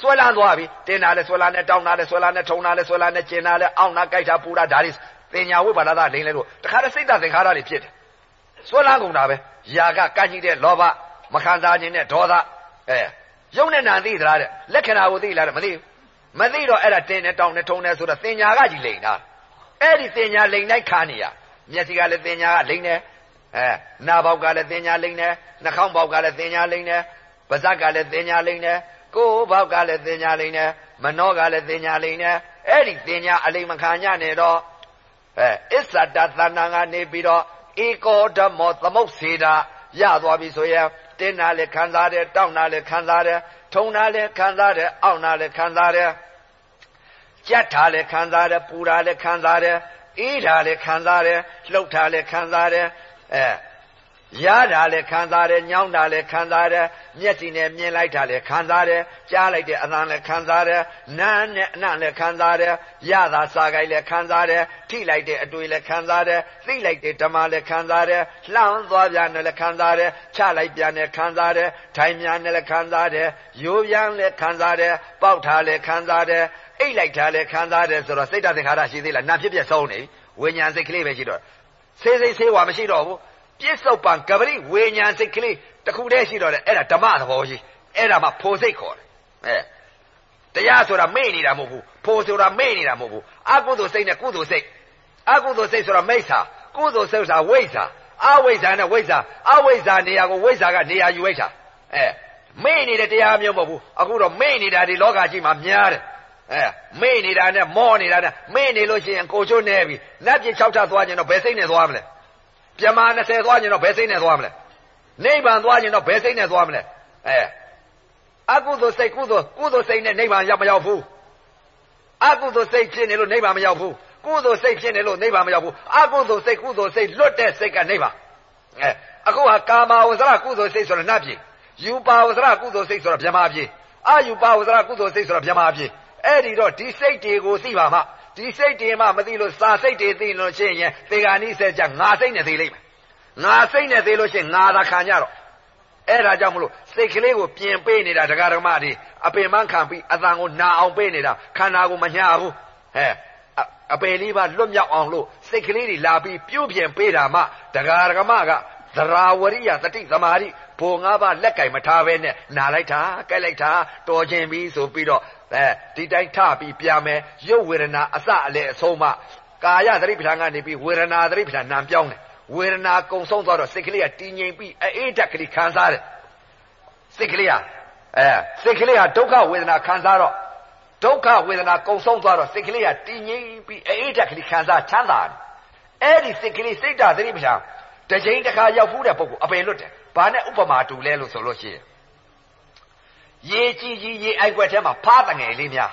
ဆွဲလန်းသွားပြီတင်းတာလဲဆွဲလန်းနဲ့တောင်းတာလဲဆွဲလန်းနဲ့ထုံတာလဲဆွဲလန်းနဲ့ကျင်တာလဲအောင့်တာကြိုက်တာပူတာဒါတွေတင်ညာဝိပါဒတာလိန်လဲလို့တခါတည်းစိတ်တသင်္ခါရတွေဖြစ်တယ်ဆွဲလန်းကုန်တာပဲຢာကကန့်ကြီးတဲ့လောဘမခံစားခြင်းနဲ့ဒေါသအဲရုပ်နဲ့နာသိသလားတဲ့လက္ခဏာကိုသိလားတဲ့မသိဘူးမသိတော့အဲ့ဒါတင်းနဲ့တောင်းနဲ့ထုံနဲ့ဆိုတော့တင်ညာကကြီးလိန်တာအဲ့ဒီတင်ညာလိန်လိုက်ခါနေရမျက်စိကလည်းတင်ညာကလိန်တယ် အဲနာပေါက်ကလည်းတင်ညာလိန်တယ်နှာခေါင်းပေါက်ကလည်းတင်ညာလိန်တယ်ပါးစပ်ကလည်းတင်ညာလိန်တယ်ကိုယ်ဘောက်ကလည်းတင်ညာလိန်တယ်မနှောကလည်းတင်ညာလိန်တယ်အဲ့ဒီတင်ညာအလိမ်မခံညနေတော့အဲအစ္ဆတသဏ္ဍာန်ကနေပြီးတော့ဧကောဓမောသမုတ်စေတာရသွားပြီဆိုရင်တင်းနာလည်းခံစားတယ်တောင်းနာလည်းခံစားတယ်ထုံနာလည်းခံစားတယ်အောင့်နာလည်းခံစားတယ်ကြက်ထားလည်းခံစားတယ်ပူတာလည်းခံစားတယ်အေးတာလည်းခံစားတယ်လှုပ်တာလည်းခံစားတယ် အဲရတာလည်းခံစားတယ်ညောင်းတာလည်းခံစားတယ်မျက်စိနဲ့မြင်လိုက်တာလည်းခံစားတယ်ကြားလိုက်တဲ့အသံလည်းခံစားတယ်နားနဲ့အနံ့လည်းခံစားတယ်ရတာစားကြိုက်လည်းခံစားတယ်ထိလိုက်တဲ့အတွေ့လည်းခံစားတယ်သိလိုက်တဲ့ဓမ္မလည်းခံစားတယ်လှမ်းသွားပြန်တယ်လည်းခံစားတယ်ချလိုက်ပြန်တယ်ခံစားတယ်ထိုင်မြန်တယ်လည်းခံစားတယ်ရိုးပြန်လည်းခံစားတယ်ပေါက်ထားလည်းခံစားတယ်အိတ်လိုက်ထားလည်းခံစားတယ်ဆိုတော့စိတ်တသင်္ခါရရှိသေးလားနာဖြစ်ပြဆုံးနေဝိညာဉ်စိတ်ကလေးပဲရှိတော့ စေးစေးဆေးဝါမရှိတော့ဘူးပြစ္ဆုတ်ပံကပရိဝေညာစိတ်ကလေးတခုတည်းရှိတော့တယ်အဲ့ဒါဓမ္မသဘောကြီးအဲ့ဒါမှဖို့စိတ်ခေါ်တယ်အဲတရားဆိုတာမေ့နေတာမဟုတ်ဘူးဖို့ဆိုတာမေ့နေတာမဟုတ်ဘူးအကုသိုလ်စိတ်နဲ့ကုသိုလ်စိတ်အကုသိုလ်စိတ်ဆိုတာမိစ္ဆာကုသိုလ်စိတ်ဆိုတာဝိဇ္ဇာအဝိဇ္ဇာနဲ့ဝိဇ္ဇာအဝိဇ္ဇာနေရာကိုဝိဇ္ဇာကနေရာယူလိုက်တာအဲမေ့နေတဲ့တရားမျိုးမဟုတ်ဘူးအခုတော့မေ့နေတာဒီလောကကြီးမှာများတယ် အဲမေ့နေတာနဲ့မောနေတာနဲ့မေ့နေလို့ရှိရင်ကိုချိုးနေပြီလက်ပြ၆ထပ်သွားခြင်းတော့ဘယ်စိတ်နဲ့သွားမလဲပြမာ20သွားရင်တော့ဘယ်စိတ်နဲ့သွားမလဲနိဗ္ဗာန်သွားရင်တော့ဘယ်စိတ်နဲ့သွားမလဲအဲအကုသိုလ်စိတ်ကုသိုလ်ကုသိုလ်စိတ်နဲ့နိဗ္ဗာန်ရောက်မရောက်ဘူးအကုသိုလ်စိတ်ဖြစ်နေလို့နိဗ္ဗာန်မရောက်ဘူးကုသိုလ်စိတ်ဖြစ်နေလို့နိဗ္ဗာန်မရောက်ဘူးအကုသိုလ်စိတ်ကုသိုလ်စိတ်လွတ်တဲ့စိတ်ကနိဗ္ဗာန်အဲအခုဟာကာမဝဇ္ဇရကုသိုလ်စိတ်ဆိုတာနတ်ပြည်ယူပါဝဇ္ဇရကုသိုလ်စိတ်ဆိုတာဗြဟ္မာပြည်အာယူပါဝဇ္ဇရကုသိုလ်စိတ်ဆိုတာဗြဟ္မာပြည် အဲ့ဒီတော့ဒီစိတ်တွေကိုသိပါမှဒီစိတ်တွေမှမသိလို့စာစိတ်တွေသိလို့ရှိရင်သေဂာနိစေကြငါစိတ်နဲ့သိလိမ့်မယ်ငါစိတ်နဲ့သိလို့ရှိရင်ငါသာခံကြတော့အဲ့ဒါကြောင့်မလို့စိတ်ကလေးကိုပြင်ပေးနေတာဒကာဓမ္မတွေအပင်မခံပြီးအတန်ကိုနာအောင်ပေးနေတာခန္ဓာကိုမညာဘူးဟဲ့အပယ်လေးပါလွတ်မြောက်အောင်လို့စိတ်ကလေးတွေလာပြီးပြုတ်ပြင်ပေးတာမှဒကာဓမ္မကသရာဝရိယတတိသမာဓိဘုံငါးပါးလက်ကင်မထားဘဲနဲ့နာလိုက်တာကဲလိုက်တာတော်ခြင်းပြီးဆိုပြီးတော့အဲဒီတိုင်းထပြီးပြမယ်ရုပ်ဝေဒနာအစအလေအဆုံးမှကာယသတိပဋ္ဌာန်ကနေပြီးဝေဒနာသတိပဋ္ဌာန်နာပြောင်းတယ်ဝေဒနာကုံဆုံးသွားတော့စိတ်ကလေးကတည်ငြိမ်ပြီးအေးဓာတ်ကလေးခံစားတယ်စိတ်ကလေးကအဲစိတ်ကလေးကဒုက္ခဝေဒနာခံစားတော့ဒုက္ခဝေဒနာကုံဆုံးသွားတော့စိတ်ကလေးကတည်ငြိမ်ပြီးအေးဓာတ်ကလေးခံစားချမ်းသာတယ်အဲ့ဒီစိတ်ကလေးစိတ်ဓာတ်သတိပဋ္ဌာန်တစ်ချိန်တစ်ခါရောက်ဖူးတဲ့ပုဂ္ဂိုလ်အပယ်လွတ်တယ်ဘာနဲ့ဥပမာတူလဲလို့ဆိုလို့ရှိရင် ရေကြည်ကြီးရေအိုက်ွက်ထဲမှာဖားတငယ်လေးများ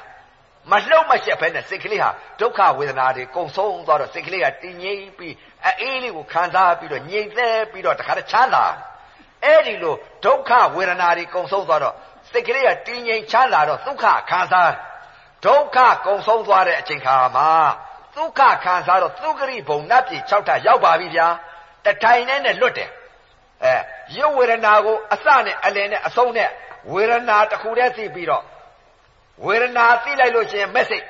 မလှုပ်မရှက်ဖဲနဲ့စိတ်ကလေးဟာဒုက္ခဝေဒနာတွေကုံဆုံးသွားတော့စိတ်ကလေးကတည်ငြိမ်ပြီးအေးလေးကိုခံစားပြီးတော့ငြိမ်သက်ပြီးတော့တခါတည်းချမ်းသာအဲ့ဒီလိုဒုက္ခဝေဒနာတွေကုံဆုံးသွားတော့စိတ်ကလေးကတည်ငြိမ်ချမ်းသာတော့ဒုက္ခခံစားဒုက္ခကုံဆုံးသွားတဲ့အချိန်ခါမှာဒုက္ခခံစားတော့သုခရိဘုံနတ်ပြည်6ထပ်ရောက်ပါပြီဗျာတထိုင်နဲ့နဲ့လွတ်တယ်အဲရုပ်ဝေဒနာကိုအစနဲ့အလယ်နဲ့အဆုံးနဲ့ ဝေဒနာတစ်ခုတည်းသိပြီးတော့ဝေဒနာသိလိုက်လို့ရှိရင်မက်စိတ်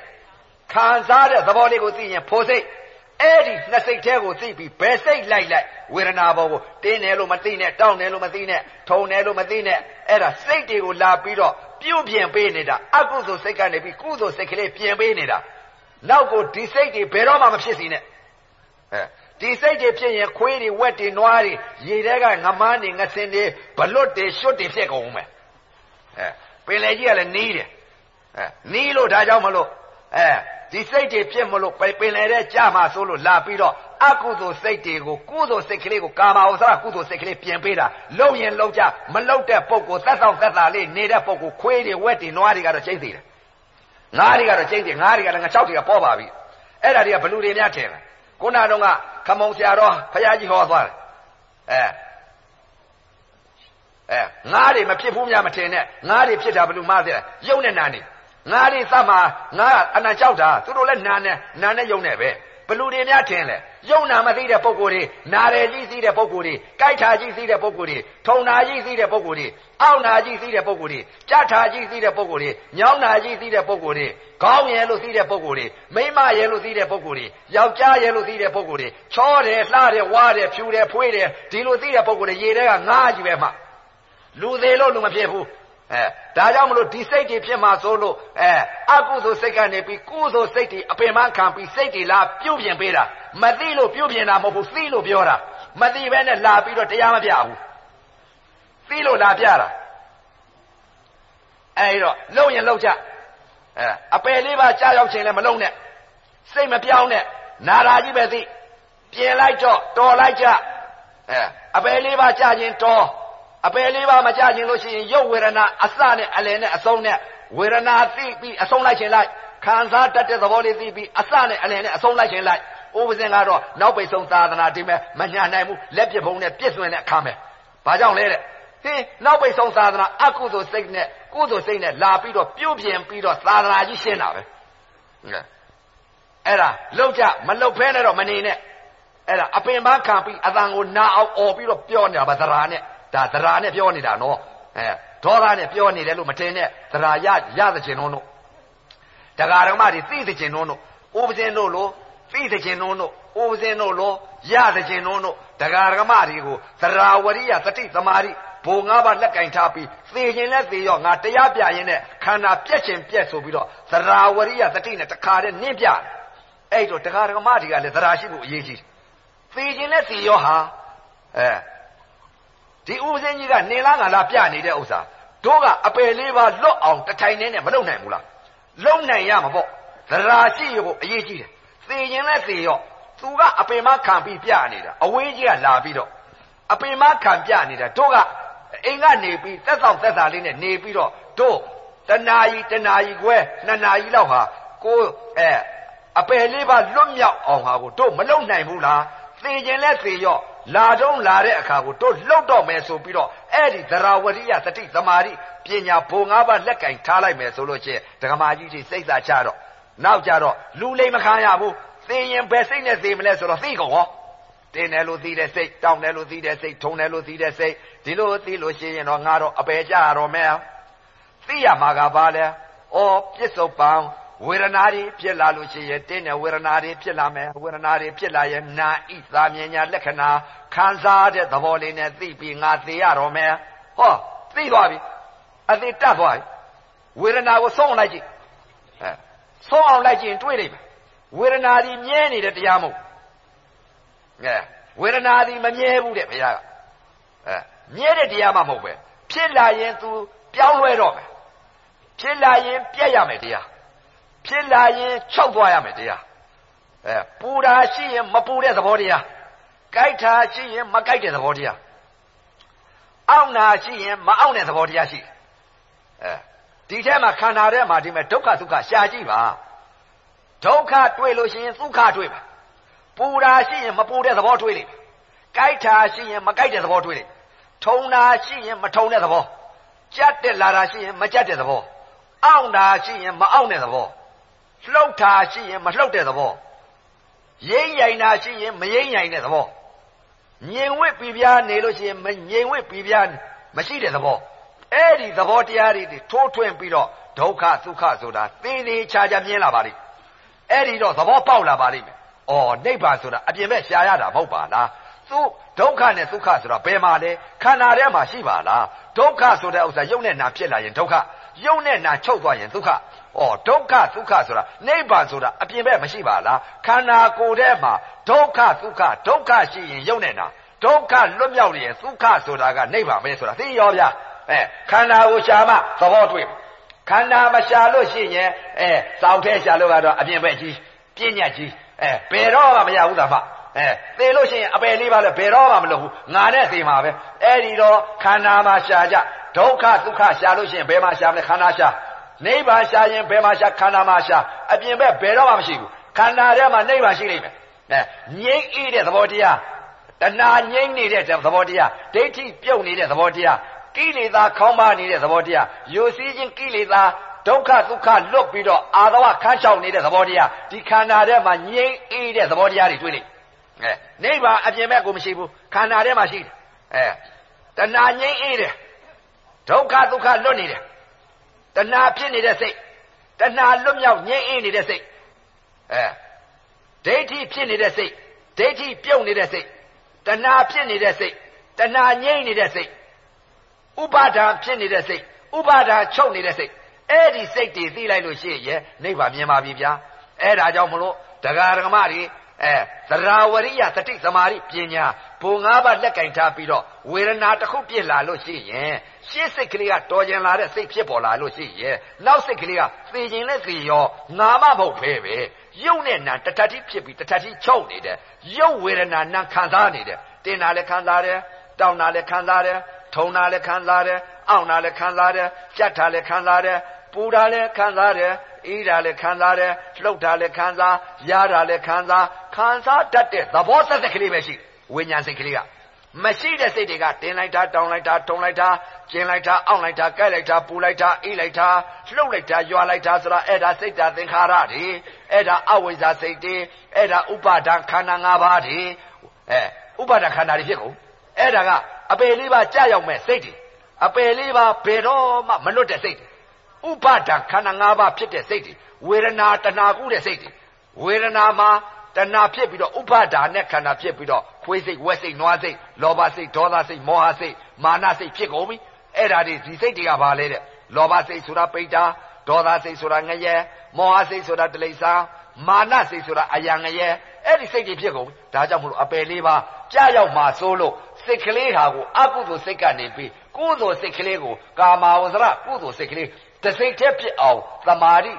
ခံစားတဲ့သဘောလေးကိုသိရင်ဖိုစိတ်အဲ့ဒီနှစ်စိတ်ထဲကိုသိပြီးဘယ်စိတ်လိုက်လိုက်ဝေဒနာဘောကိုတင်းတယ်လို့မသိနဲ့တောင်းတယ်လို့မသိနဲ့ထုံတယ်လို့မသိနဲ့အဲ့ဒါစိတ်တွေကိုလာပြီးတော့ပြုတ်ပြင်ပေးနေတာအကုသိုလ်စိတ်ကနေပြီးကုသိုလ်စိတ်ကလေးပြင်ပေးနေတာနောက်ကိုဒီစိတ်တွေဘယ်တော့မှမဖြစ်စီနဲ့အဲဒီစိတ်တွေဖြစ်ရင်ခွေးတွေဝက်တွေနွားတွေရေထဲကငမန်းတွေငဆင်တွေဘလွတ်တွေရွှတ်တွေဖြစ်ကုန်မယ် အဲပင်လေကြီးကလည်းနီးတယ်အဲနီးလို့ဒါကြောင့်မလို့အဲဒီစိတ်တွေဖြစ်မလို့ပင်လေတဲ့ကြမှာဆိုလို့လာပြီးတော့အကုသိုလ်စိတ်တွေကိုကုသိုလ်စိတ်ကလေးကိုကာမဝဆရာကုသိုလ်စိတ်ကလေးပြင်ပေးတာလုံရင်လုံကြမလုံတဲ့ပုံကိုသက်ဆောင်သက်သာလေးနေတဲ့ပုံကိုခွေးတွေဝက်တွေနွားတွေကတော့ကျိမ့်သေးတယ်ငါးတွေကတော့ကျိမ့်သေးငါးတွေကလည်းငါ၆တွေကပေါ်ပါပြီအဲ့ဒါတွေကဘလူတွေများထင်တယ်ခုနတော့ကခမုံဆရာတော်ဖရာကြီးဟောသွားတယ်အဲ အဲငါးတွေမဖြစ်ဘူးများမထင်နဲ့ငါးတွေဖြစ်တာဘလို့မသိတယ်ယုံနဲ့နာနေငါးတွေသတ်မှာငါအနံကြောက်တာသူတို့လည်းနာနဲ့နာနဲ့ယုံနဲ့ပဲဘလူတွေများထင်လဲယုံနာမသိတဲ့ပုံကိုယ်တွေနာတယ်ကြီးသိတဲ့ပုံကိုယ်တွေကြိုက်တာကြီးသိတဲ့ပုံကိုယ်တွေထုံနာကြီးသိတဲ့ပုံကိုယ်တွေအောက်နာကြီးသိတဲ့ပုံကိုယ်တွေကြက်တာကြီးသိတဲ့ပုံကိုယ်တွေညောင်းနာကြီးသိတဲ့ပုံကိုယ်တွေခေါင်းရယ်လို့သိတဲ့ပုံကိုယ်တွေမိမရယ်လို့သိတဲ့ပုံကိုယ်တွေယောက်ျားရယ်လို့သိတဲ့ပုံကိုယ်တွေချောတယ်လှတယ်ဝါတယ်ဖြူတယ်ဖွေးတယ်ဒီလိုသိတဲ့ပုံကိုယ်တွေရေထဲကငားကြီးပဲမှ လူသေးလို့လူမဖြစ်ဘူးအဲဒါကြောင့်မလို့ဒီစိတ်တွေဖြစ်မှာဆိုလို့အဲအကုသိုလ်စိတ်ကနေပြီးကုသိုလ်စိတ်တွေအပင်ပန်းခံပြီးစိတ်တွေလာပြုတ်ပြင်ပေးတာမသိလို့ပြုတ်ပြင်တာမဟုတ်ဘူးသိလို့ပြောတာမသိဘဲနဲ့လာပြီးတော့တရားမပြဘူးသိလို့လာပြတာအဲဒီတော့လုံရင်လုံကြအဲအပယ်လေးပါကြားရောက်ခြင်းလည်းမလုံနဲ့စိတ်မပြောင်းနဲ့နာရာကြီးပဲသိပြင်လိုက်တော့တော်လိုက်ကြအဲအပယ်လေးပါကြားခြင်းတော် အပယ်လေးပါမကြခြင်းလို့ရှိရင်ရုပ်ဝေဒနာအစနဲ့အလယ်နဲ့အဆုံးနဲ့ဝေဒနာသိပြီးအဆုံးလိုက်ခြင်းလိုက်ခံစားတတ်တဲ့သဘောလေးသိပြီးအစနဲ့အလယ်နဲ့အဆုံးလိုက်ခြင်းလိုက်ဥပဇင်ကတော့နောက်ပိတ်ဆုံးသာသနာဒီမဲ့မညာနိုင်ဘူးလက်ပြဖုံးနဲ့ပြည့်စွင်တဲ့အခါမဲ့ဘာကြောင့်လဲတဲ့ဟင်းနောက်ပိတ်ဆုံးသာသနာအကုသိုလ်စိတ်နဲ့ကုသိုလ်စိတ်နဲ့လာပြီးတော့ပြုတ်ပြင်ပြီးတော့သာသနာကြီးရှင်းတာပဲအဲ့ဒါလောက်ကြမလောက်ဖဲနဲ့တော့မနေနဲ့အဲ့ဒါအပင်ပန်းခံပြီးအတန်ကိုနာအောင်អော်ပြီးတော့ပြောနေတာပါသရာနဲ့ ဒါသရာနဲ့ပြောနေတာနော်အဲဒေါသနဲ့ပြောနေတယ်လို့မတင်နဲ့သရာရရသခြင်းတို့တို့တရားဓမ္မတွေသိသခြင်းတို့တို့ဥပဇင်းတို့လို့သိသခြင်းတို့တို့ဥပဇင်းတို့လို့ရသခြင်းတို့တို့တရားဓမ္မတွေကိုသရာဝရိယသတိသမာဓိဘုံငါးပါးလက်ကင်ထားပြီးသေခြင်းနဲ့သေရောငါတရားပြရင်နဲ့ခန္ဓာပြက်ခြင်းပြက်ဆိုပြီးတော့သရာဝရိယသတိနဲ့တခါတည်းနင့်ပြအဲ့တော့တရားဓမ္မတွေကလည်းသရာရှိဖို့အရေးကြီးသေခြင်းနဲ့သေရောဟာအဲ ဒီဥပဇင်းကြီးကနေလားငါလားပြနေတဲ့ဥစ္စာတို့ကအပယ်လေးပါလွတ်အောင်တထိုင်နဲ့မလုံနိုင်ဘူးလားလုံနိုင်ရမှာပေါ့သရာရှိရဖို့အရေးကြီးတယ်သေခြင်းနဲ့သေရောသူကအပင်မခံပြီးပြနေတာအဝေးကြီးကလာပြီးတော့အပင်မခံပြနေတာတို့ကအိမ်ကနေပြီးသက်ဆောင်သက်သာလေးနဲ့နေပြီးတော့တို့တနာကြီးတနာကြီးခွဲနှစ်နာရီလောက်ဟာကိုအဲအပယ်လေးပါလွတ်မြောက်အောင်ဟာကိုတို့မလုံနိုင်ဘူးလားသေခြင်းလဲသေရော့ လာတော့လာတဲ့အခါကိုတို့လှုပ်တော့မယ်ဆိုပြီးတော့အဲ့ဒီသရဝရိယတတိသမာဓိပညာဘုံငါးပါးလက်ကင်ထားလိုက်မယ်ဆိုလို့ချင်းဒကမာကြီးကြီးစိတ်သာချတော့နောက်ကြတော့လူလိမ်မခံရဘူးသိရင်ဘယ်စိတ်နဲ့သိမလဲဆိုတော့သိကုန်ဟောတင်းတယ်လို့သိတဲ့စိတ်တောင်းတယ်လို့သိတဲ့စိတ်ထုံတယ်လို့သိတဲ့စိတ်ဒီလိုသိလို့ရှိရင်တော့ငါတော့အပေကြရတော့မယ်သိရမှာကဘာလဲဩပြစ္ဆုတ်ပံ ဝေဒနာတွေဖြစ်လာလို့ရှိရင်တင်းတဲ့ဝေဒနာတွေဖြစ်လာမယ်ဝေဒနာတွေဖြစ်လာရင်နာဣသာမြညာလက္ခဏာခံစားတဲ့သဘောလေးနဲ့သိပြီးငါသိရတော့မယ်ဟောသိသွားပြီအသိတတ်သွားပြီဝေဒနာကိုဆုံးလိုက်ကြည့်အဲဆုံးအောင်လိုက်ကြည့်တွေးလိုက်မယ်ဝေဒနာဒီမြဲနေတဲ့တရားမဟုတ်အဲဝေဒနာဒီမမြဲဘူးတဲ့ဘုရားကအဲမြဲတဲ့တရားမှမဟုတ်ပဲဖြစ်လာရင် तू ပြောင်းလဲတော့မယ်ဖြစ်လာရင်ပြက်ရမယ်တရား ဖြစ်လာရင်ချုပ်သွားရမယ်တရားအဲပူတာရှိရင်မပူတဲ့သဘောတရားကြိုက်တာရှိရင်မကြိုက်တဲ့သဘောတရားအောင့်တာရှိရင်မအောင့်တဲ့သဘောတရားရှိအဲဒီထဲမှာခန္ဓာထဲမှာဒီမဲ့ဒုက္ခဒုက္ခရှာကြည့်ပါဒုက္ခတွေ့လို့ရှိရင်ဒုက္ခတွေ့ပါပူတာရှိရင်မပူတဲ့သဘောတွေ့လိမ့်မယ်ကြိုက်တာရှိရင်မကြိုက်တဲ့သဘောတွေ့လိမ့်ထုံတာရှိရင်မထုံတဲ့သဘောကြက်တဲ့လာတာရှိရင်မကြက်တဲ့သဘောအောင့်တာရှိရင်မအောင့်တဲ့သဘော လှုပ်တာရှိရင်မလှုပ်တဲ့သဘောရိမ့်ရိုင်တာရှိရင်မရိမ့်ရိုင်တဲ့သဘောငြိမ်ဝှက်ပြပြားနေလို့ရှိရင်မငြိမ်ဝှက်ပြပြားမရှိတဲ့သဘောအဲ့ဒီသဘောတရားတွေထိုးထွင်းပြီးတော့ဒုက္ခဒုက္ခဆိုတာသေသေးချာချာမြင်လာပါလိမ့်အဲ့ဒီတော့သဘောပေါက်လာပါလိမ့်မယ်။အော်နိဗ္ဗာန်ဆိုတာအပြင်ဘက်ရှားရတာမဟုတ်ပါလား။သူဒုက္ခနဲ့ဒုက္ခဆိုတာဘယ်မှာလဲခန္ဓာထဲမှာရှိပါလား။ဒုက္ခဆိုတဲ့ဥစ္စာယုံနဲ့နာဖြစ်လာရင်ဒုက္ခ ယုံနဲ့နာချုပ်သွားရင်ဒုက္ခ။အော်ဒုက္ခဒုက္ခဆိုတာနိဗ္ဗာန်ဆိုတာအပြင်ဘက်မရှိပါလားခန္ဓာကိုယ်ထဲမှာဒုက္ခဒုက္ခဒုက္ခရှိရင်ယုံနဲ့နာဒုက္ခလွတ်မြောက်ရင်ဒုက္ခဆိုတာကနိဗ္ဗာန်ပဲဆိုတာသိရောဗျာအဲခန္ဓာကိုရှာမှသဘောတွေ့ခန္ဓာမရှာလို့ရှိရင်အဲစောင့်ထဲရှာလို့ကတော့အပြင်ဘက်ကြီးပြည့်ညတ်ကြီးအဲဘယ်တော့မှမရဘူးသားမအဲသေလို့ရှိရင်အပယ်လေးပါလဲဘယ်တော့မှမလုပ်ဘူးငါနဲ့သေမှာပဲအဲ့ဒီတော့ခန္ဓာမှာရှာကြ ဒုက္ခဒုက္ခရှာလို့ရှိရင်ဘယ်မှာရှာမလဲခန္ဓာရှာနိဗ္ဗာန်ရှာရင်ဘယ်မှာရှာခန္ဓာမှာရှာအပြင်ဘက်ဘယ်တော့မှမရှိဘူးခန္ဓာထဲမှာနိဗ္ဗာန်ရှိလိမ့်မယ်အဲငြိမ့်အေးတဲ့သဘောတရားတဏှာငြိမ့်နေတဲ့သဘောတရားဒိဋ္ဌိပြုတ်နေတဲ့သဘောတရားကိလေသာခေါင်းပါနေတဲ့သဘောတရားယိုစီးခြင်းကိလေသာဒုက္ခဒုက္ခလွတ်ပြီးတော့အာသဝခန်းချောက်နေတဲ့သဘောတရားဒီခန္ဓာထဲမှာငြိမ့်အေးတဲ့သဘောတရားတွေတွေ့လိမ့်အဲနိဗ္ဗာန်အပြင်ဘက်ကိုမရှိဘူးခန္ဓာထဲမှာရှိတယ်အဲတဏှာငြိမ့်အေးတယ် ဒုက္ခဒုက္ခလွတ်နေတယ်တဏှာဖြစ်နေတဲ့စိတ်တဏှာလွတ်မြောက်ငြိမ့်အေးနေတဲ့စိတ်အဲဒိဋ္ဌိဖြစ်နေတဲ့စိတ်ဒိဋ္ဌိပြုတ်နေတဲ့စိတ်တဏှာဖြစ်နေတဲ့စိတ်တဏှာငြိမ့်နေတဲ့စိတ်ဥပါဒံဖြစ်နေတဲ့စိတ်ဥပါဒာချုပ်နေတဲ့စိတ်အဲ့ဒီစိတ်တွေသိလိုက်လို့ရှိရင်နိဗ္ဗာန်မြင်ပါပြီဗျာအဲ့ဒါကြောင့်မလို့တရားဓမ္မတွေအဲသရာဝရိယတတိသမာဓိပညာ ဘုံ၅ပါးလက်ကင်ထားပြီးတော့ဝေဒနာတစ်ခုပြစ်လာလို့ရှိရင်ရှေ့စိတ်ကလေးကတော်ကျင်လာတဲ့စိတ်ဖြစ်ပေါ်လာလို့ရှိရင်နောက်စိတ်ကလေးကသေခြင်းနဲ့သေရောငါမမဟုတ်ဖဲပဲရုပ်နဲ့နာတထတိဖြစ်ပြီးတထတိချုပ်နေတယ်ရုပ်ဝေဒနာနာခံစားနေတယ်တင်တာလည်းခံစားတယ်တောင်းတာလည်းခံစားတယ်ထုံတာလည်းခံစားတယ်အောင့်တာလည်းခံစားတယ်ကြက်တာလည်းခံစားတယ်ပူတာလည်းခံစားတယ်အေးတာလည်းခံစားတယ်လှုပ်တာလည်းခံစားရတာလည်းခံစားခံစားတတ်တဲ့သဘောသက်သက်ကလေးပဲရှိ ဝိညာဉ်စိတ်ကလေးကမရှိတဲ့စိတ်တွေကတင်းလိုက်တာတောင်းလိုက်တာထုံလိုက်တာကျင်လိုက်တာအောင့်လိုက်တာကဲလိုက်တာပူလိုက်တာအေးလိုက်တာလှုပ်လိုက်တာရွာလိုက်တာဆိုတာအဲ့ဒါစိတ်ဓာတ်သင်္ခါရတွေအဲ့ဒါအဝိဇ္ဇာစိတ်တွေအဲ့ဒါဥပါဒံခန္ဓာ၅ပါးတွေအဲဥပါဒခန္ဓာတွေဖြစ်ကုန်အဲ့ဒါကအပေလေးပါကြာရောက်မဲ့စိတ်တွေအပယ်လေးပါဘယ်တော့မှမလွတ်တဲ့စိတ်ဥပါဒံခန္ဓာ၅ပါးဖြစ်တဲ့စိတ်တွေဝေဒနာတဏှာကုတဲ့စိတ်တွေဝေဒနာမှာ တဏှာဖြစ်ပြီးတော့ဥပါဒါနဲ့ခန္ဓာဖြစ်ပြီးတော့ခွေးစိတ်ဝက်စိတ်နွားစိတ်လောဘစိတ်ဒေါသစိတ်မောဟစိတ်မာနစိတ်ဖြစ်ကုန်ပြီအဲ့ဒါတွေဒီစိတ်တွေကဘာလဲတဲ့လောဘစိတ်ဆိုတာပိဋ္ဌာဒေါသစိတ်ဆိုတာငရဲမောဟစိတ်ဆိုတာတလိ္ဆာမာနစိတ်ဆိုတာအယံငရဲအဲ့ဒီစိတ်တွေဖြစ်ကုန်ဒါကြောင့်မလို့အပယ်လေးပါကြာရောက်မှာစိုးလို့စိတ်ကလေးဟာကိုအကုသိုလ်စိတ်ကနေပြီးကုသိုလ်စိတ်ကလေးကိုကာမဝဇရကုသိုလ်စိတ်ကလေးတစိတ်တည်းဖြစ်အောင်သမာဓိ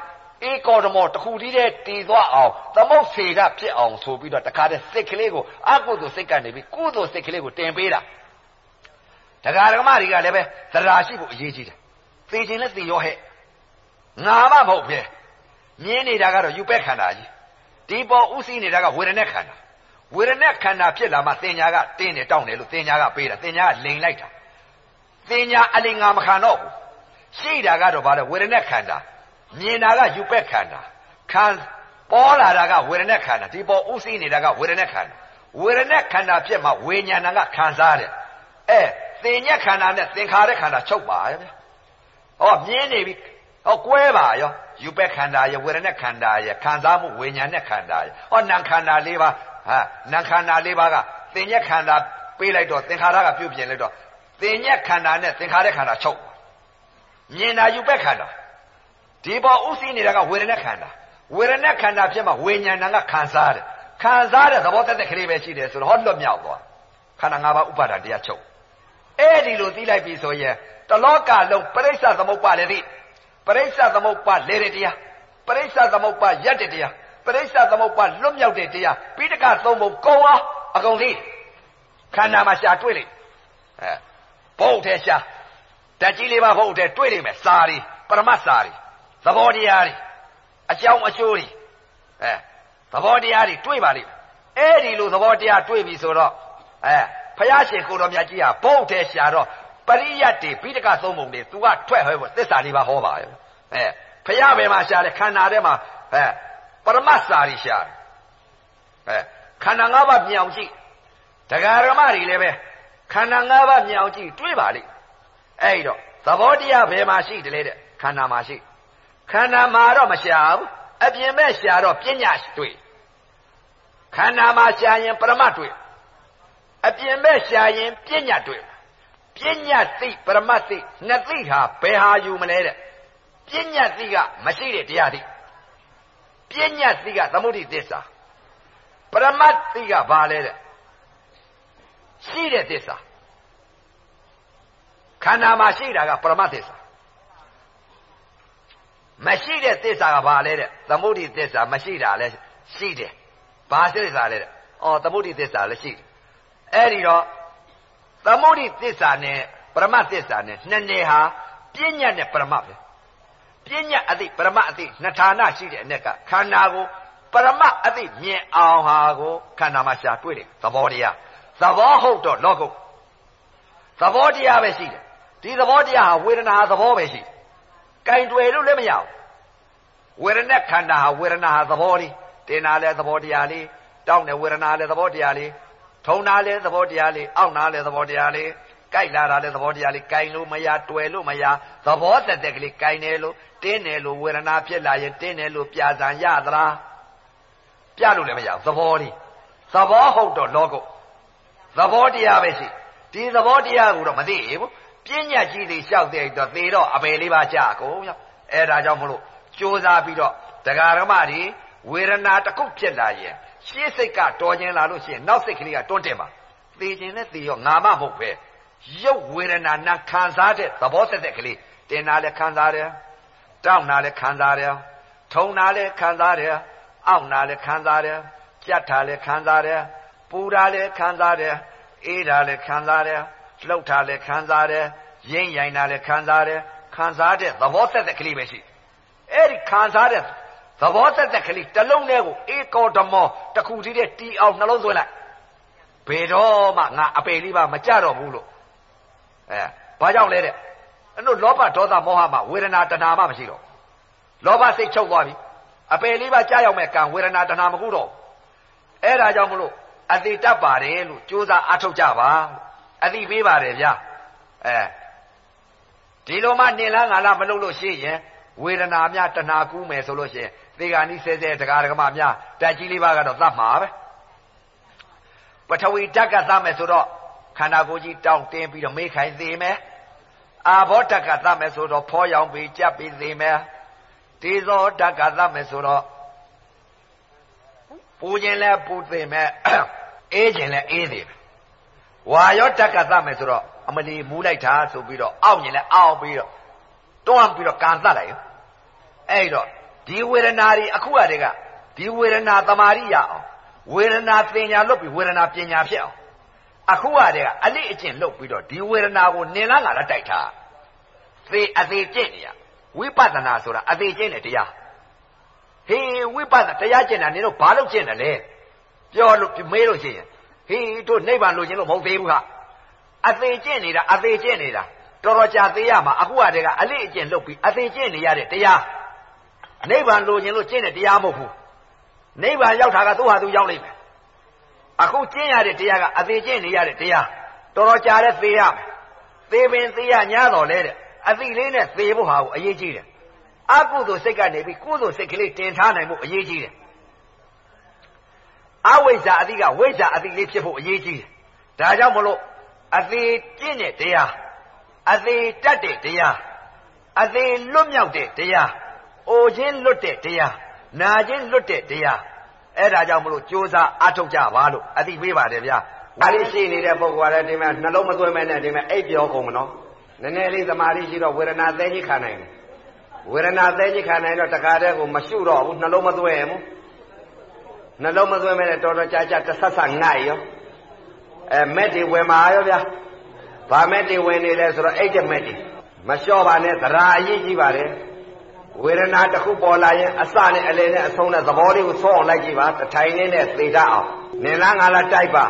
ဧကောဓမောတခုတည်းတည်းတည်သွားအောင်သမုတ်စေရဖြစ်အောင်ဆိုပြီးတော့တခါတည်းစိတ်ကလေးကိုအကုသိုလ်စိတ်ကနေပြီးကုသိုလ်စိတ်ကလေးကိုတင်ပေးတာတရားဓမ္မတွေကလည်းပဲသရာရှိဖို့အရေးကြီးတယ်သိခြင်းနဲ့သိရောဟဲ့ငါမှမဟုတ်ပဲမြင်နေတာကတော့ယူပက်ခန္ဓာကြီးဒီပေါ်ဥသိနေတာကဝေဒနာခန္ဓာဝေဒနာခန္ဓာဖြစ်လာမှသင်ညာကတင်းနေတောင်းတယ်လို့သင်ညာကပေးတာသင်ညာကလိန်လိုက်တာသင်ညာအလင်ငါမခံတော့ဘူးရှိတာကတော့ဘာလဲဝေဒနာခန္ဓာ မြင်တာကယူပက်ခန္ဓာခံပေါ်လာတာကဝေဒနာခန္ဓာဒီပေါ်ဥသိနေတာကဝေဒနာခန္ဓာဝေဒနာခန္ဓာဖြစ်မှဝိညာဏကခံစားတယ်အဲသင်ညက်ခန္ဓာနဲ့သင်္ခါရခန္ဓာချုပ်ပါရဲ့ဗျဟောမြင်နေပြီဟောကွဲပါရောယူပက်ခန္ဓာရဲ့ဝေဒနာခန္ဓာရဲ့ခံစားမှုဝိညာဉ်နဲ့ခန္ဓာရဲ့ဟောနာခန္ဓာ၄ပါးဟာနာခန္ဓာ၄ပါးကသင်ညက်ခန္ဓာပေးလိုက်တော့သင်္ခါရကပြုတ်ပြင်လိုက်တော့သင်ညက်ခန္ဓာနဲ့သင်္ခါရခန္ဓာချုပ်မြင်တာယူပက်ခန္ဓာ ဒီပေါ်ဥသိနေတာကဝေဒနာခန္ဓာဝေဒနာခန္ဓာဖြစ်မှဝိညာဏကခံစားတယ်ခံစားတဲ့သဘောသက်သက်ကလေးပဲရှိတယ်ဆိုတော့ဟောလွတ်မြောက်သွားခန္ဓာ၅ပါးဥပါဒံတရားချုပ်အဲ့ဒီလိုသိလိုက်ပြီဆိုရင်တလောကလုံးပရိစ္ဆသမုပ္ပါလည်းသိပရိစ္ဆသမုပ္ပါလေရတရားပရိစ္ဆသမုပ္ပါရက်တဲ့တရားပရိစ္ဆသမုပ္ပါလွတ်မြောက်တဲ့တရားပိဋကသုံးပုံကုံအောင်အကုန်သိခန္ဓာမှာရှာတွေ့လိမ့်အဲဘုတ်ထဲရှာဓာတ်ကြီးလေးပါဘုတ်ထဲတွေ့လိမ့်မယ်စာရီပရမတ်စာရီ သဘောတရားတွေအကြောင်းအကျိုးတွေအဲသဘောတရားတွေတွေ့ပါလိမ့်အဲ့ဒီလိုသဘောတရားတွေ့ပြီဆိုတော့အဲဖယားရှင်ကိုတော်မြတ်ကြီးဟာဘုတ်ထဲရှာတော့ပရိယတ်တွေပိဋကသုံးပုံတွေ तू ကထွက်ဟဲ့သစ္စာလေးပါဟောပါရဲ့အဲဖယားဘယ်မှာရှာတယ်ခန္ဓာထဲမှာအဲပရမတ်စာရီရှာတယ်အဲခန္ဓာ၅ပါးမြောင်ကြည့်တရားဓမ္မတွေလည်းပဲခန္ဓာ၅ပါးမြောင်ကြည့်တွေးပါလိမ့်အဲ့တော့သဘောတရားဘယ်မှာရှိတယ်လဲတဲ့ခန္ဓာမှာရှိ ခန္ဓာမှာတော့မရှာဘူးအပြင်မဲ့ရှာတော့ပညာတွေ့ခန္ဓာမှာရှာရင်ပရမတ်တွေ့အပြင်မဲ့ရှာရင်ပညာတွေ့ပညာသိပရမတ်သိနှစ်သိဟာဘယ်ဟာယူမလဲတဲ့ပညာသိကမရှိတဲ့တရားသိပညာသိကသမုဒိသစ္စာပရမတ်သိကဘာလဲတဲ့ရှိတဲ့သစ္စာခန္ဓာမှာရှိတာကပရမတ်သစ္စာ မရှိတဲ့သစ္စာကဘာလဲတဲ့သမုဒိသစ္စာမရှိတာလဲရှိတယ်ဘာသစ္စာလဲတဲ့အော်သမုဒိသစ္စာလည်းရှိတယ်အဲ့ဒီတော့သမုဒိသစ္စာနဲ့ပရမတ်သစ္စာနဲ့နှစ်နယ်ဟာပြဉ္ညာနဲ့ပရမတ်ပဲပြဉ္ညာအသိပရမတ်အသိနှစ်ဌာနရှိတဲ့အ ਨੇ ကခန္ဓာကိုပရမတ်အသိမြင်အောင်ဟာကိုခန္ဓာမှာရှာတွေ့တယ်သဘောတရားသဘောဟုတ်တော့လောကုတ်သဘောတရားပဲရှိတယ်ဒီသဘောတရားဟာဝေဒနာသဘောပဲရှိတယ် ကင်တွယ်လို့လည်းမရဘူးဝေဒနာခန္ဓာဟာဝေဒနာဟာသဘောလေးတင်တာလည်းသဘောတရားလေးတောင်းတယ်ဝေဒနာလည်းသဘောတရားလေးထုံတာလည်းသဘောတရားလေးအောင့်တာလည်းသဘောတရားလေးကြိုက်လာတာလည်းသဘောတရားလေးကြိုင်လို့မရတွေ့လို့မရသဘောတတက်ကလေးကြိုင်တယ်လို့တင်းတယ်လို့ဝေဒနာဖြစ်လာရင်တင်းတယ်လို့ပြာစံရသလားပြလို့လည်းမရဘူးသဘောလေးသဘောဟုတ်တော့လောကုသဘောတရားပဲရှိဒီသဘောတရားကိုတော့မသိဘူး ပြဉ္ညာကြီးတွေလျှောက်တဲ့တော့သေတော့အပယ်လေးပါကြာကုန်ရောအဲ့ဒါကြောင့်မလို့ကြိုးစားပြီးတော့တရားဓမ္မတွေဝေဒနာတစ်ခုဖြစ်လာရင်ရှေ့စိတ်ကတော်ခြင်းလာလို့ရှိရင်နောက်စိတ်ကလေးကတွန်းတင်ပါသေခြင်းနဲ့သေရောငါမမဟုတ်ပဲရုပ်ဝေဒနာနာခံစားတဲ့သဘောသက်သက်ကလေးတင်တာလည်းခံစားတယ်တောင်းတာလည်းခံစားတယ်ထုံတာလည်းခံစားတယ်အောင့်တာလည်းခံစားတယ်ကြက်တာလည်းခံစားတယ်ပူတာလည်းခံစားတယ်အေးတာလည်းခံစားတယ် လှုပ်တာလည်းခံစားတယ်ရင်းရိုင်တာလည်းခံစားတယ်ခံစားတဲ့သဘောသက်သက်ကလေးပဲရှိအဲ့ဒီခံစားတဲ့သဘောသက်သက်ကလေးတစ်လုံးနဲ့ကိုအေကောဓမောတစ်ခုတည်းတီအောင်နှလုံးသွင်းလိုက်ဘယ်တော့မှငါအပေလေးပါမကြတော့ဘူးလို့အဲဘာကြောင့်လဲတဲ့အဲ့တို့လောဘဒေါသမောဟမှာဝေဒနာတဏှာမှမရှိတော့လောဘစိတ်ချုပ်သွားပြီအပယ်လေးပါကြားရောက်မဲ့ကံဝေဒနာတဏှာမကုတော့အဲ့ဒါကြောင့်မလို့အတိတတ်ပါတယ်လို့ကြိုးစားအထုတ်ကြပါ အတိပေးပါတယ်ဗျာအဲဒီလိုမှနေလားငါလားမလုပ်လို့ရှိရင်ဝေဒနာများတဏှာကူးမယ်ဆိုလို့ရှိရင်သေဂာနိဆဲဆဲတရားဓမ္မများဓာတ်ကြီးလေးပါးကတော့သတ်မှာပဲပထဝီဓာတ်ကသတ်မယ်ဆိုတော့ခန္ဓာကိုယ်ကြီးတောင့်တင်းပြီးတော့မေးခိုင်သေးမယ်အာဘောဓာတ်ကသတ်မယ်ဆိုတော့ဖောရောင်ပြီးကြပ်ပြီးသေးမယ်တေဇောဓာတ်ကသတ်မယ်ဆိုတော့ပူခြင်းလဲပူသိမယ်အေးခြင်းလဲအေးသေးမယ် ဝါရောဓာတ်ကသတ်မယ်ဆိုတော့အမလီမူးလိုက်တာဆိုပြီးတော့အောင့်ခြင်းလဲအောင့်ပြီးတော့တွန်းပြီးတော့ကန်သတ်လိုက်ရောအဲ့တော့ဒီဝေဒနာတွေအခုအတည်းကဒီဝေဒနာတမာရိရအောင်ဝေဒနာသင်ညာလွတ်ပြီးဝေဒနာပညာဖြစ်အောင်အခုအတည်းကအလိအကျင့်လွတ်ပြီးတော့ဒီဝေဒနာကိုနင်လားငါလားတိုက်ထားသေအသေးကျင့်နေရဝိပဿနာဆိုတာအသေးကျင့်တဲ့တရားဟေးဝိပဿနာတရားကျင့်တာနင်တို့ဘာလို့ကျင့်တယ်လဲပြောလို့မေးလို့ရှိရင် ဟေးတို့နိဗ္ဗာန်လိုချင်လို့မဟုတ်သေးဘူးကအသေးကျင့်နေတာအသေးကျင့်နေတာတော်တော်ကြာသေးရမှာအခုကတည်းကအလိအကျင့်လုပ်ပြီးအသေးကျင့်နေရတဲ့တရားနိဗ္ဗာန်လိုချင်လို့ကျင့်တဲ့တရားမဟုတ်ဘူးနိဗ္ဗာန်ရောက်တာကသူ့ဟာသူရောက်လိမ့်မယ်အခုကျင့်ရတဲ့တရားကအသေးကျင့်နေရတဲ့တရားတော်တော်ကြာတဲ့သေရမယ်သေပင်သေရညာတော်လဲတဲ့အသိလေးနဲ့သေဖို့ဟာကိုအရေးကြီးတယ်အကုသိုလ်စိတ်ကနေပြီးကုသိုလ်စိတ်ကလေးတင်ထားနိုင်ဖို့အရေးကြီးတယ် အဝိဇ္ဇာအတိကဝိဇ္ဇာအတိလေးဖြစ်ဖို့အရေးကြီးတယ်ဒါကြောင့်မလို့အသေးကျင့်တဲ့တရားအသေးတတ်တဲ့တရားအသေးလွတ်မြောက်တဲ့တရားအိုခြင်းလွတ်တဲ့တရားနာခြင်းလွတ်တဲ့တရားအဲ့ဒါကြောင့်မလို့ကြိုးစားအထုတ်ကြပါလို့အတိပေးပါတယ်ဗျာဒါလေးရှိနေတဲ့ပုဂ္ဂိုလ်ကလည်းဒီမှာနှလုံးမသွင်းမဲ့နဲ့ဒီမှာအိပ်ပြောကုန်မနော်နည်းနည်းလေးသမာဓိရှိတော့ဝေဒနာသဲကြီးခံနိုင်တယ်ဝေဒနာသဲကြီးခံနိုင်တော့တခါတည်းကိုမရှုတော့ဘူးနှလုံးမသွင်းဘူး နှလုံးမသွင်းမဲ့နဲ့တော်တော်ကြာကြာတဆဆငိုက်ရောအဲမက်တွေဝင်มาရောဗျာဘာမက်တွေဝင်နေလဲဆိုတော့အိတ်တဲ့မက်တွေမလျှော့ပါနဲ့သရာအရေးကြီးပါတယ်ဝေဒနာတစ်ခုပေါ်လာရင်အစနဲ့အလယ်နဲ့အဆုံးနဲ့သဘောလေးကိုဆုံးအောင်လိုက်ကြည့်ပါတထိုင်နေနဲ့သေတတ်အောင်နင်လားငါလားတိုက်ပါ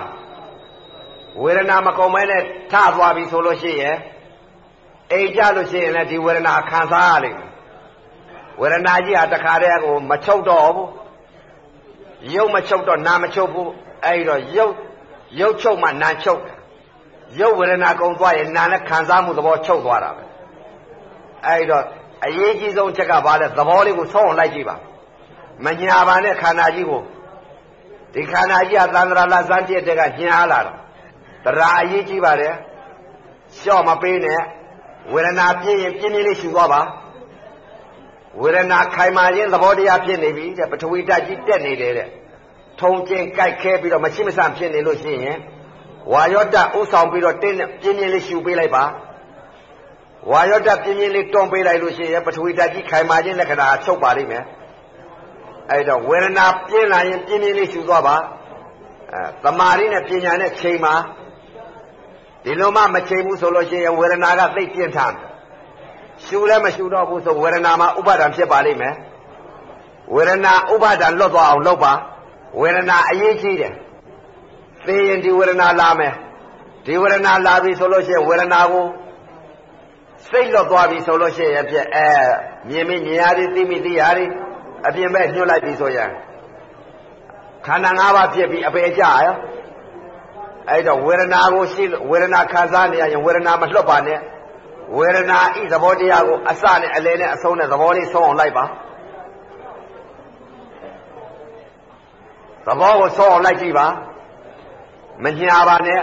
ဝေဒနာမကုန်မဲနဲ့ထသွားပြီဆိုလို့ရှိရင်အိမ်ကြလို့ရှိရင်လည်းဒီဝေဒနာခံစားရလိမ့်မယ်ဝေဒနာကြီးဟာတခါတည်းကိုမချုပ်တော့ဘူး ရုပ်မချုပ်တော့နာမချုပ်ဘူးအဲ့ဒီတော့ရုပ်ရုပ်ချုပ်မှနာချုပ်တယ်ရုပ်ဝေဒနာကုန်သွားရင်နာနဲ့ခံစားမှုသဘောချုပ်သွားတာပဲအဲ့တော့အရေးကြီးဆုံးချက်ကဘာလဲသဘောလေးကိုဆုံးအောင်လိုက်ကြည့်ပါမညာပါနဲ့ခန္ဓာကြီးကိုဒီခန္ဓာကြီးကသန္တရာလစမ်းပြတဲ့ကညာလာတော့တရားအရေးကြီးပါတယ်လျှော့မပေးနဲ့ဝေဒနာပြင်းရင်ပြင်းပြင်းလေးရှူသွားပါ ဝေဒနာခိုင်မာခြင်းသဘောတရားဖြစ်နေပြီတဲ့ပထဝီဓာတ်ကြီးတက်နေတယ်တဲ့ထုံကျင်ကြိုက်ခဲပြီးတော့မရှိမဆန်ဖြစ်နေလို့ရှိရင်ဝါယောတဥဆောင်ပြီးတော့တင်းပြင်းပြင်းလေးရှူပေးလိုက်ပါဝါယောတပြင်းပြင်းလေးတွန်းပေးလိုက်လို့ရှိရင်ပထဝီဓာတ်ကြီးခိုင်မာခြင်းလက္ခဏာချုပ်ပါလိမ့်မယ်အဲ့တော့ဝေဒနာပြင်းလာရင်ပြင်းပြင်းလေးရှူသွားပါအဲသမာဓိနဲ့ပညာနဲ့ချိန်ပါဒီလိုမှမချိန်ဘူးဆိုလို့ရှိရင်ဝေဒနာကသိပြင်းထန် ရှူလည်းမရှူတော့ဘူးဆိုဝေဒနာမှာဥပါဒံဖြစ်ပါလိမ့်မယ်ဝေဒနာဥပါဒံလွတ်သွားအောင်လုပ်ပါဝေဒနာအရေးကြီးတယ်သိရင်ဒီဝေဒနာလာမယ်ဒီဝေဒနာလာပြီဆိုလို့ရှိရင်ဝေဒနာကိုစိတ်လွတ်သွားပြီဆိုလို့ရှိရင်ဖြစ်အဲမြင်မိမြင်ရသည်သိမိသိရသည်အပြင်ဘက်ညှို့လိုက်ပြီဆိုရင်ခန္ဓာ၅ပါးဖြစ်ပြီးအပေကြရောအဲ့တော့ဝေဒနာကိုရှိဝေဒနာခံစားနေရရင်ဝေဒနာမလွတ်ပါနဲ့ ဝေဒနာဤသဘောတရားကိုအစနဲ့အလယ်နဲ့အဆုံးနဲ့သဘောလေးဆုံးအောင်လိုက်ပါသဘောကိုဆုံးအောင်လိုက်ကြည့်ပါမညာပါနဲ့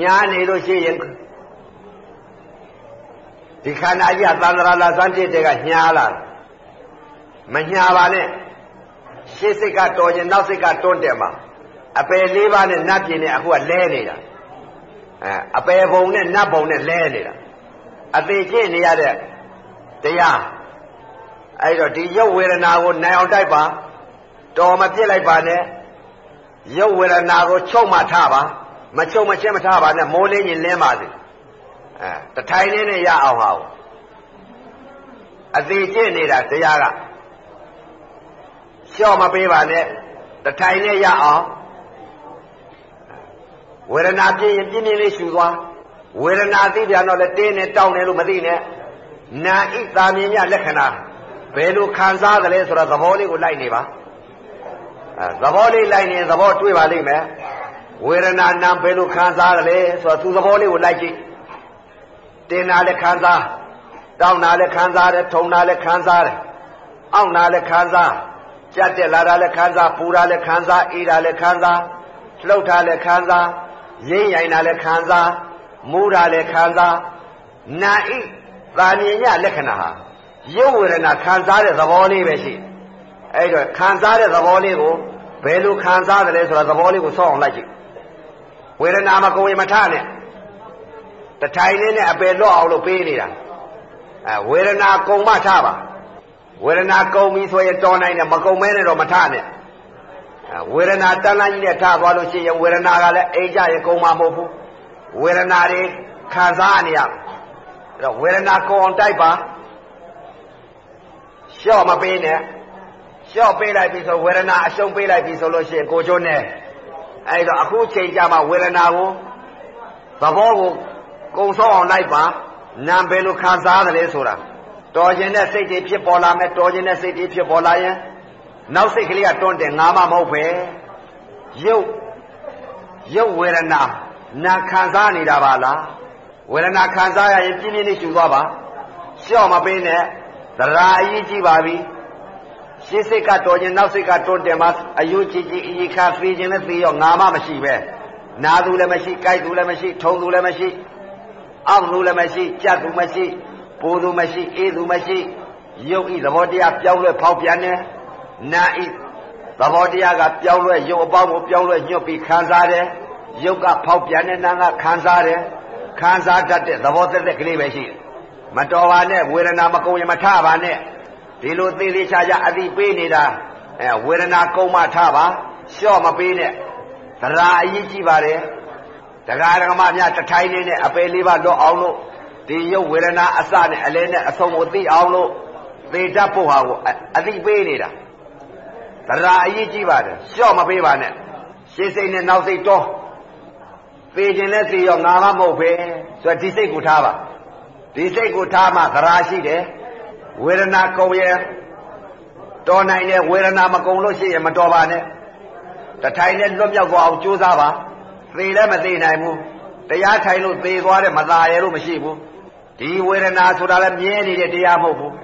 ညာနေလို့ရှိရင်ဒီခန္ဓာကြီးကသန္တရာလာစမ်းဖြစ်တဲ့ကညားလာမညာပါနဲ့ရှေ့စိတ်ကတော်ခြင်းနောက်စိတ်ကတွန်းတယ်မှာအပယ်လေးပါးနဲ့နတ်ပြည်နဲ့အခုကလဲနေတာ အဲအပယ်ဘုံနဲ့နတ်ဘုံနဲ့လဲနေတာအသေးကျင့်နေရတဲ့တရားအဲ့တော့ဒီရုပ်ဝေဒနာကိုနိုင်အောင်တိုက်ပါတော်မပြစ်လိုက်ပါနဲ့ရုပ်ဝေဒနာကိုချုပ်မှထားပါမချုပ်မချင်းမထားပါနဲ့မိုးလင်းရင်လင်းပါစေအဲတထိုင်လေးနဲ့ရအောင်ဟာအသေးကျင့်နေတာတရားကလျှော့မပေးပါနဲ့တထိုင်နဲ့ရအောင် ဝေဒနာပြင်းရင်ပြင်းပြင်းလေးရှူသွားဝေဒနာသိပြန်တော့လည်းတင်းနဲ့တောင်းတယ်လို့မသိနဲ့နာဣသာမြင်ညလက္ခဏာဘယ်လိုခံစားသလဲဆိုတော့သဘောလေးကိုလိုက်နေပါအဲသဘောလေးလိုက်နေသဘောတွေ့ပါလိမ့်မယ်ဝေဒနာနာဘယ်လိုခံစားသလဲဆိုတော့သူသဘောလေးကိုလိုက်ကြည့်တင်းနာလည်းခံစားတောင်းနာလည်းခံစားတယ်ထုံနာလည်းခံစားတယ်အောင့်နာလည်းခံစားကြက်တက်လာတာလည်းခံစားပူတာလည်းခံစားအေးတာလည်းခံစားလှုပ်တာလည်းခံစား ရင်းရိုင်တာလည်းခံစားမူတာလည်းခံစားနာဣသာမြင်ညလက္ခဏာဟာရုပ်ဝေဒနာခံစားတဲ့သဘောလေးပဲရှိအဲ့တော့ခံစားတဲ့သဘောလေးကိုဘယ်လိုခံစားတယ်လဲဆိုတာသဘောလေးကိုဆောက်အောင်လိုက်ကြည့်ဝေဒနာမကုန်ရင်မထနဲ့တထိုင်လေးနဲ့အပယ်လွတ်အောင်လို့ပေးနေတာအဲဝေဒနာကုန်မှထပါဝေဒနာကုန်ပြီဆိုရင်တော်နိုင်တယ်မကုန်မဲနဲ့တော့မထနဲ့ ဝေဒနာတန်းလန်းကြီးနဲ့ထသွားလို့ရှိရင်ဝေဒနာကလည်းအိမ်ကြရင်ကုန်မှာမဟုတ်ဘူးဝေဒနာတွေခံစားနေရအဲ့တော့ဝေဒနာကုန်အောင်တိုက်ပါလျှော့မပေးနဲ့လျှော့ပေးလိုက်ပြီဆိုဝေဒနာအရှုံးပေးလိုက်ပြီဆိုလို့ရှိရင်ကိုကျိုးနဲ့အဲ့တော့အခုချိန်ကြမှာဝေဒနာကိုသဘောကိုကုံဆောအောင်လိုက်ပါနာဘယ်လိုခံစားတယ်လဲဆိုတာတော်ခြင်းတဲ့စိတ်တွေဖြစ်ပေါ်လာမယ်တော်ခြင်းတဲ့စိတ်တွေဖြစ်ပေါ်လာရင် နောက်စိတ်ကလေးကတွန်းတယ်ငါမှမဟုတ်ပဲရုပ်ရုပ်ဝေဒနာနာခံစားနေတာပါလားဝေဒနာခံစားရရင်ပြင်းပြင်းလေးရှူသွားပါလျှော့မပေးနဲ့သရာအရေးကြီးပါပြီရှင်းစိတ်ကတော်ခြင်းနောက်စိတ်ကတွန်းတယ်မှာအယုကြည်ကြည်အည်ခါသေးခြင်းလည်းသေရောငါမှမရှိပဲနာသူလည်းမရှိကြိုက်သူလည်းမရှိထုံသူလည်းမရှိအောက်သူလည်းမရှိကြက်သူမရှိပူသူမရှိအေးသူမရှိရုပ်ဤသဘောတရားပြောင်းလဲဖောက်ပြန်တယ် နာဤသဘောတရားကပြောင်းလဲရုပ်အပေါင်းကိုပြောင်းလဲညွတ်ပြီးခံစားတယ်ရုပ်ကဖောက်ပြန်တဲ့နာကခံစားတယ်ခံစားတတ်တဲ့သဘောသက်သက်ကလေးပဲရှိတယ်မတော်ပါနဲ့ဝေဒနာမကုန်ရင်မထပါနဲ့ဒီလိုသေးသေးချာချာအတိပေးနေတာအဲဝေဒနာကုန်မှထပါလျှော့မပေးနဲ့သရာအရေးကြီးပါတယ်တရားဓမ္မများတထိုင်းနေနဲ့အပယ်လေးပါလွတ်အောင်လို့ဒီရုပ်ဝေဒနာအစနဲ့အလဲနဲ့အဆုံးကိုသိအောင်လို့သေတတ်ဖို့ဟာကိုအတိပေးနေတာ သရာအရေးကြီးပါတယ်လျှော့မပေးပါနဲ့ရှင်းစိတ်နဲ့နောက်စိတ်တော့သေခြင်းနဲ့သေရောငါမှမဟုတ်ပဲဆိုတော့ဒီစိတ်ကိုထားပါဒီစိတ်ကိုထားမှသရာရှိတယ်ဝေဒနာကုန်ရဲ့တော်နိုင်တဲ့ဝေဒနာမကုန်လို့ရှိရင်မတော်ပါနဲ့တထိုင်နဲ့လွတ်မြောက်သွားအောင်ကြိုးစားပါသေလည်းမသေနိုင်ဘူးတရားထိုင်လို့သေသွားတဲ့မသာရဲလို့မရှိဘူးဒီဝေဒနာဆိုတာလည်းမြဲနေတဲ့တရားမဟုတ်ဘူး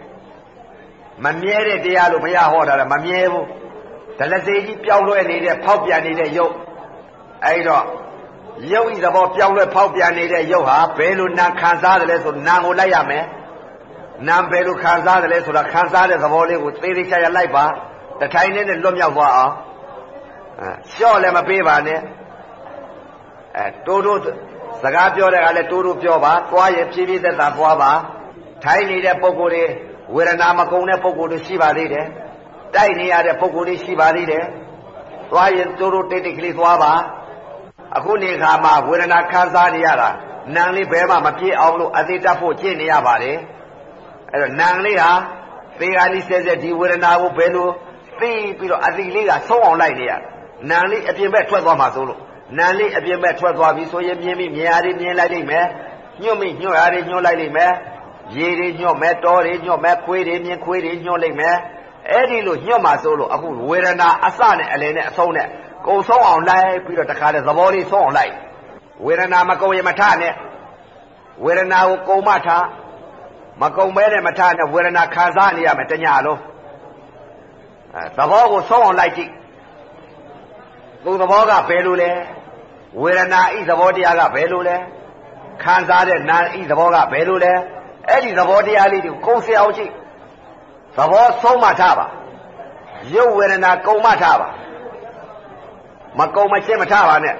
မမြဲတဲ့တရားလို့ဘုရားဟောတာလည်းမမြဲဘူး ဒလစေကြီးပြောင်းလဲနေတဲ့ဖောက်ပြန်နေတဲ့ယုတ်အဲဒီတော့ယုတ်ဤသဘောပြောင်းလဲဖောက်ပြန်နေတဲ့ယုတ်ဟာဘယ်လိုနာခံစားတယ်လဲဆိုနာကိုလိုက်ရမယ်နာဘယ်လိုခံစားတယ်လဲဆိုတာခံစားတဲ့သဘောလေးကိုသေသေးချာချာလိုက်ပါတထိုင်နဲ့လွတ်မြောက်သွားအောင်အဲလျှော့လည်းမပေးပါနဲ့အဲတိုးတိုးစကားပြောတဲ့ကလည်းတိုးတိုးပြောပါသွားရင်ဖြည်းဖြည်းသက်သာသွားပါထိုင်နေတဲ့ပုံကိုယ်တွေဝေဒနာမကုန်တဲ့ပုံကိုယ်တွေရှိပါသေးတယ် တိုက်နေရတဲ့ပုံကိုယ်တွေရှိပါသေးတယ်သွားရင်တိုးတိုးတိတ်တိတ်ကလေးသွားပါအခုနေခါမှာဝေဒနာခံစားနေရတာနံလေးဘဲမှမပြေအောင်လို့အသေးတတ်ဖို့ကျင့်နေရပါတယ်အဲ့တော့နံလေးဟာသေဃာလိဆဲဆဲဒီဝေဒနာကိုဘယ်လိုသိပြီးတော့အတိလေးကဆုံးအောင်လိုက်နေရနံလေးအပြင်ဘက်ထွက်သွားမှာဆိုလို့နံလေးအပြင်ဘက်ထွက်သွားပြီဆိုရင်မြင်ပြီမြင်ရည်မြင်လိုက်လိမ့်မယ်ညွတ်မိညွတ်ရည်ညွတ်လိုက်လိမ့်မယ်ရေတွေညွတ်မယ်တောတွေညွတ်မယ်ခွေးတွေမြင်ခွေးတွေညွတ်လိုက်မယ် အဲ့ဒီလိုညွတ်မှာဆိုလို့အခုဝေဒနာအစနဲ့အလယ်နဲ့အဆုံးနဲ့ကုံဆုံးအောင်လိုက်ပြီးတော့တခါလေသဘောလေးဆုံးအောင်လိုက်ဝေဒနာမကုံရင်မထနဲ့ဝေဒနာကိုကုံမထမကုံမဲနဲ့မထနဲ့ဝေဒနာခံစားနေရမယ်တညာလုံးအဲသဘောကိုဆုံးအောင်လိုက်ကြည့်သူသဘောကဘယ်လိုလဲဝေဒနာဤသဘောတရားကဘယ်လိုလဲခံစားတဲ့နာဤသဘောကဘယ်လိုလဲအဲ့ဒီသဘောတရားလေးတွေကိုကုံစရာအောင်ကြည့် သဘောဆုံးမှထားပါရုပ်ဝေဒနာကုံမှထားပါမကုံမချင်းမထားပါနဲ့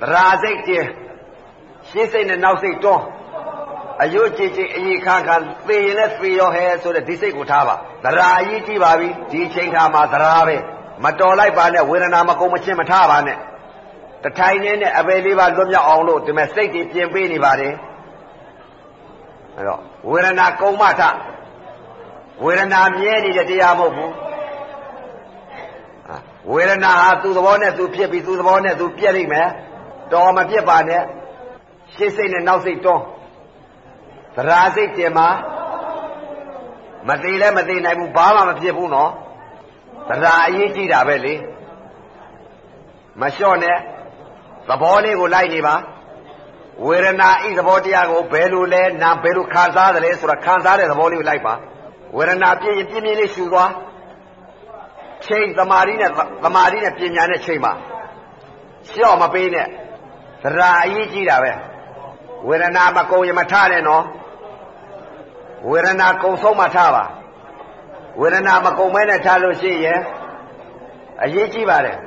သရာစိတ်တင်ရှင်းစိတ်နဲ့နောက်စိတ်တွန်းအယုတ်ကြည်ကြည်အည်ခါခါသေရင်လည်းသေရောဟဲဆိုတဲ့ဒီစိတ်ကိုထားပါသရာအရေးကြီးပါပြီဒီချိန်ခါမှာသရာပဲမတော်လိုက်ပါနဲ့ဝေဒနာမကုံမချင်းမထားပါနဲ့တထိုင်နေနဲ့အပေလေးပါလွတ်မြောက်အောင်လို့ဒီမဲ့စိတ်တွေပြင်ပေးနေပါတယ်အဲ့တော့ ဝေဒနာကုံမထဝေဒနာမြဲနေတဲ့တရားမဟုတ်ဘူးဝေဒနာဟာသူ့သဘောနဲ့သူဖြစ်ပြီးသူ့သဘောနဲ့သူပြက်လိမ့်မယ်တော်မပြက်ပါနဲ့ရှေ့စိတ်နဲ့နောက်စိတ်တွန်းသရာစိတ်တင်မှာမသေးလဲမသေးနိုင်ဘူးဘာမှမဖြစ်ဘူးနော်သရာအရေးကြီးတာပဲလေမလျှော့နဲ့သဘောလေးကိုလိုက်နေပါ ဝေဒနာဤသဘောတရားကိုဘယ်လိုလဲနာဘယ်လိုခံစားတယ်လဲဆိုတာခံစားတဲ့သဘောလေးကိုလိုက်ပါဝေဒနာပြင်းရင်ပြင်းပြင်းလေးရှူသွားချိန်သမာဓိနဲ့သမာဓိနဲ့ပညာနဲ့ချိန်ပါလျှော့မပေးနဲ့သရာအရေးကြီးတာပဲဝေဒနာမကုံရမထနဲ့နော်ဝေဒနာကုံဆုံးမှထားပါဝေဒနာမကုံမဲနဲ့ထားလို့ရှိရင်အရေးကြီးပါတယ်